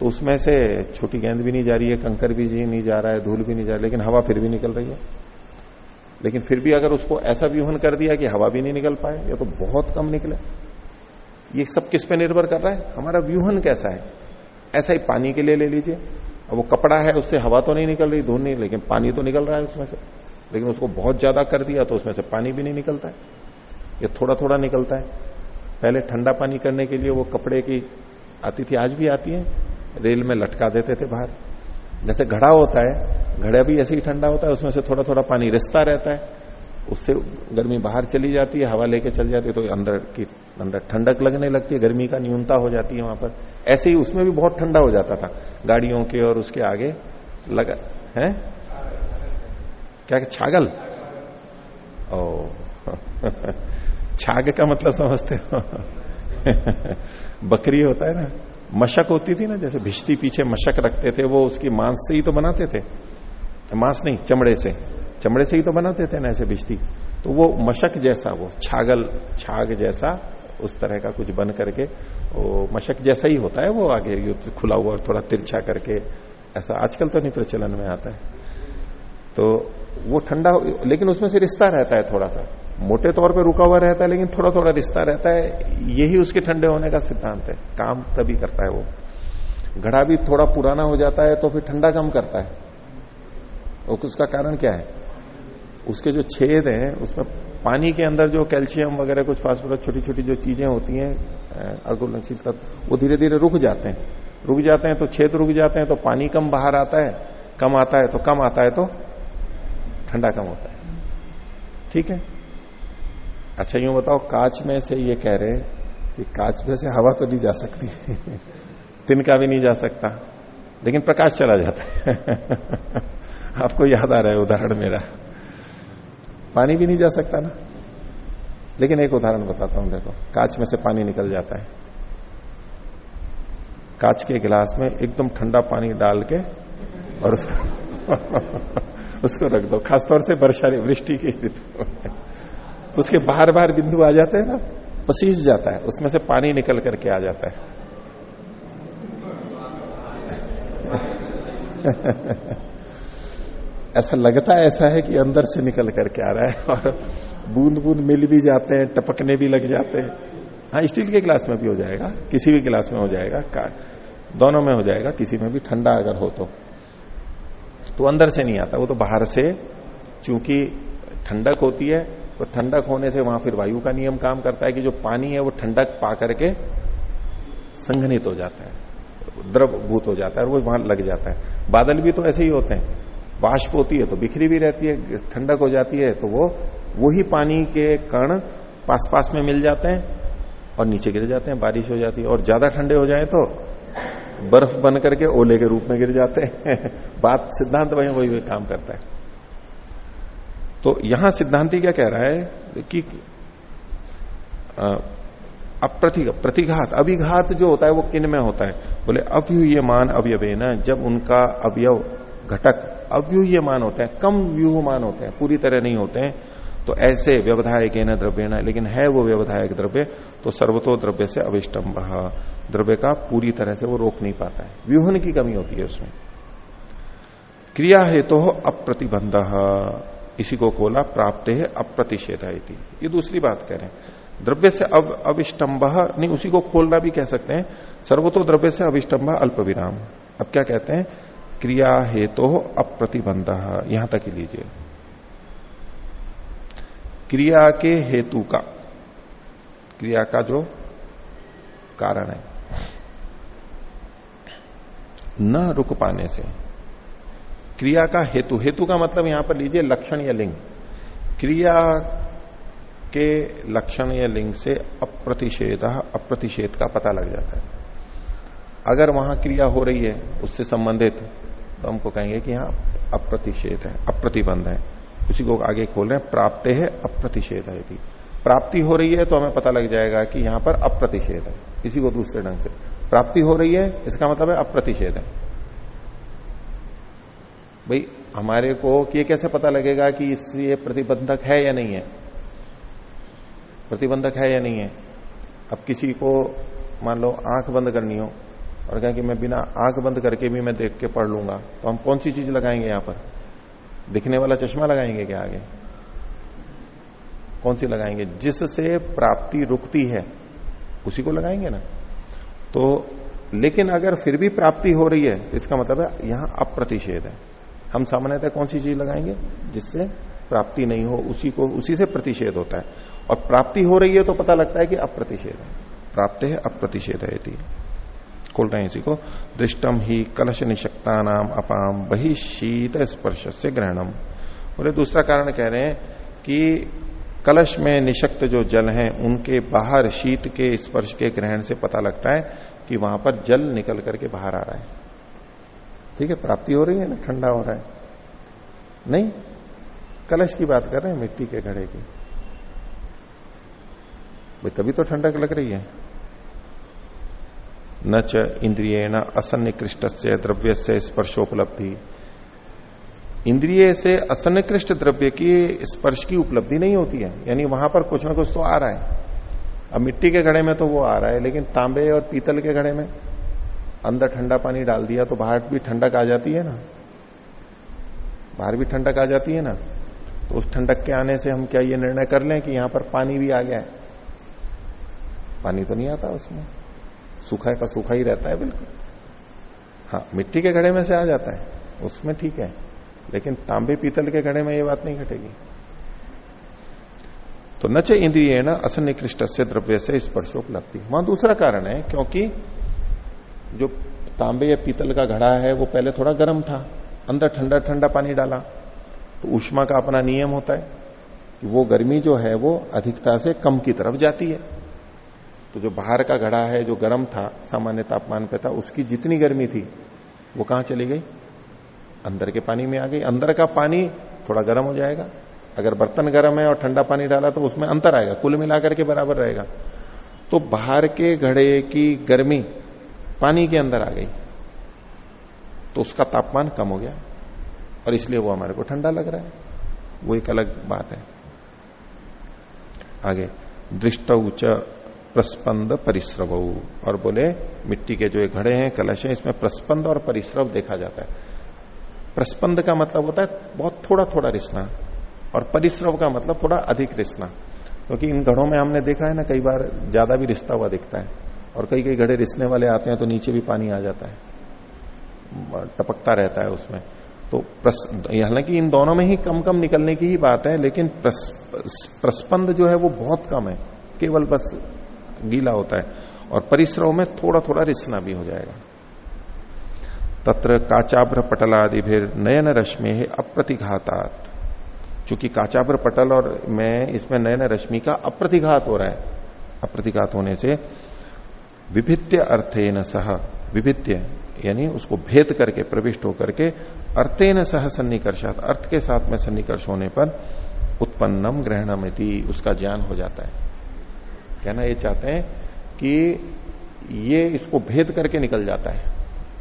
तो उसमें से छोटी गेंद भी नहीं जा रही है कंकर भी नहीं जा रहा है धूल भी नहीं जा रही लेकिन हवा फिर भी निकल रही है। लेकिन फिर भी अगर उसको ऐसा व्यूहन कर दिया कि हवा भी नहीं निकल पाए या तो बहुत कम निकले। ये सब किस पे निर्भर कर रहा है? हमारा व्यूहन कैसा है? ऐसा ही पानी के लिए ले लीजिए। अब वो कपड़ा है, उससे हवा तो नहीं निकल रही धूल नहीं लेकिन पानी तो निकल रहा है उसमें से। लेकिन उसको बहुत ज़्यादा कर दिया तो उसमें से पानी भी नहीं निकलता है। ये थोड़ा थोड़ा निकलता है। पहले ठंडा पानी करने के लिए वो कपड़े की आती थी आज भी आती है। रेल में लटका देते थे बाहर। जैसे घड़ा होता है, घड़ा भी ऐसे ही ठंडा होता है, उसमें से थोड़ा थोड़ा पानी रिसता रहता है। उससे गर्मी बाहर चली जाती है, हवा लेके चल जाती है तो अंदर की, अंदर ठंडक लगने लगती है, गर्मी का न्यूनता हो जाती है वहाँ पर। ऐसे ही उसमें भी बहुत ठंडा हो जाता था, गाड़ियों के और उसके आगे लगा, है? क्या छागल? ओ छाग का मतलब समझते हो? बकरी होता है ना, मशक होती थी ना, जैसे भिश्ती पीछे मशक रखते थे, वो उसकी मांस से ही तो बनाते थे, मांस नहीं, चमड़े से। चमड़े से ही तो बनाते थे ना ऐसे भिश्ती तो वो मशक जैसा, वो छागल, छाग जैसा, उस तरह का कुछ बन करके, वो मशक जैसा ही होता है, वो आगे खुला हुआ और थोड़ा तिरछा करके, ऐसा आजकल तो नहीं प्रचलन में आता है। तो वो ठंडा लेकिन उसमें से रिश्ता रहता है थोड़ा सा मोटे तौर पे रुका हुआ रहता है, लेकिन थोड़ा थोड़ा रिश्ता रहता है। यही उसके ठंडे होने का सिद्धांत है। काम तभी करता है वो। घड़ा भी थोड़ा पुराना हो जाता है तो फिर ठंडा कम करता है। उसका कारण क्या है? उसके जो छेद हैं, उसमें पानी के अंदर जो कैल्शियम वगैरह, कुछ फास्फोरस छोटी छोटी जो चीज़ें होती हैं अगुलनशील तत्व, वो धीरे धीरे रुक जाते हैं। रुक जाते हैं तो छेद रुक जाते हैं तो पानी कम बाहर आता है, कम आता है तो कम आता है तो ठंडा कम होता है। ठीक है? अच्छा यूँ बताओ, कांच में से ये कह रहे कि कांच में से हवा तो नहीं जा सकती तिनका भी नहीं जा सकता, लेकिन प्रकाश चला जाता है। आपको याद आ रहा है उदाहरण मेरा? पानी भी नहीं जा सकता ना। लेकिन एक उदाहरण बताता हूँ, देखो, कांच में से पानी निकल जाता है। कांच के गिलास में एकदम ठंडा पानी डाल के और उसको उसको रख दो, खासतौर से वर्षा वृष्टि की ऋतु तो उसके बाहर बाहर बिंदु आ जाते हैं ना, पसीज जाता है, उसमें से पानी निकल करके आ जाता है। ऐसा लगता ऐसा है कि अंदर से निकल करके आ रहा है और बूंद बूंद मिल भी जाते हैं, टपकने भी लग जाते हैं। हाँ स्टील के गिलास में भी हो जाएगा, किसी भी गिलास में हो जाएगा दोनों में हो जाएगा, किसी में भी, ठंडा अगर हो तो। तो अंदर से नहीं आता, वो तो बाहर से, चूँकि ठंडक होती है तो ठंडक होने से वहाँ फिर वायु का नियम काम करता है कि जो पानी है, वो ठंडक पा करके संघनित हो जाता है द्रव भूत हो जाता है और वो वहाँ लग जाता है। बादल भी तो ऐसे ही होते हैं वाष्प होती है तो बिखरी भी रहती है, ठंडक हो जाती है तो वो, वही पानी के कण पास पास में मिल जाते हैं और नीचे गिर जाते हैं, बारिश हो जाती है और ज़्यादा ठंडे हो जाए तो बर्फ़ बन करके ओले के रूप में गिर जाते हैं। बात सिद्धांत वही वही काम करता है। तो यहाँ सिद्धांति क्या कह रहा है कि प्रतिघात, अभिघात जो होता है वो किन में होता है? बोले अव्यूहमान अवयवे न जब उनका अवयव घटक अव्यूहमान होते हैं, कम व्यूहमान होते हैं, पूरी तरह नहीं होते हैं तो ऐसे व्यवधायक न द्रव्य न, लेकिन है वो व्यवधायक द्रव्य तो सर्वतो द्रव्य से अविष्टम द्रव्य का पूरी तरह से वो रोक नहीं पाता है। व्यूहन की कमी होती है उसमें। क्रिया हेतु तो अप्रतिबंध। इसी को खोला प्राप्त है अप्रतिषेध ये दूसरी बात कह रहे हैं। द्रव्य से अब अविष्टम्भ नहीं, उसी को खोलना भी कह सकते हैं। सर्वतो द्रव्य से अविष्टम्भ अल्प विराम अब क्या कहते हैं? क्रिया हेतु तो अप्रतिबंध। यहाँ तक ही लीजिए। क्रिया के हेतु का, क्रिया का जो कारण है, न रुक पाने से। क्रिया का हेतु हेतु का मतलब यहाँ पर लीजिए लक्षण या लिंग। क्रिया के लक्षण या लिंग से अप्रतिषेध अप्रतिषेध का पता लग जाता है। अगर वहाँ क्रिया हो रही है, उससे संबंधित तो हमको कहेंगे कि यहाँ अप्रतिषेध है, अप्रतिबंध है। उसी को आगे खोल रहे हैं, प्राप्त है, अप्रतिषेध है यदि प्राप्ति हो रही है तो हमें पता लग जाएगा कि यहाँ पर अप्रतिषेध है। इसी को दूसरे ढंग से। प्राप्ति हो रही है, इसका मतलब है अप्रतिषेध है। भाई, हमारे को ये कैसे पता लगेगा कि इससे प्रतिबंधक है या नहीं है? प्रतिबंधक है या नहीं है? अब किसी को, मान लो, आँख बंद करनी हो और कहें कि मैं बिना आँख बंद करके भी मैं देख के पढ़ लूँगा। तो हम कौन सी चीज़ लगाएँगे यहाँ पर? दिखने वाला चश्मा लगाएँगे क्या आगे? कौन सी लगाएँगे? जिससे प्राप्ति रुकती है, उसी को लगाएँगे ना? तो लेकिन अगर फिर भी प्राप्ति हो रही है तो इसका मतलब है यहाँ अप्रतिषेध है। हम सामान्यतः कौन सी चीज़ लगाएँगे? जिससे प्राप्ति नहीं हो, उसी को, उसी से प्रतिषेध होता है। और प्राप्ति हो रही है तो पता लगता है कि अप्रतिषेध है। प्राप्त है, अप्रतिषेध है खोल रहे हैं इसी को दृष्टम ही कलश निशक्ता नाम अपाम बही शीत स्पर्श से ग्रहणम। और दूसरा कारण कह रहे हैं कि कलश में निशक्त जो जल हैं, उनके बाहर शीत के स्पर्श के ग्रहण से पता लगता है कि वहाँ पर जल निकल करके बाहर आ रहा है। ठीक है, प्राप्ति हो रही है ना? ठंडा हो रहा है। नहीं, कलश की बात कर रहे हैं, मिट्टी के घड़े की। भाई तभी तो ठंडक लग रही है। न च इंद्रिय न असन्निकृष्ट से द्रव्य से स्पर्शोपलब्धि। इंद्रिय से असन्निकृष्ट द्रव्य की स्पर्श की उपलब्धि नहीं होती है। यानी वहाँ पर कुछ ना कुछ तो आ रहा है। अब मिट्टी के घड़े में तो वो आ रहा है, लेकिन तांबे और पीतल के घड़े में अंदर ठंडा पानी डाल दिया तो बाहर भी ठंडक आ जाती है ना? बाहर भी ठंडक आ जाती है ना? तो उस ठंडक के आने से हम क्या ये निर्णय कर लें कि यहाँ पर पानी भी आ गया है? पानी तो नहीं आता उसमें। सूखा का सूखा ही रहता है, बिल्कुल। हाँ मिट्टी के घड़े में से आ जाता है, उसमें ठीक है, लेकिन तांबे पीतल के घड़े में ये बात नहीं घटेगी। तो नच इंद्रिय न असन्निकृष्ट से द्रव्य से स्पर्शोपलब्धि। वहाँ दूसरा कारण है, क्योंकि जो तांबे या पीतल का घड़ा है, वो पहले थोड़ा गर्म था, अंदर ठंडा ठंडा पानी डाला तो उष्मा का अपना नियम होता है कि वो गर्मी जो है, वो अधिकता से कम की तरफ़ जाती है। तो जो बाहर का घड़ा है, जो गर्म था, सामान्य तापमान पे था, उसकी जितनी गर्मी थी, वो कहाँ चली गई? अंदर के पानी में आ गई। अंदर का पानी थोड़ा गर्म हो जाएगा। अगर बर्तन गर्म है और ठंडा पानी डाला तो उसमें अंतर आएगा, कुल मिलाकर के बराबर रहेगा। तो बाहर के घड़े की गर्मी पानी के अंदर आ गई। तो उसका तापमान कम हो गया। और इसलिए वो हमारे को ठंडा लग रहा है। वो एक अलग बात है। आगे, दृष्ट उच्च प्रस्पंद परिश्रव। और बोले, मिट्टी के जो घड़े हैं, कलश हैं, इसमें प्रस्पंद और परिश्रव देखा जाता है। प्रस्पंद का मतलब होता है बहुत थोड़ा थोड़ा रिश्ना, और परिश्रव का मतलब थोड़ा अधिक रिश्ना। क्योंकि इन घड़ों में हमने देखा है ना, कई बार ज़्यादा भी रिश्ता हुआ दिखता है, और कई कई घड़े रिसने वाले आते हैं तो नीचे भी पानी आ जाता है, टपकता रहता है उसमें। तो हालाँकि इन दोनों में ही कम कम निकलने की ही बात है, लेकिन प्रस्पंद जो है वो बहुत कम है, केवल बस गीला होता है और परिश्रम में थोड़ा थोड़ा रिसना भी हो जाएगा। तत्र काचाभ्र पटलादि फिर नयन रश्मि है अप्रतिघातात। चूँकि काचाभ्र पटल और मैं इसमें नयन रश्मि का अप्रतिघात हो रहा है, अप्रतिघात होने से विभित्य अर्थे न सह, विभित्य, यानी उसको भेद करके, प्रविष्ट होकर के अर्थे न सह सन्निकर्षात। अर्थ के साथ में सन्निकर्ष होने पर उत्पन्नम ग्रहणमिति उसका ज्ञान हो जाता है। कहना ये चाहते हैं कि ये इसको भेद करके निकल जाता है।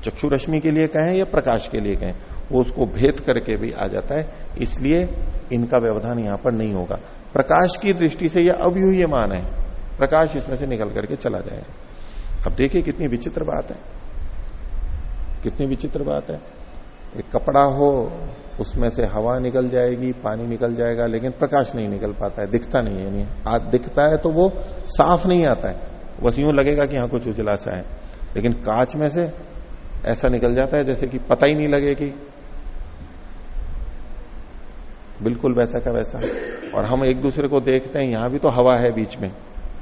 चक्षु रश्मि के लिए कहें या प्रकाश के लिए कहें, वो उसको भेद करके भी आ जाता है, इसलिए इनका व्यवधान यहाँ पर नहीं होगा। प्रकाश की दृष्टि से यह अव्यूह्यमान है। प्रकाश इसमें से निकल करके चला जाएगा अब देखिए कितनी विचित्र बात है। कितनी विचित्र बात है। एक कपड़ा हो उसमें से हवा निकल जाएगी, पानी निकल जाएगा, लेकिन प्रकाश नहीं निकल पाता है, दिखता नहीं है नहीं दिखता है तो वो साफ़ नहीं आता है। बस यूँ लगेगा कि यहाँ कुछ उजला सा है। लेकिन कांच में से ऐसा निकल जाता है जैसे कि पता ही नहीं लगे कि बिल्कुल वैसा का वैसा। और हम एक दूसरे को देखते हैं, यहाँ भी तो हवा है बीच में।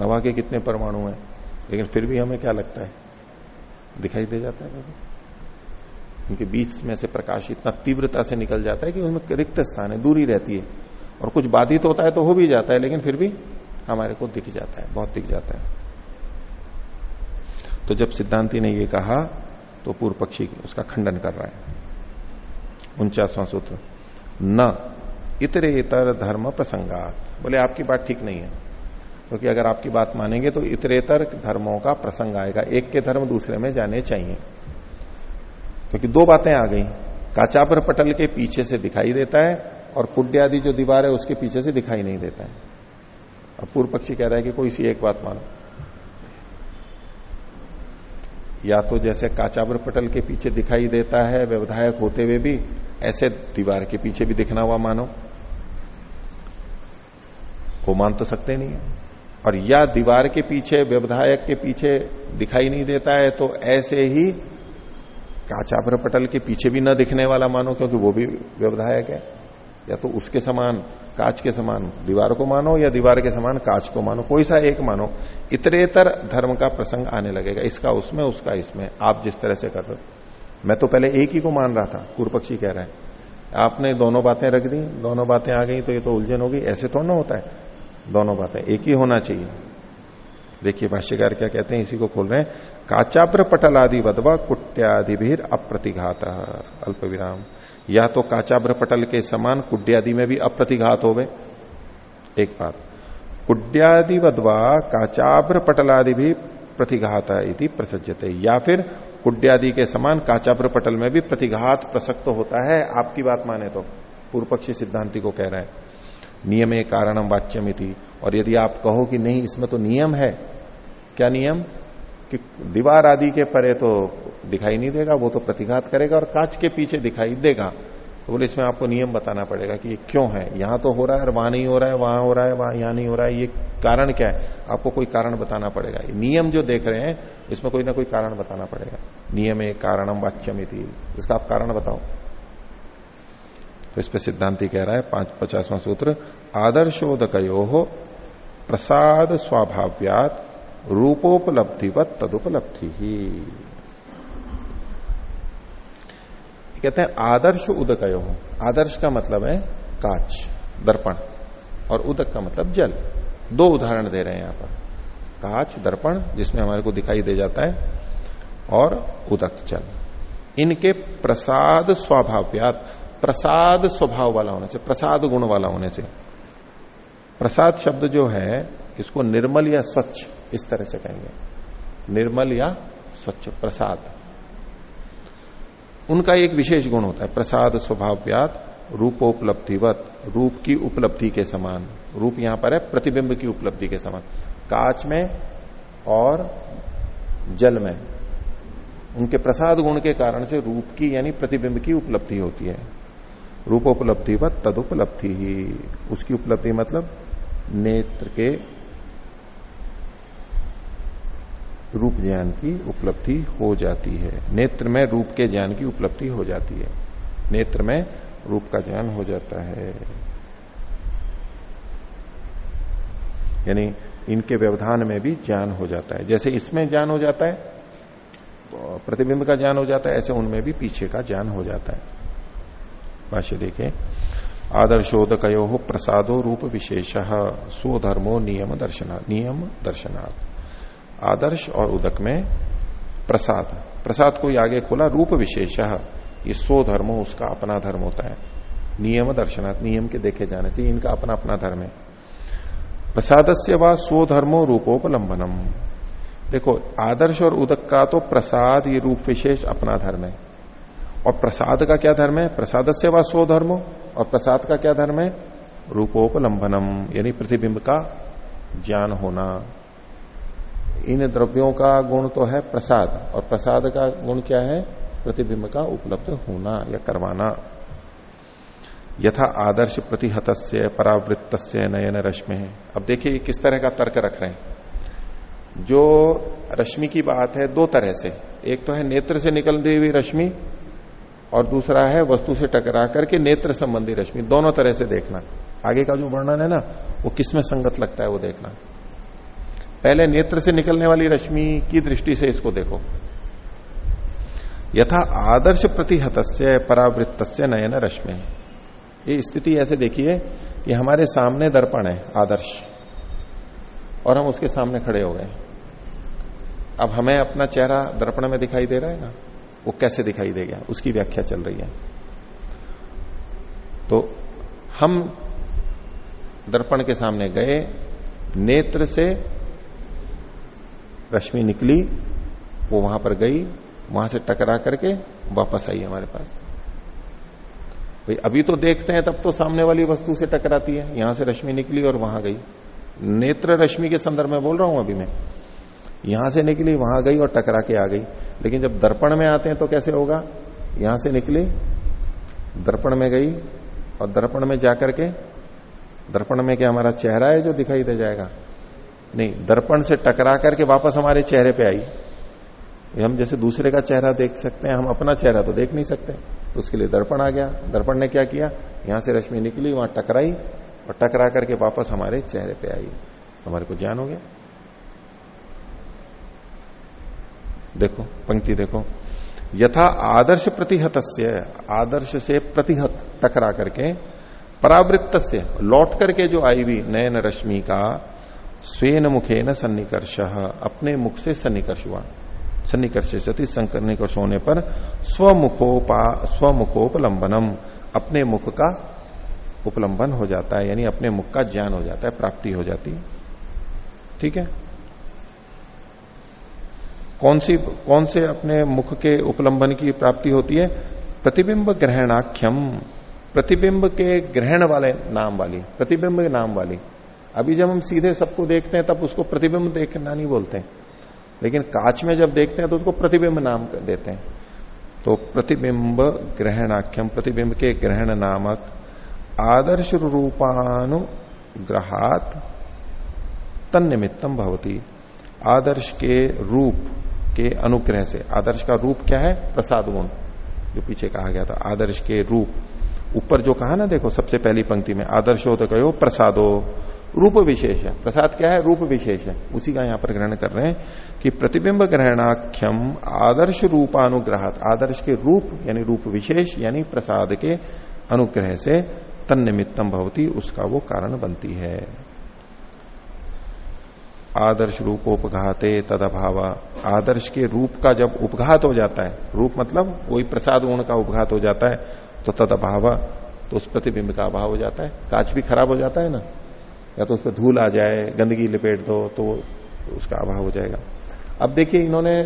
हवा के कितने परमाणु हैं। लेकिन फिर भी हमें क्या लगता है? दिखाई दे जाता है। उनके बीच में से प्रकाश इतना तीव्रता से निकल जाता है कि उसमें रिक्त स्थान है, दूरी रहती है। और कुछ बाधित होता है तो हो भी जाता है, लेकिन फिर भी हमारे को दिख जाता है, बहुत दिख जाता है। तो जब सिद्धांति ने ये कहा तो पूर्व पक्षी उसका खंडन कर रहा है। उनचासवां सूत्र, न इतरे इतर धर्म प्रसंगात। बोले, आपकी बात ठीक नहीं है। क्योंकि तो अगर आपकी बात मानेंगे तो इतरेतर धर्मों का प्रसंग आएगा। एक के धर्म दूसरे में जाने चाहिए। क्योंकि दो बातें आ गई। काचापर पटल के पीछे से दिखाई देता है और कुड्य आदि जो दीवार है उसके पीछे से दिखाई नहीं देता है। अब पूर्व पक्षी कह रहा है कि कोई सी एक बात मानो। या तो जैसे काचाबर पटल के पीछे दिखाई देता है, व्यवधायक होते हुए भी, ऐसे दीवार के पीछे भी दिखना हुआ मानो। वो मान तो सकते नहीं है। और या दीवार के पीछे, व्यवधायक के पीछे दिखाई नहीं देता है तो ऐसे ही काचाभ्र पटल के पीछे भी न दिखने वाला मानो, क्योंकि वो भी व्यवधायक है। या तो उसके समान, कांच के समान दीवार को मानो, या दीवार के समान कांच को मानो, कोई सा एक मानो। इतरेतर धर्म का प्रसंग आने लगेगा। इसका उसमें, उसका इसमें, आप जिस तरह से कर रहे मैं तो पहले एक ही को मान रहा था पूर्व पक्षी कह रहे हैं। आपने दोनों बातें रख दी, दोनों बातें आ गई तो ये तो उलझन होगी। ऐसे थोड़ा ना होता है। दोनों बातें एक ही होना चाहिए। देखिए, भाष्यकार क्या कहते हैं, इसी को खोल रहे हैं। काचाप्र पटल आदि वधवा कुट्यादि भी अप्रतिघात। अल्प विराम या तो काचाब्र पटल के समान कुड्यादि में भी अप्रतिघात हो एक बात। कुड्यादि वधवा काचाब्र पटलादि भी प्रतिघात इति प्रसजते या फिर कुड्यादि के समान काचाब्र पटल में भी प्रतिघात प्रसक्त होता है। आपकी बात माने तो। पूर्व पक्षी सिद्धांति को कह रहे हैं। नियमे कारणम वाच्यमिति। और यदि आप कहो कि नहीं, इसमें तो नियम है। क्या नियम? कि दीवार आदि के परे तो दिखाई नहीं देगा, वो तो प्रतिघात करेगा और कांच के पीछे दिखाई देगा। तो बोले, इसमें आपको नियम बताना पड़ेगा कि ये क्यों है? यहाँ तो हो रहा है और वहाँ नहीं हो रहा है, वहाँ हो रहा है, वहाँ यहाँ नहीं हो रहा है, ये कारण क्या है? आपको कोई कारण बताना पड़ेगा। नियम जो देख रहे हैं, इसमें कोई ना कोई कारण बताना पड़ेगा। नियम है कारणम वाच्यम इसका आप कारण बताओ। तो इस पर सिद्धांति कह रहा है, पाँच, पचासवां सूत्र आदर्शोदको प्रसाद स्वाभाव्यात रूपोपलब्धिवत तदुपलब्धि। ही कहते हैं, आदर्श उदक आदर्श का मतलब है काच, दर्पण, और उदक का मतलब जल। दो उदाहरण दे रहे हैं यहाँ पर। काच, दर्पण, जिसमें हमारे को दिखाई दे जाता है, और उदक, जल। इनके प्रसाद स्वभाव्यात, प्रसाद स्वभाव वाला होने से प्रसाद गुण वाला होने से प्रसाद शब्द जो है, इसको निर्मल या स्वच्छ इस तरह से कहेंगे। निर्मल या स्वच्छ, प्रसाद। उनका एक विशेष गुण होता है, प्रसाद स्वभाव्यात रूपोपलब्धिवत, रूप की उपलब्धि के समान। रूप यहाँ पर है, प्रतिबिंब की उपलब्धि के समान। कांच में और जल में। उनके प्रसाद गुण के कारण से रूप की यानी प्रतिबिंब की उपलब्धि होती है। रूपोपलब्धि व तदुपलब्धि ही। उसकी उपलब्धि मतलब नेत्र के रूप ज्ञान की उपलब्धि हो जाती है। नेत्र में रूप के ज्ञान की उपलब्धि हो जाती है। नेत्र में रूप का ज्ञान हो जाता है। यानी इनके व्यवधान में भी ज्ञान हो जाता है। जैसे इसमें ज्ञान हो जाता है, प्रतिबिंब का ज्ञान हो जाता है, ऐसे उनमें भी पीछे का ज्ञान हो जाता है। भाष्य देखें आदर्शोदको प्रसादो रूप विशेष स्वधर्मो नियम दर्शनाथ नियम दर्शनाथ आदर्श और उदक में प्रसाद। प्रसाद को आगे खोला रूप विशेष। ये सो धर्म, उसका अपना धर्म होता है। नियम दर्शनात्, नियम के देखे जाने से इनका अपना अपना धर्म है। प्रसाद से व स्वधर्मो रूपोपलंबनम। देखो, आदर्श और उदक का तो प्रसाद, ये रूप विशेष अपना धर्म है। और प्रसाद का क्या धर्म है? प्रसाद से व स्वधर्मो और प्रसाद का क्या धर्म है? रूपोपलंबनम। यानी प्रतिबिंब का ज्ञान होना। इन द्रव्यों का गुण तो है प्रसाद, और प्रसाद का गुण क्या है? प्रतिबिंब का उपलब्ध होना या करवाना। यथा आदर्श प्रतिहत परावृत्त नयन रश्मि। है अब देखिए किस तरह का तर्क रख रहे हैं। जो रश्मि की बात है दो तरह से। एक तो है नेत्र से निकलती हुई रश्मि, और दूसरा है वस्तु से टकरा करके नेत्र संबंधी रश्मि। दोनों तरह से देखना। आगे का जो वर्णन है ना, वो किसमें संगत लगता है वो देखना। पहले नेत्र से निकलने वाली रश्मि की दृष्टि से इसको देखो। यथा आदर्श प्रतिहत परावृत्त नयन रश्मि। ये स्थिति ऐसे देखिए कि हमारे सामने दर्पण है, आदर्श। और हम उसके सामने खड़े हो गए। अब हमें अपना चेहरा दर्पण में दिखाई दे रहा है ना? वो कैसे दिखाई देगा? उसकी व्याख्या चल रही है। तो हम दर्पण के सामने गए, नेत्र से रश्मि निकली, वो वहाँ पर गई, वहाँ से टकरा करके वापस आई हमारे पास। भाई, अभी तो देखते हैं, तब तो सामने वाली वस्तु से टकराती है। यहाँ से रश्मि निकली और वहाँ गई। नेत्र रश्मि के संदर्भ में बोल रहा हूँ अभी मैं। यहाँ से निकली, वहाँ गई और टकरा के आ गई। लेकिन जब दर्पण में आते हैं तो कैसे होगा? यहाँ से निकली, दर्पण में गई और दर्पण में जाकर के, दर्पण में क्या हमारा चेहरा है जो दिखाई दे जाएगा? नहीं, दर्पण से टकरा करके वापस हमारे चेहरे पे आई। हम जैसे दूसरे का चेहरा देख सकते हैं, हम अपना चेहरा तो देख नहीं सकते। तो उसके लिए दर्पण आ गया। दर्पण ने क्या किया? यहाँ से रश्मि निकली, वहाँ टकराई और टकरा करके वापस हमारे चेहरे पे आई। हमारे को ज्ञान हो गया। देखो, पंक्ति देखो। यथा आदर्श प्रतिहत आदर्श से प्रतिहत टकरा करके परावृत्त लौट करके जो आई हुई नयन रश्मि का स्वेन मुखे न सन्निकर्ष। अपने मुख से सन्निकर्ष हुआ। सन्निकर्ष सती संकर्निकर्ष होने पर स्वमुखोपा, स्वमुखोपलंबनम। अपने मुख का उपलंबन हो जाता है, यानी अपने मुख का ज्ञान हो जाता है, प्राप्ति हो जाती है। ठीक है? कौन सी, कौन से अपने मुख के उपलंबन की प्राप्ति होती है? प्रतिबिंब ग्रहणाख्यम। प्रतिबिंब के ग्रहण वाले नाम वाली, प्रतिबिंब के नाम वाली। अभी जब हम सीधे सबको देखते हैं, तब उसको प्रतिबिंब देखना नहीं बोलते हैं। लेकिन कांच में जब देखते हैं तो उसको प्रतिबिंब नाम देते हैं। तो प्रतिबिंब ग्रहणाख्यम, प्रतिबिंब के ग्रहण नामक आदर्श रूपानुग्रहात तन्निमित्तम भवती। आदर्श के रूप के अनुग्रह से। आदर्श का रूप क्या है? प्रसाद गुण जो पीछे कहा गया था। आदर्श के रूप। ऊपर जो कहा ना, देखो, सबसे पहली पंक्ति में आदर्श तो कहो प्रसादो। रूप विशेष है। प्रसाद क्या है? रूप विशेष है। उसी का यहाँ पर ग्रहण कर रहे हैं कि प्रतिबिंब ग्रहणाख्यम आदर्श रूपानुग्रह आदर्श के रूप, यानी रूप विशेष, यानी प्रसाद के अनुग्रह से तन निमित्तम भवती, उसका वो कारण बनती है। आदर्श रूप उपघाते तद अभाव आदर्श के रूप का जब उपघात हो जाता है, रूप मतलब वही प्रसाद गुण का उपघात हो जाता है तो तद अभाव तो उस प्रतिबिंब का अभाव हो जाता है। कांच भी खराब हो जाता है ना? या तो उस पर धूल आ जाए, गंदगी लपेट दो तो उसका अभाव हो जाएगा। अब देखिए, इन्होंने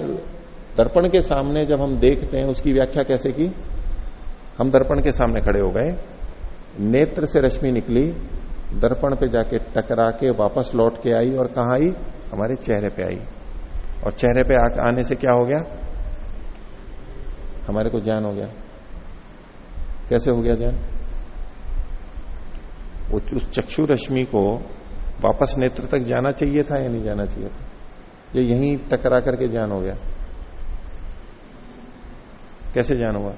दर्पण के सामने जब हम देखते हैं, उसकी व्याख्या कैसे की? हम दर्पण के सामने खड़े हो गए। नेत्र से रश्मि निकली, दर्पण पे जाके टकरा के वापस लौट के आई और कहा आई? हमारे चेहरे पे आई। और चेहरे पे आने से क्या हो गया? हमारे को ज्ञान हो गया। कैसे हो गया ज्ञान? उस चक्षु रश्मि को वापस नेत्र तक जाना चाहिए था या नहीं जाना चाहिए था? ये यहीं टकरा करके ज्ञान हो गया। कैसे ज्ञान हुआ?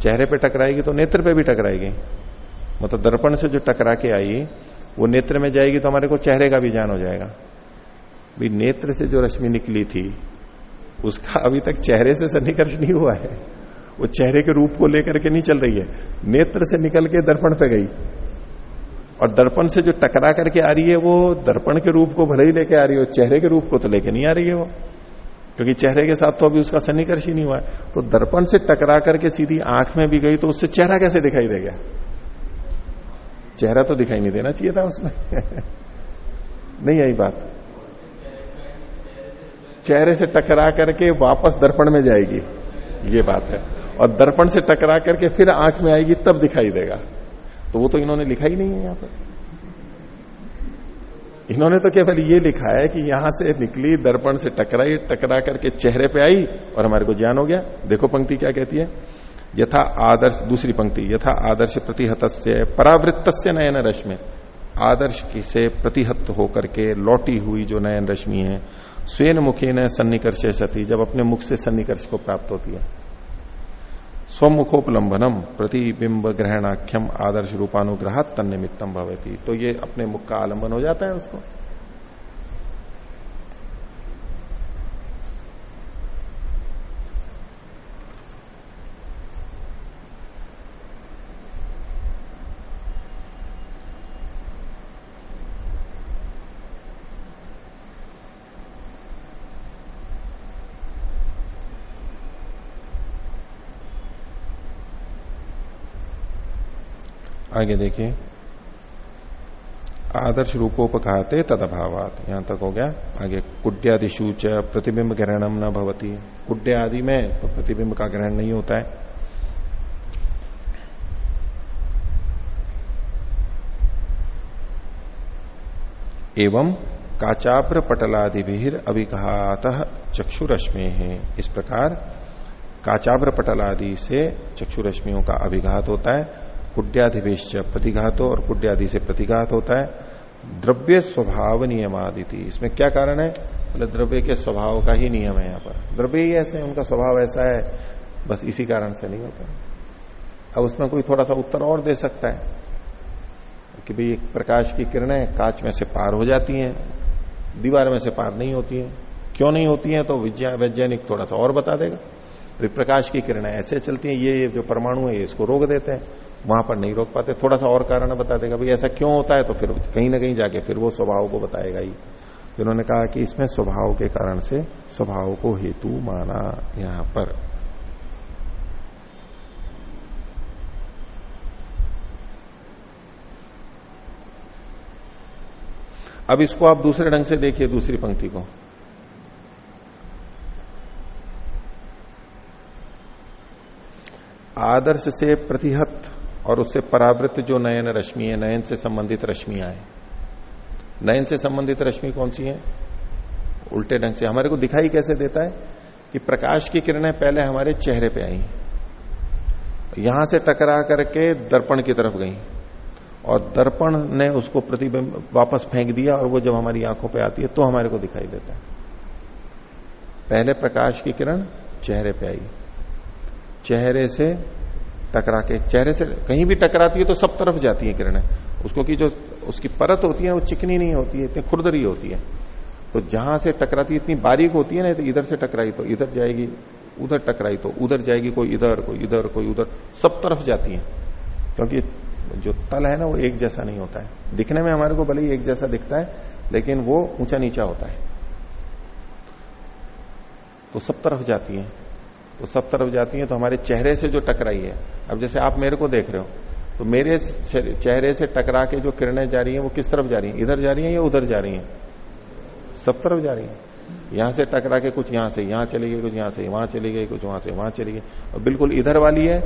चेहरे पे टकराएगी तो नेत्र पे भी टकराएगी। मतलब दर्पण से जो टकरा के आई, वो नेत्र में जाएगी तो हमारे को चेहरे का भी ज्ञान हो जाएगा। भी नेत्र से जो रश्मि निकली थी, उसका अभी तक चेहरे से सन्निकर्ष नहीं हुआ है। वो चेहरे के रूप को लेकर के नहीं चल रही है। नेत्र से निकल के दर्पण पे गई। और दर्पण से जो टकरा करके आ रही है, वो दर्पण के रूप को भले ही लेके आ रही है चेहरे के रूप को तो लेके नहीं आ रही है वो। क्योंकि चेहरे के साथ तो अभी उसका सन्निकर्ष ही नहीं हुआ है। तो दर्पण से टकरा करके सीधी आँख में भी गई तो उससे चेहरा कैसे दिखाई देगा चेहरा तो दिखाई नहीं देना चाहिए था उसमें। नहीं आई बात। चेहरे से टकरा करके वापस दर्पण में जाएगी। ये बात है। और दर्पण से टकरा करके फिर आँख में आएगी, तब दिखाई देगा। तो वो तो इन्होंने लिखा ही नहीं है यहाँ पर। इन्होंने तो केवल ये लिखा है कि यहाँ से निकली, दर्पण से टकराई, टकरा करके चेहरे पे आई और हमारे को ज्ञान हो गया। देखो पंक्ति क्या कहती है। यथा आदर्श, दूसरी पंक्ति, यथा आदर्श प्रतिहत परावृत्त से नयन रश्मि। आदर्श से प्रतिहत होकर के लौटी हुई जो नयन रश्मि है स्वयं मुखी न सन्निकर्ष सती, जब अपने मुख से सन्निकर्ष को प्राप्त होती है। स्वमुखोपलंबनम प्रतिबिंब ग्रहणाख्यम आदर्श रूपानुग्रह तन्निमित्तम भवती। तो ये अपने मुख का आलंबन हो जाता है उसको। आगे देखिए। आदर्श रूपोपघाते तद अभावात यहाँ तक हो गया। आगे कुड्यादिशु च प्रतिबिंब ग्रहणम न भवती। कुड्य आदि में तो प्रतिबिंब का ग्रहण नहीं होता है। एवं काचाप्र पटलादिभिर अभिघात चक्षुरश्मि। है इस प्रकार काचाब्र पटलादि से चक्षुरश्मियों का अभिघात होता है। कुड्याधिवेश प्रतिघात और कुड्यादि से प्रतिघात होता है। द्रव्य स्वभाव नियमादिति। इसमें क्या कारण है? मतलब द्रव्य के स्वभाव का ही नियम है यहाँ पर। द्रव्य ही ऐसे उनका स्वभाव ऐसा है, बस इसी कारण से नहीं होता। अब उसमें कोई थोड़ा सा उत्तर और दे सकता है कि भाई एक प्रकाश की किरणें कांच में से पार हो जाती हैं, दीवार में से पार नहीं होती हैं। क्यों नहीं होती हैं? तो वैज्ञानिक थोड़ा सा और बता देगा। प्रकाश की किरणें ऐसे चलती हैं, ये जो परमाणु है इसको रोक देते हैं। वहाँ पर नहीं रोक पाते। थोड़ा सा और कारण बता देगा, भाई ऐसा क्यों होता है? तो फिर कहीं ना कहीं जाके फिर वो स्वभाव को बताएगा ही। तो उन्होंने कहा कि इसमें स्वभाव के कारण से स्वभाव को हेतु माना यहाँ पर। अब इसको आप दूसरे ढंग से देखिए, दूसरी पंक्ति को। आदर्श से प्रतिहत और उससे परावृत जो नयन रश्मि है, नयन से संबंधित रश्मियाँ हैं। नयन से संबंधित रश्मि कौन सी है? उल्टे ढंग से। हमारे को दिखाई कैसे देता है कि प्रकाश की किरणें पहले हमारे चेहरे पे आई। यहाँ से टकरा करके दर्पण की तरफ़ गई। और दर्पण ने उसको प्रतिबिंब वापस फेंक दिया और वो जब हमारी आँखों पे आती है तो हमारे को दिखाई देता है। पहले प्रकाश की किरण चेहरे पे आई। चेहरे से टकरा के चेहरे से कहीं भी टकराती है तो सब तरफ़ जाती है किरणें। उसको की जो उसकी परत होती है, वो चिकनी नहीं होती है, इतनी खुरदरी होती है। तो जहाँ से टकराती है, इतनी बारीक होती है ना तो इधर से टकराई तो इधर जाएगी, उधर टकराई तो उधर जाएगी, कोई इधर कोई इधर, कोई उधर, सब तरफ़ जाती है। क्योंकि जो तल है ना, वो एक जैसा नहीं होता है। दिखने में हमारे को भले ही एक जैसा दिखता है, लेकिन वो ऊँचा नीचा होता है। तो सब तरफ़ जाती है। तो सब तरफ़ जाती है तो हमारे चेहरे से जो टकराई है। अब जैसे आप मेरे को देख रहे हो तो मेरे चेहरे से टकरा के जो किरणें जा रही हैं, वो किस तरफ़ जा रही हैं? इधर जा रही हैं या उधर जा रही हैं? सब तरफ़ जा रही हैं। यहाँ से टकरा के कुछ यहाँ से, यहाँ चली गई, कुछ यहाँ से, वहाँ चली गई, कुछ वहाँ से, वहाँ चली गई। और बिल्कुल इधर वाली है,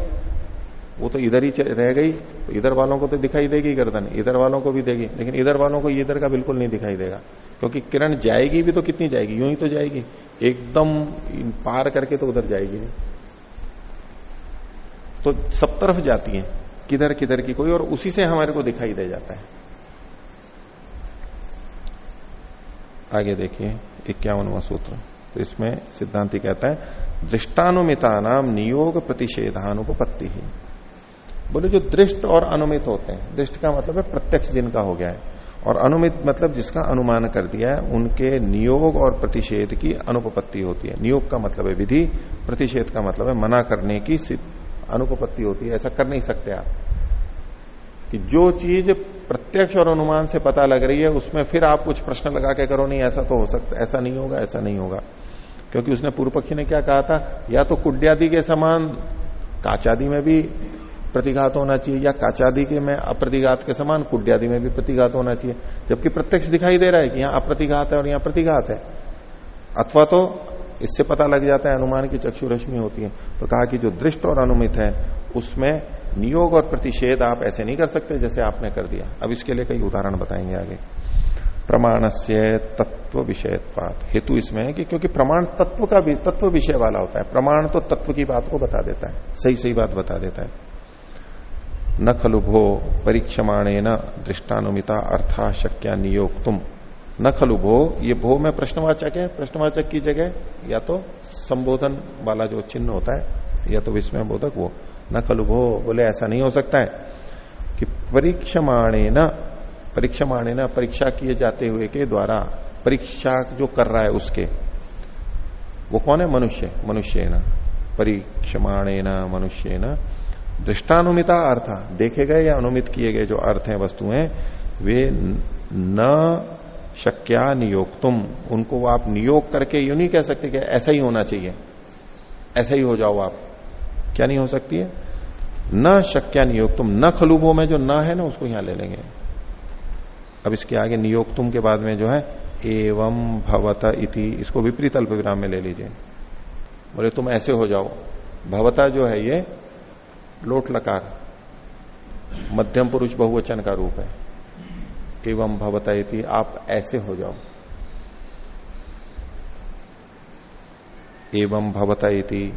वो तो इधर ही रह गई तो इधर वालों को तो दिखाई देगी गर्दन, इधर वालों को भी देगी, लेकिन इधर वालों को इधर का बिल्कुल नहीं दिखाई देगा। क्योंकि किरण जाएगी भी तो कितनी जाएगी? यूँ ही तो जाएगी। एकदम पार करके तो उधर जाएगी तो सब तरफ़ जाती है, किधर किधर की कोई, और उसी से हमारे को दिखाई दे जाता है। आगे देखिए, इक्यावनवा सूत्र। तो इसमें सिद्धांति कहता है दृष्टानुमिता नाम नियोग प्रतिषेधानुपत्ति ही। बोले, जो दृष्ट और अनुमित होते हैं, दृष्ट का मतलब है प्रत्यक्ष जिनका हो गया है। और अनुमित मतलब जिसका अनुमान कर दिया है, उनके नियोग और प्रतिषेध की अनुपपत्ति होती है। नियोग का मतलब है विधि, प्रतिषेध का मतलब है मना करने की अनुपपत्ति होती है। ऐसा कर नहीं सकते आप। कि जो चीज़ प्रत्यक्ष और अनुमान से पता लग रही है, उसमें फिर आप कुछ प्रश्न लगा के करो, नहीं, ऐसा तो हो सकता, ऐसा नहीं होगा, ऐसा नहीं होगा। क्योंकि उसने पूर्व पक्षी ने क्या कहा था? या तो कुड्यादि के समान, काचादि में भी प्रतिघात होना चाहिए, या काचादि के में अप्रतिघात के समान कुड्यादि में भी प्रतिघात होना चाहिए, जबकि प्रत्यक्ष दिखाई दे रहा है कि यहाँ अप्रतिघात है और यहाँ प्रतिघात है। अथवा तो इससे पता लग जाता है अनुमान की चक्षु रश्मि होती है। तो कहा कि जो दृष्ट और अनुमित है, उसमें नियोग और प्रतिषेध आप ऐसे नहीं कर सकते जैसे आपने कर दिया। अब इसके लिए कई उदाहरण बताएँगे आगे। प्रमाण से तत्व विषयत्वात। हेतु इसमें है कि क्योंकि प्रमाण तत्व का भी, तत्व विषय वाला होता है। प्रमाण तो तत्व की बात को बता देता है। सही सही बात बता देता है। न खलु भो परीक्षमाणे न दृष्टानुमिता अर्था शक्या नियोग तुम न खलु भो, ये भो में प्रश्नवाचक है, प्रश्नवाचक की जगह, या तो संबोधन वाला जो चिन्ह होता है, या तो विस्मय बोधक वो। न खलु भो, बोले ऐसा नहीं हो सकता है कि परीक्षमाणे न परीक्षमाणे न परीक्षा किए जाते हुए के द्वारा परीक्षा जो कर रहा है उसके, वो कौन है? मनुष्य मनुष्य न परीक्षमाणे न मनुष्य न दृष्टानुमिता अर्थ, देखे गए या अनुमित किए गए जो अर्थ हैं, वस्तुएँ, वे न शक्या नियोग तुम उनको आप नियोग करके यू नहीं कह सकते कि ऐसा ही होना चाहिए। ऐसा ही हो जाओ आप। क्या नहीं हो सकती है? न शक्या नियोग तुम न खलुबो में जो न है ना, उसको यहाँ ले लेंगे। अब इसके आगे नियोग तुम के बाद में जो है, एवं भवता इति, इसको विपरीत अल्प विराम में ले लीजिए। बोले, तुम ऐसे हो जाओ। भवता जो है ये लोट लकार, मध्यम पुरुष बहुवचन का रूप है। एवं भवता इति, आप ऐसे हो जाओ। एवं भवता इति,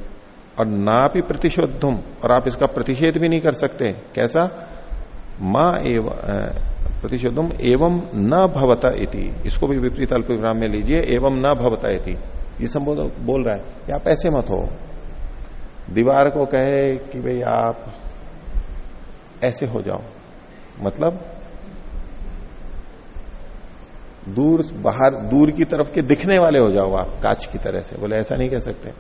और ना भी प्रतिशोधुम और आप इसका प्रतिषेध भी नहीं कर सकते। कैसा? माँ एवं प्रतिशोधम एवं न भवता इति। इसको भी विपरीत अल्प में लीजिए, एवं न भवता इति। ये संबोध बोल रहा है कि आप ऐसे मत हो। दीवार को कहे कि भाई आप ऐसे हो जाओ। मतलब दूर, बाहर, दूर की तरफ़ के दिखने वाले हो जाओ आप, कांच की तरह से। बोले, ऐसा नहीं कह सकते।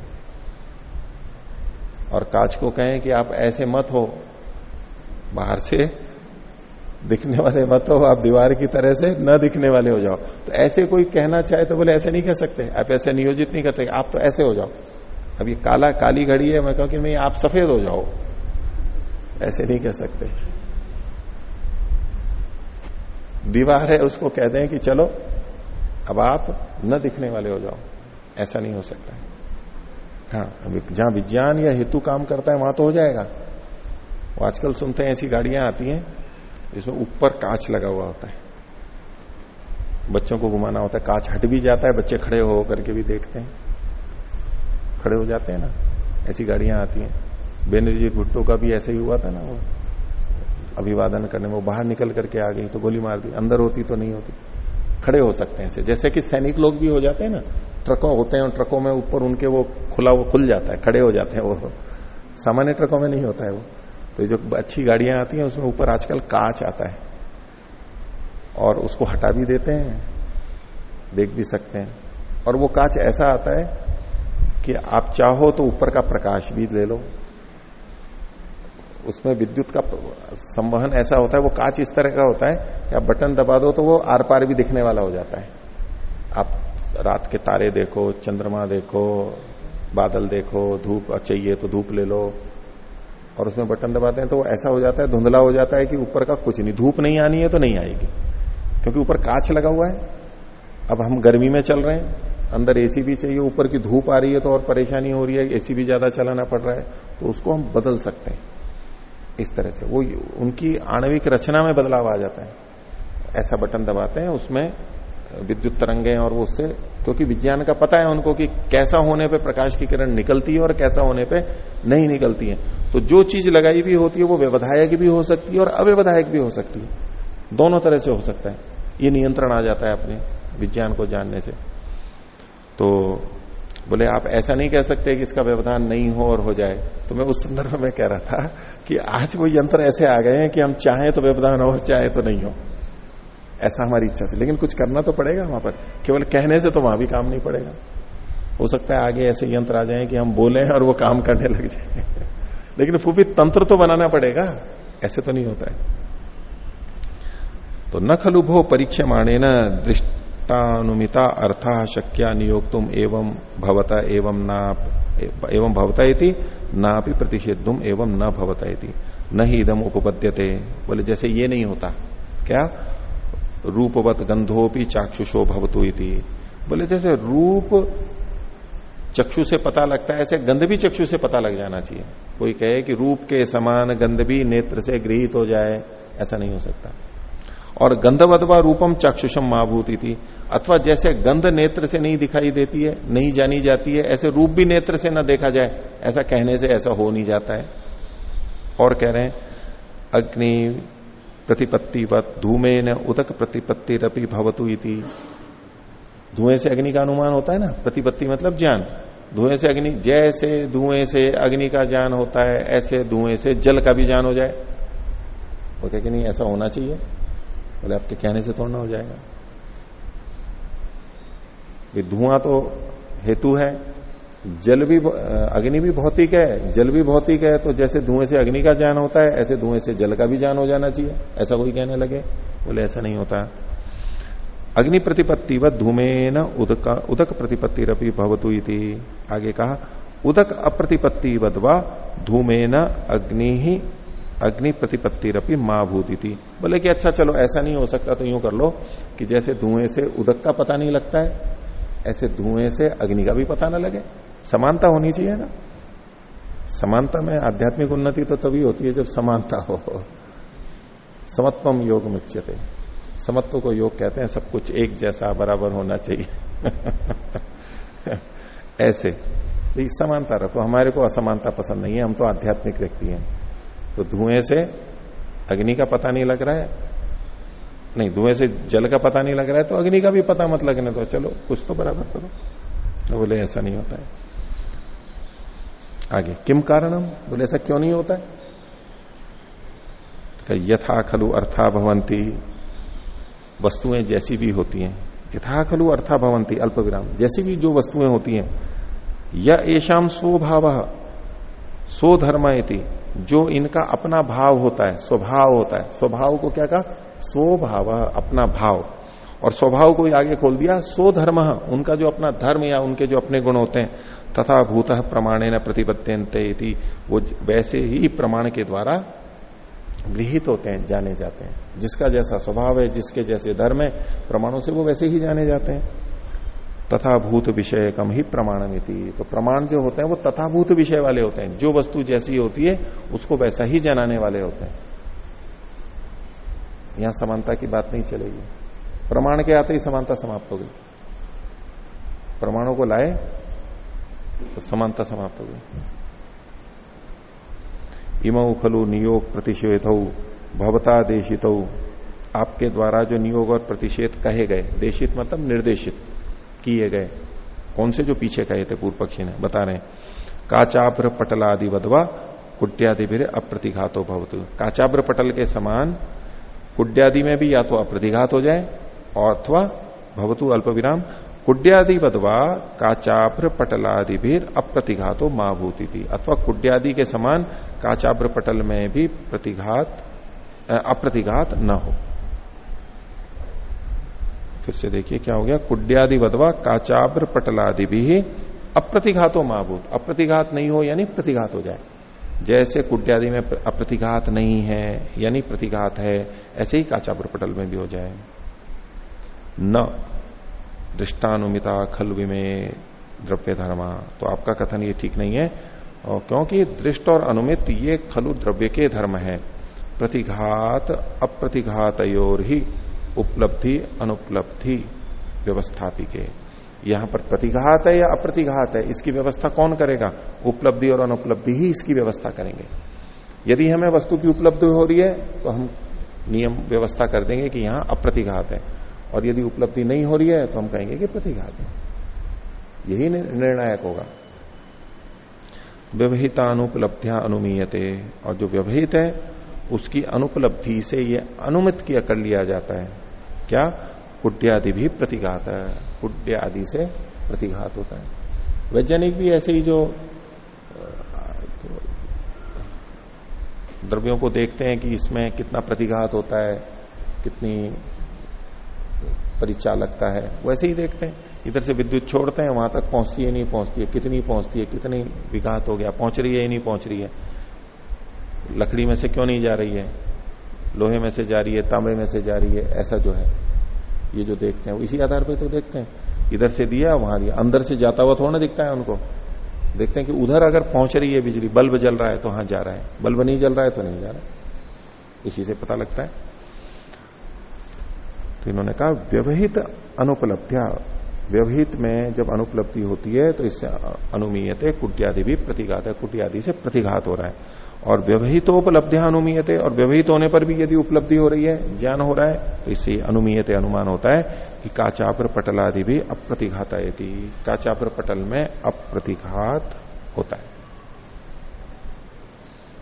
और कांच को कहें कि आप ऐसे मत हो। बाहर से दिखने वाले मत हो, आप दीवार की तरह से न दिखने वाले हो जाओ। तो ऐसे कोई कहना चाहे तो बोले, ऐसे नहीं कह सकते। आप ऐसे नियोजित नहीं कर सकते। आप तो ऐसे हो जाओ। अब ये काला, काली घड़ी है, मैं कहूँ कि नहीं, आप सफ़ेद हो जाओ। ऐसे नहीं कह सकते। दीवार है, उसको कहते हैं कि चलो, अब आप न दिखने वाले हो जाओ। ऐसा नहीं हो सकता। है हाँ जहाँ विज्ञान या हेतु काम करता है, वहाँ तो हो जाएगा। वो आजकल सुनते हैं, ऐसी गाड़ियाँ आती हैं, जिसमें ऊपर कांच लगा हुआ होता है। बच्चों को घुमाना होता है, कांच हट भी जाता है, बच्चे खड़े हो करके भी देखते हैं। खड़े हो जाते हैं ना, ऐसी गाड़ियाँ आती हैं। बेनजीर भुट्टो का भी ऐसे ही हुआ था ना वो। अभिवादन करने में बाहर निकल करके आ गई तो गोली मार दी। अंदर होती तो नहीं होती। खड़े हो सकते हैं ऐसे। जैसे कि सैनिक लोग भी हो जाते हैं ना, ट्रकों होते हैं और ट्रकों में ऊपर उनके वो खुला वो खुल जाता है, खड़े हो जाते हैं वो। सामान्य ट्रकों में नहीं होता है वो। तो जो अच्छी गाड़ियाँ आती हैं, उसमें ऊपर आजकल कांच आता है। और उसको हटा भी देते हैं, देख भी सकते हैं। और वो कांच ऐसा आता है कि आप चाहो तो ऊपर का प्रकाश भी ले लो। उसमें विद्युत का संवहन ऐसा होता है, वो कांच इस तरह का होता है कि आप बटन दबा दो तो वो आर पार भी दिखने वाला हो जाता है। आप रात के तारे देखो, चंद्रमा देखो, बादल देखो, धूप चाहिए तो धूप ले लो और उसमें बटन दबाते हैं तो वो ऐसा हो जाता है, धुंधला हो जाता है कि ऊपर का कुछ नहीं, धूप नहीं आनी है तो नहीं आएगी। क्योंकि ऊपर कांच लगा हुआ है। अब हम गर्मी में चल रहे हैं। अंदर एसी भी चाहिए, ऊपर की धूप आ रही है तो और परेशानी हो रही है, एसी भी ज़्यादा चलाना पड़ रहा है तो उसको हम बदल सकते हैं। इस तरह से। वो उनकी आणविक रचना में बदलाव आ जाता है। ऐसा बटन दबाते हैं, उसमें विद्युत तरंगे और वो उससे, क्योंकि विज्ञान का पता है उनको कि कैसा होने पे प्रकाश की किरण निकलती है और कैसा होने पे नहीं निकलती है। तो जो चीज़ लगाई भी होती है, वो व्यवधायक भी हो सकती है और अव्यवधायक भी हो सकती है। दोनों तरह से हो सकता है। ये नियंत्रण आ जाता है अपने विज्ञान को जानने से। तो बोले, आप ऐसा नहीं कह सकते कि इसका व्यवधान नहीं हो और हो जाए। तो मैं उस संदर्भ में कह रहा था कि आज वो यंत्र ऐसे आ गए हैं कि हम चाहें तो व्यवधान हो चाहे तो नहीं हो। ऐसा हमारी इच्छा से लेकिन कुछ करना तो पड़ेगा वहाँ पर। केवल कहने से तो वहाँ भी काम नहीं पड़ेगा। हो सकता है आगे ऐसे यंत्र आ जाए कि हम बोले और वो काम करने लग जाए। लेकिन फिर भी तंत्र तो बनाना पड़ेगा। ऐसे तो नहीं होता है। तो न खलु भो परीक्षा माने न दृष्टानुमिता अर्था शक्या नियोग तुम एवं भवता एवं ना, एवं भवता इति ना भी प्रतिषेधुम एवं न भवता इति। न ही इदम उपपद्यते। बोले, जैसे ये नहीं होता। क्या? रूपवत गंधोपी चाक्षुषो भवतु इति। बोले, जैसे रूप चक्षु से पता लगता है, ऐसे गंध भी चक्षु से पता लग जाना चाहिए। कोई कहे कि रूप के समान गंध भी नेत्र से गृहित हो जाए, ऐसा नहीं हो सकता। और गंधवधवा रूपम चक्षुषम महाभूति थी अथवा जैसे गंध नेत्र से नहीं दिखाई देती है, नहीं जानी जाती है, ऐसे रूप भी नेत्र से ना देखा जाए, ऐसा कहने से ऐसा हो नहीं जाता है। और कह रहे हैं, अग्नि प्रतिपत्ति व धूमे न उदक प्रतिपत्ति रपी भवतु इति। धुएँ से अग्नि का अनुमान होता है ना? प्रतिपत्ति मतलब ज्ञान। धुएँ से अग्नि, जैसे धुएँ से अग्नि का ज्ञान होता है, ऐसे धुएँ से जल का भी ज्ञान हो जाए। कहे कि नहीं, ऐसा होना चाहिए। बोले, आपके कहने से थोड़ा ना हो जाएगा। धुआँ तो हेतु है, जल भी, अग्नि भी भौतिक है, जल भी भौतिक है तो जैसे धुएँ से अग्नि का ज्ञान होता है, ऐसे धुएँ से जल का भी ज्ञान हो जाना चाहिए। ऐसा कोई कहने लगे? बोले, ऐसा नहीं होता। अग्नि प्रतिपत्ति व धूमेन उदक उदक प्रतिपत्ति रपी भवतु इति। आगे कहा, उदक अप्रतिपत्ति वदवा धूमेन अग्नि ही अग्नि प्रतिपत्ति रपी माँ भूति थी बोले कि अच्छा चलो, ऐसा नहीं हो सकता तो यूँ कर लो कि जैसे धुएँ से उदक का पता नहीं लगता है ऐसे धुएँ से अग्नि का भी पता ना लगे। समानता होनी चाहिए ना। समानता में आध्यात्मिक उन्नति तो तभी होती है जब समानता हो। समत्वम योग मुच्यते। समत्व को योग कहते हैं, सब कुछ एक जैसा बराबर होना चाहिए। ऐसे। तो समानता रखो। हमारे को असमानता पसंद नहीं है, हम तो आध्यात्मिक व्यक्ति हैं। तो धुएँ से अग्नि का पता नहीं लग रहा है नहीं, धुएँ से जल का पता नहीं लग रहा है तो अग्नि का भी पता मत लगने तो चलो, कुछ तो बराबर करो। तो बोले, ऐसा नहीं होता है। आगे, किम कारणम? बोले, ऐसा क्यों नहीं होता है? यथा खलु अर्था भवंती। वस्तुएँ जैसी भी होती हैं। यथा खलु अर्था भवंती अल्प विराम जैसी भी जो वस्तुएँ होती हैं। या एशाम स्वभाव सो धर्म जो इनका अपना भाव होता है, स्वभाव होता है। स्वभाव को क्या कहा? स्वभाव, अपना भाव। और स्वभाव को आगे खोल दिया सो धर्म उनका जो अपना धर्म या उनके जो अपने गुण होते हैं, तथा भूत प्रमाणे न प्रतिबद्ध वो वैसे ही प्रमाण के द्वारा गृहित होते हैं, जाने जाते हैं। जिसका जैसा स्वभाव है, जिसके जैसे धर्म है, प्रमाणों से वो वैसे ही जाने जाते हैं। तथा भूत विषय कम ही प्रमाणमिति तो प्रमाण जो होते हैं, वो तथा भूत विषय वाले होते हैं। जो वस्तु जैसी होती है, उसको वैसा ही जनाने वाले होते हैं। यहाँ समानता की बात नहीं चलेगी। प्रमाण के आते ही समानता समाप्त हो गई। प्रमाणों को लाए तो समानता समाप्त हो गई। इमऊ खलु नियोग प्रतिषेध, भवता देशित। आपके द्वारा जो नियोग और प्रतिषेध कहे गए, देशित मतलब निर्देशित किए गए। कौन से जो पीछे कहे थे पूर्व पक्षी ने? बता रहे काचाभ्र पटल आदि वधवा, कुट्यादि भी अप्रतिघातो भवतु। काचाभ्र पटल के समान कुड्यादि में भी या तो अप्रतिघात हो जाए, और अथवा भवतु अल्प विराम कुड्यादि बदवा काचाभ्र पटलादि भी अप्रतिघातो माँ भूति थी अथवा कुड्यादि के समान काचाभ्र पटल में भी प्रतिघात अप्रतिघात न हो। फिर से देखिए क्या हो गया। कुड्यादि बदवा काचाभ्र पटलादि भी अप्रतिघातो महाभूत अप्रतिघात नहीं हो, यानी प्रतिघात हो जाए। जैसे कुड्यादि में अप्रतिघात नहीं है, यानी प्रतिघात है, ऐसे ही काचापुर पटल में भी हो जाए। न, दृष्टानुमिता खल में द्रव्य धर्मा। तो आपका कथन ये ठीक नहीं है, और क्योंकि दृष्ट और अनुमित ये खलु द्रव्य के धर्म है। प्रतिघात, अप्रतिघात ही उपलब्धि, अनुपलब्धि व्यवस्थापिके यहाँ पर प्रतिघात है या अप्रतिघात है, इसकी व्यवस्था कौन करेगा? उपलब्धि और अनुपलब्धि ही इसकी व्यवस्था करेंगे। यदि हमें वस्तु की उपलब्धि हो रही है तो हम नियम, व्यवस्था कर देंगे कि यहाँ अप्रतिघात है। और यदि उपलब्धि नहीं हो रही है तो हम कहेंगे कि प्रतिघात है। यही निर्णायक होगा। व्यवहिता अनुपलब्धियाँ अनुमीयते। और जो व्यवहित है, उसकी अनुपलब्धि से ये अनुमित किया कर लिया जाता है। क्या? कुट्यादि भी प्रतिघात है। कुट्य आदि से प्रतिघात होता है। वैज्ञानिक भी ऐसे ही जो, द्रव्यों को देखते हैं कि इसमें कितना प्रतिघात होता है, कितनी परिचालकता है, वैसे ही देखते हैं। इधर से विद्युत छोड़ते हैं, वहाँ तक पहुँचती है, नहीं पहुँचती है, कितनी पहुँचती है, कितनी विघात हो गया, पहुँच रही है या नहीं पहुँच रही है। लकड़ी में से क्यों नहीं जा रही है? लोहे में से जा रही है, तांबे में से जा रही है, ऐसा जो है। ये जो देखते हैं इसी आधार पर तो देखते हैं। इधर से दिया, वहाँ दिया। अंदर से जाता हुआ थोड़ा दिखता है उनको। देखते हैं कि उधर अगर पहुँच रही है बिजली, बल्ब जल रहा है तो हाँ जा रहा है। बल्ब नहीं जल रहा है तो नहीं जा रहा है। इसी से पता लगता है। तो इन्होंने कहा, व्यवहित अनुपलब्धिया। व्यवहित में जब अनुपलब्धि होती है तो इससे अनुमीयते कुटियादि भी प्रतिघात है। कुटियादि से प्रतिघात हो रहा है। और व्यवहितोपलब्धिया अनुमीयते और व्यवहित होने पर भी यदि उपलब्धि हो रही है, ज्ञान हो रहा है तो इससे अनुमीयते अनुमान होता है कि काचाप्र पटल आदि भी अप्रतिघात आती काचाप्र पटल में अप्रतिघात होता है।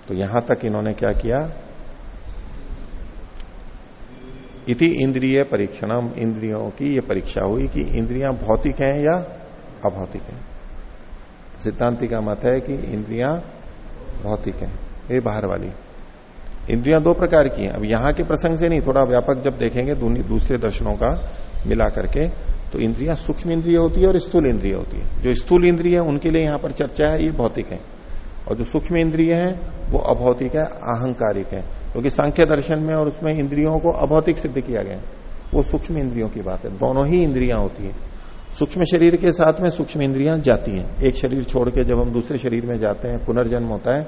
तो यहाँ तक इन्होंने क्या किया? इति इंद्रिय परीक्षणम, इंद्रियों की ये परीक्षा हुई कि इंद्रियाँ भौतिक हैं या अभौतिक हैं। सिद्धांति का मत है कि इंद्रियाँ भौतिक हैं। ये बाहर वाली। इंद्रियाँ दो प्रकार की हैं। अब यहाँ के प्रसंग से नहीं, थोड़ा व्यापक जब देखेंगे दूसरे दर्शनों का मिला करके तो इंद्रियाँ सूक्ष्म इंद्रिय होती है और स्थूल इंद्रिय होती है। जो स्थूल इंद्रिय है, उनके लिए यहाँ पर चर्चा है, ये भौतिक है। और जो सूक्ष्म इंद्रिय है, वो अभौतिक है, अहंकारिक है। क्योंकि सांख्य दर्शन में और उसमें इंद्रियों को अभौतिक सिद्ध किया गया वो सूक्ष्म इंद्रियों की बात है। दोनों ही इंद्रियाँ होती है। सूक्ष्म शरीर के साथ में सूक्ष्म इंद्रियाँ जाती हैं। एक शरीर छोड़ के जब हम दूसरे शरीर में जाते हैं, पुनर्जन्म होता है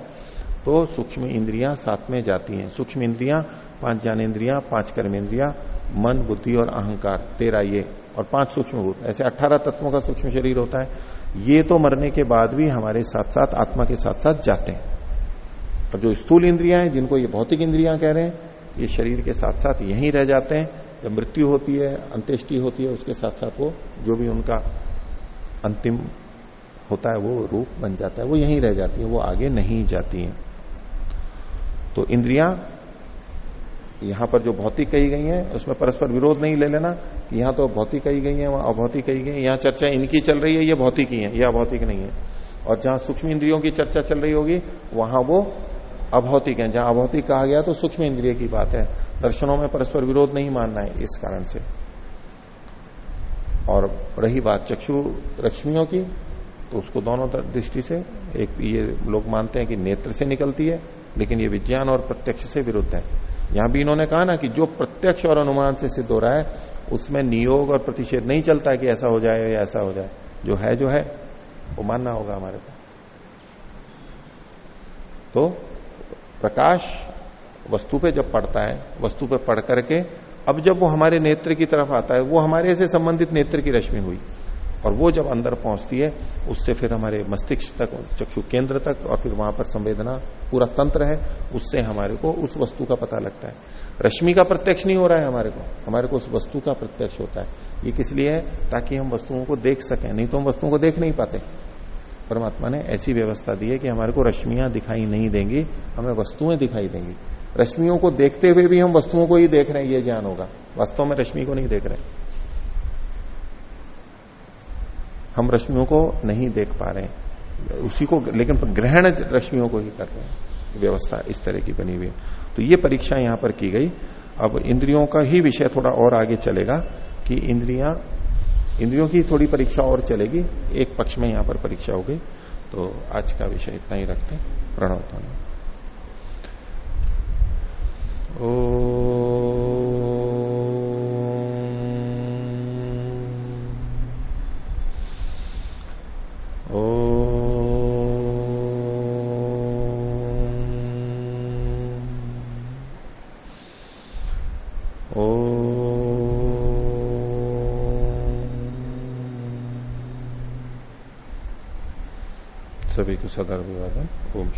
तो सूक्ष्म इंद्रियाँ साथ में जाती हैं। सूक्ष्म इंद्रियाँ, पाँच ज्ञान इंद्रिया, पाँच कर्म इंद्रिया, मन, बुद्धि और अहंकार, तेरा ये, और पाँच सूक्ष्म भूत ऐसे अट्ठारह तत्वों का सूक्ष्म शरीर होता है। ये तो मरने के बाद भी हमारे साथ साथ आत्मा के साथ साथ जाते हैं। और जो स्थूल इंद्रिया हैं, जिनको ये भौतिक इंद्रियाँ कह रहे हैं, ये शरीर के साथ साथ यहीं रह जाते हैं। जब मृत्यु होती है, अंत्येष्टि होती है, उसके साथ साथ वो, जो भी उनका अंतिम होता है, वो रूप बन जाता है। वो यहीं रह जाती है, वो आगे नहीं जाती है। तो इंद्रियाँ यहाँ पर जो भौतिक कही गई है, उसमें परस्पर विरोध नहीं ले लेना। यहाँ तो भौतिक कही गई है, वहाँ अभौतिक कही गई है। यहाँ चर्चा इनकी चल रही है, ये भौतिक ही है यह अभौतिक नहीं है। और जहाँ सूक्ष्म इंद्रियों की चर्चा चल रही होगी, वहाँ वो अभौतिक है। जहाँ अभौतिक कहा गया तो सूक्ष्म इंद्रिय की बात है। दर्शनों में परस्पर विरोध नहीं मानना है इस कारण से। और रही बात चक्षु रश्मियों की तो उसको दोनों दृष्टि से, एक ये लोग मानते हैं कि नेत्र से निकलती है, लेकिन ये विज्ञान और प्रत्यक्ष से विरुद्ध है। यहाँ भी इन्होंने कहा ना कि जो प्रत्यक्ष और अनुमान से सिद्ध हो रहा है, उसमें नियोग और प्रतिषेध नहीं चलता है कि ऐसा हो जाए या ऐसा हो जाए। जो है जो है, वो मानना होगा हमारे को। तो प्रकाश वस्तु पे जब पड़ता है, वस्तु पे पढ़ करके, अब जब वो हमारे नेत्र की तरफ़ आता है, वो हमारे से संबंधित नेत्र की रश्मि हुई। और वो जब अंदर पहुँचती है, उससे फिर हमारे मस्तिष्क तक, चक्षु केंद्र तक और फिर वहाँ पर संवेदना पूरा तंत्र है, उससे हमारे को उस वस्तु का पता लगता है। रश्मि का प्रत्यक्ष नहीं हो रहा है हमारे को। हमारे को उस वस्तु का प्रत्यक्ष होता है। ये किस लिए है? ताकि हम वस्तुओं को देख सकें, नहीं तो हम वस्तुओं को देख नहीं पाते। परमात्मा ने ऐसी व्यवस्था दी है कि हमारे को रश्मियाँ दिखाई नहीं देंगी, हमें वस्तुएँ दिखाई देंगी। रश्मियों को देखते हुए भी हम वस्तुओं को ही देख रहे हैं, ये ज्ञान होगा। वास्तव में रश्मि को नहीं देख रहे। हम रश्मियों को नहीं देख पा रहे उसी को, लेकिन ग्रहण रश्मियों को ही कर रहे हैं। व्यवस्था इस तरह की बनी हुई तो ये परीक्षा यहाँ पर की गई। अब इंद्रियों का ही विषय थोड़ा और आगे चलेगा कि इंद्रियाँ, इंद्रियों की थोड़ी परीक्षा और चलेगी। एक पक्ष में यहाँ पर परीक्षा हो गई। तो आज का विषय इतना ही रखते प्रणव ओ सभी को सदर विवाद ओम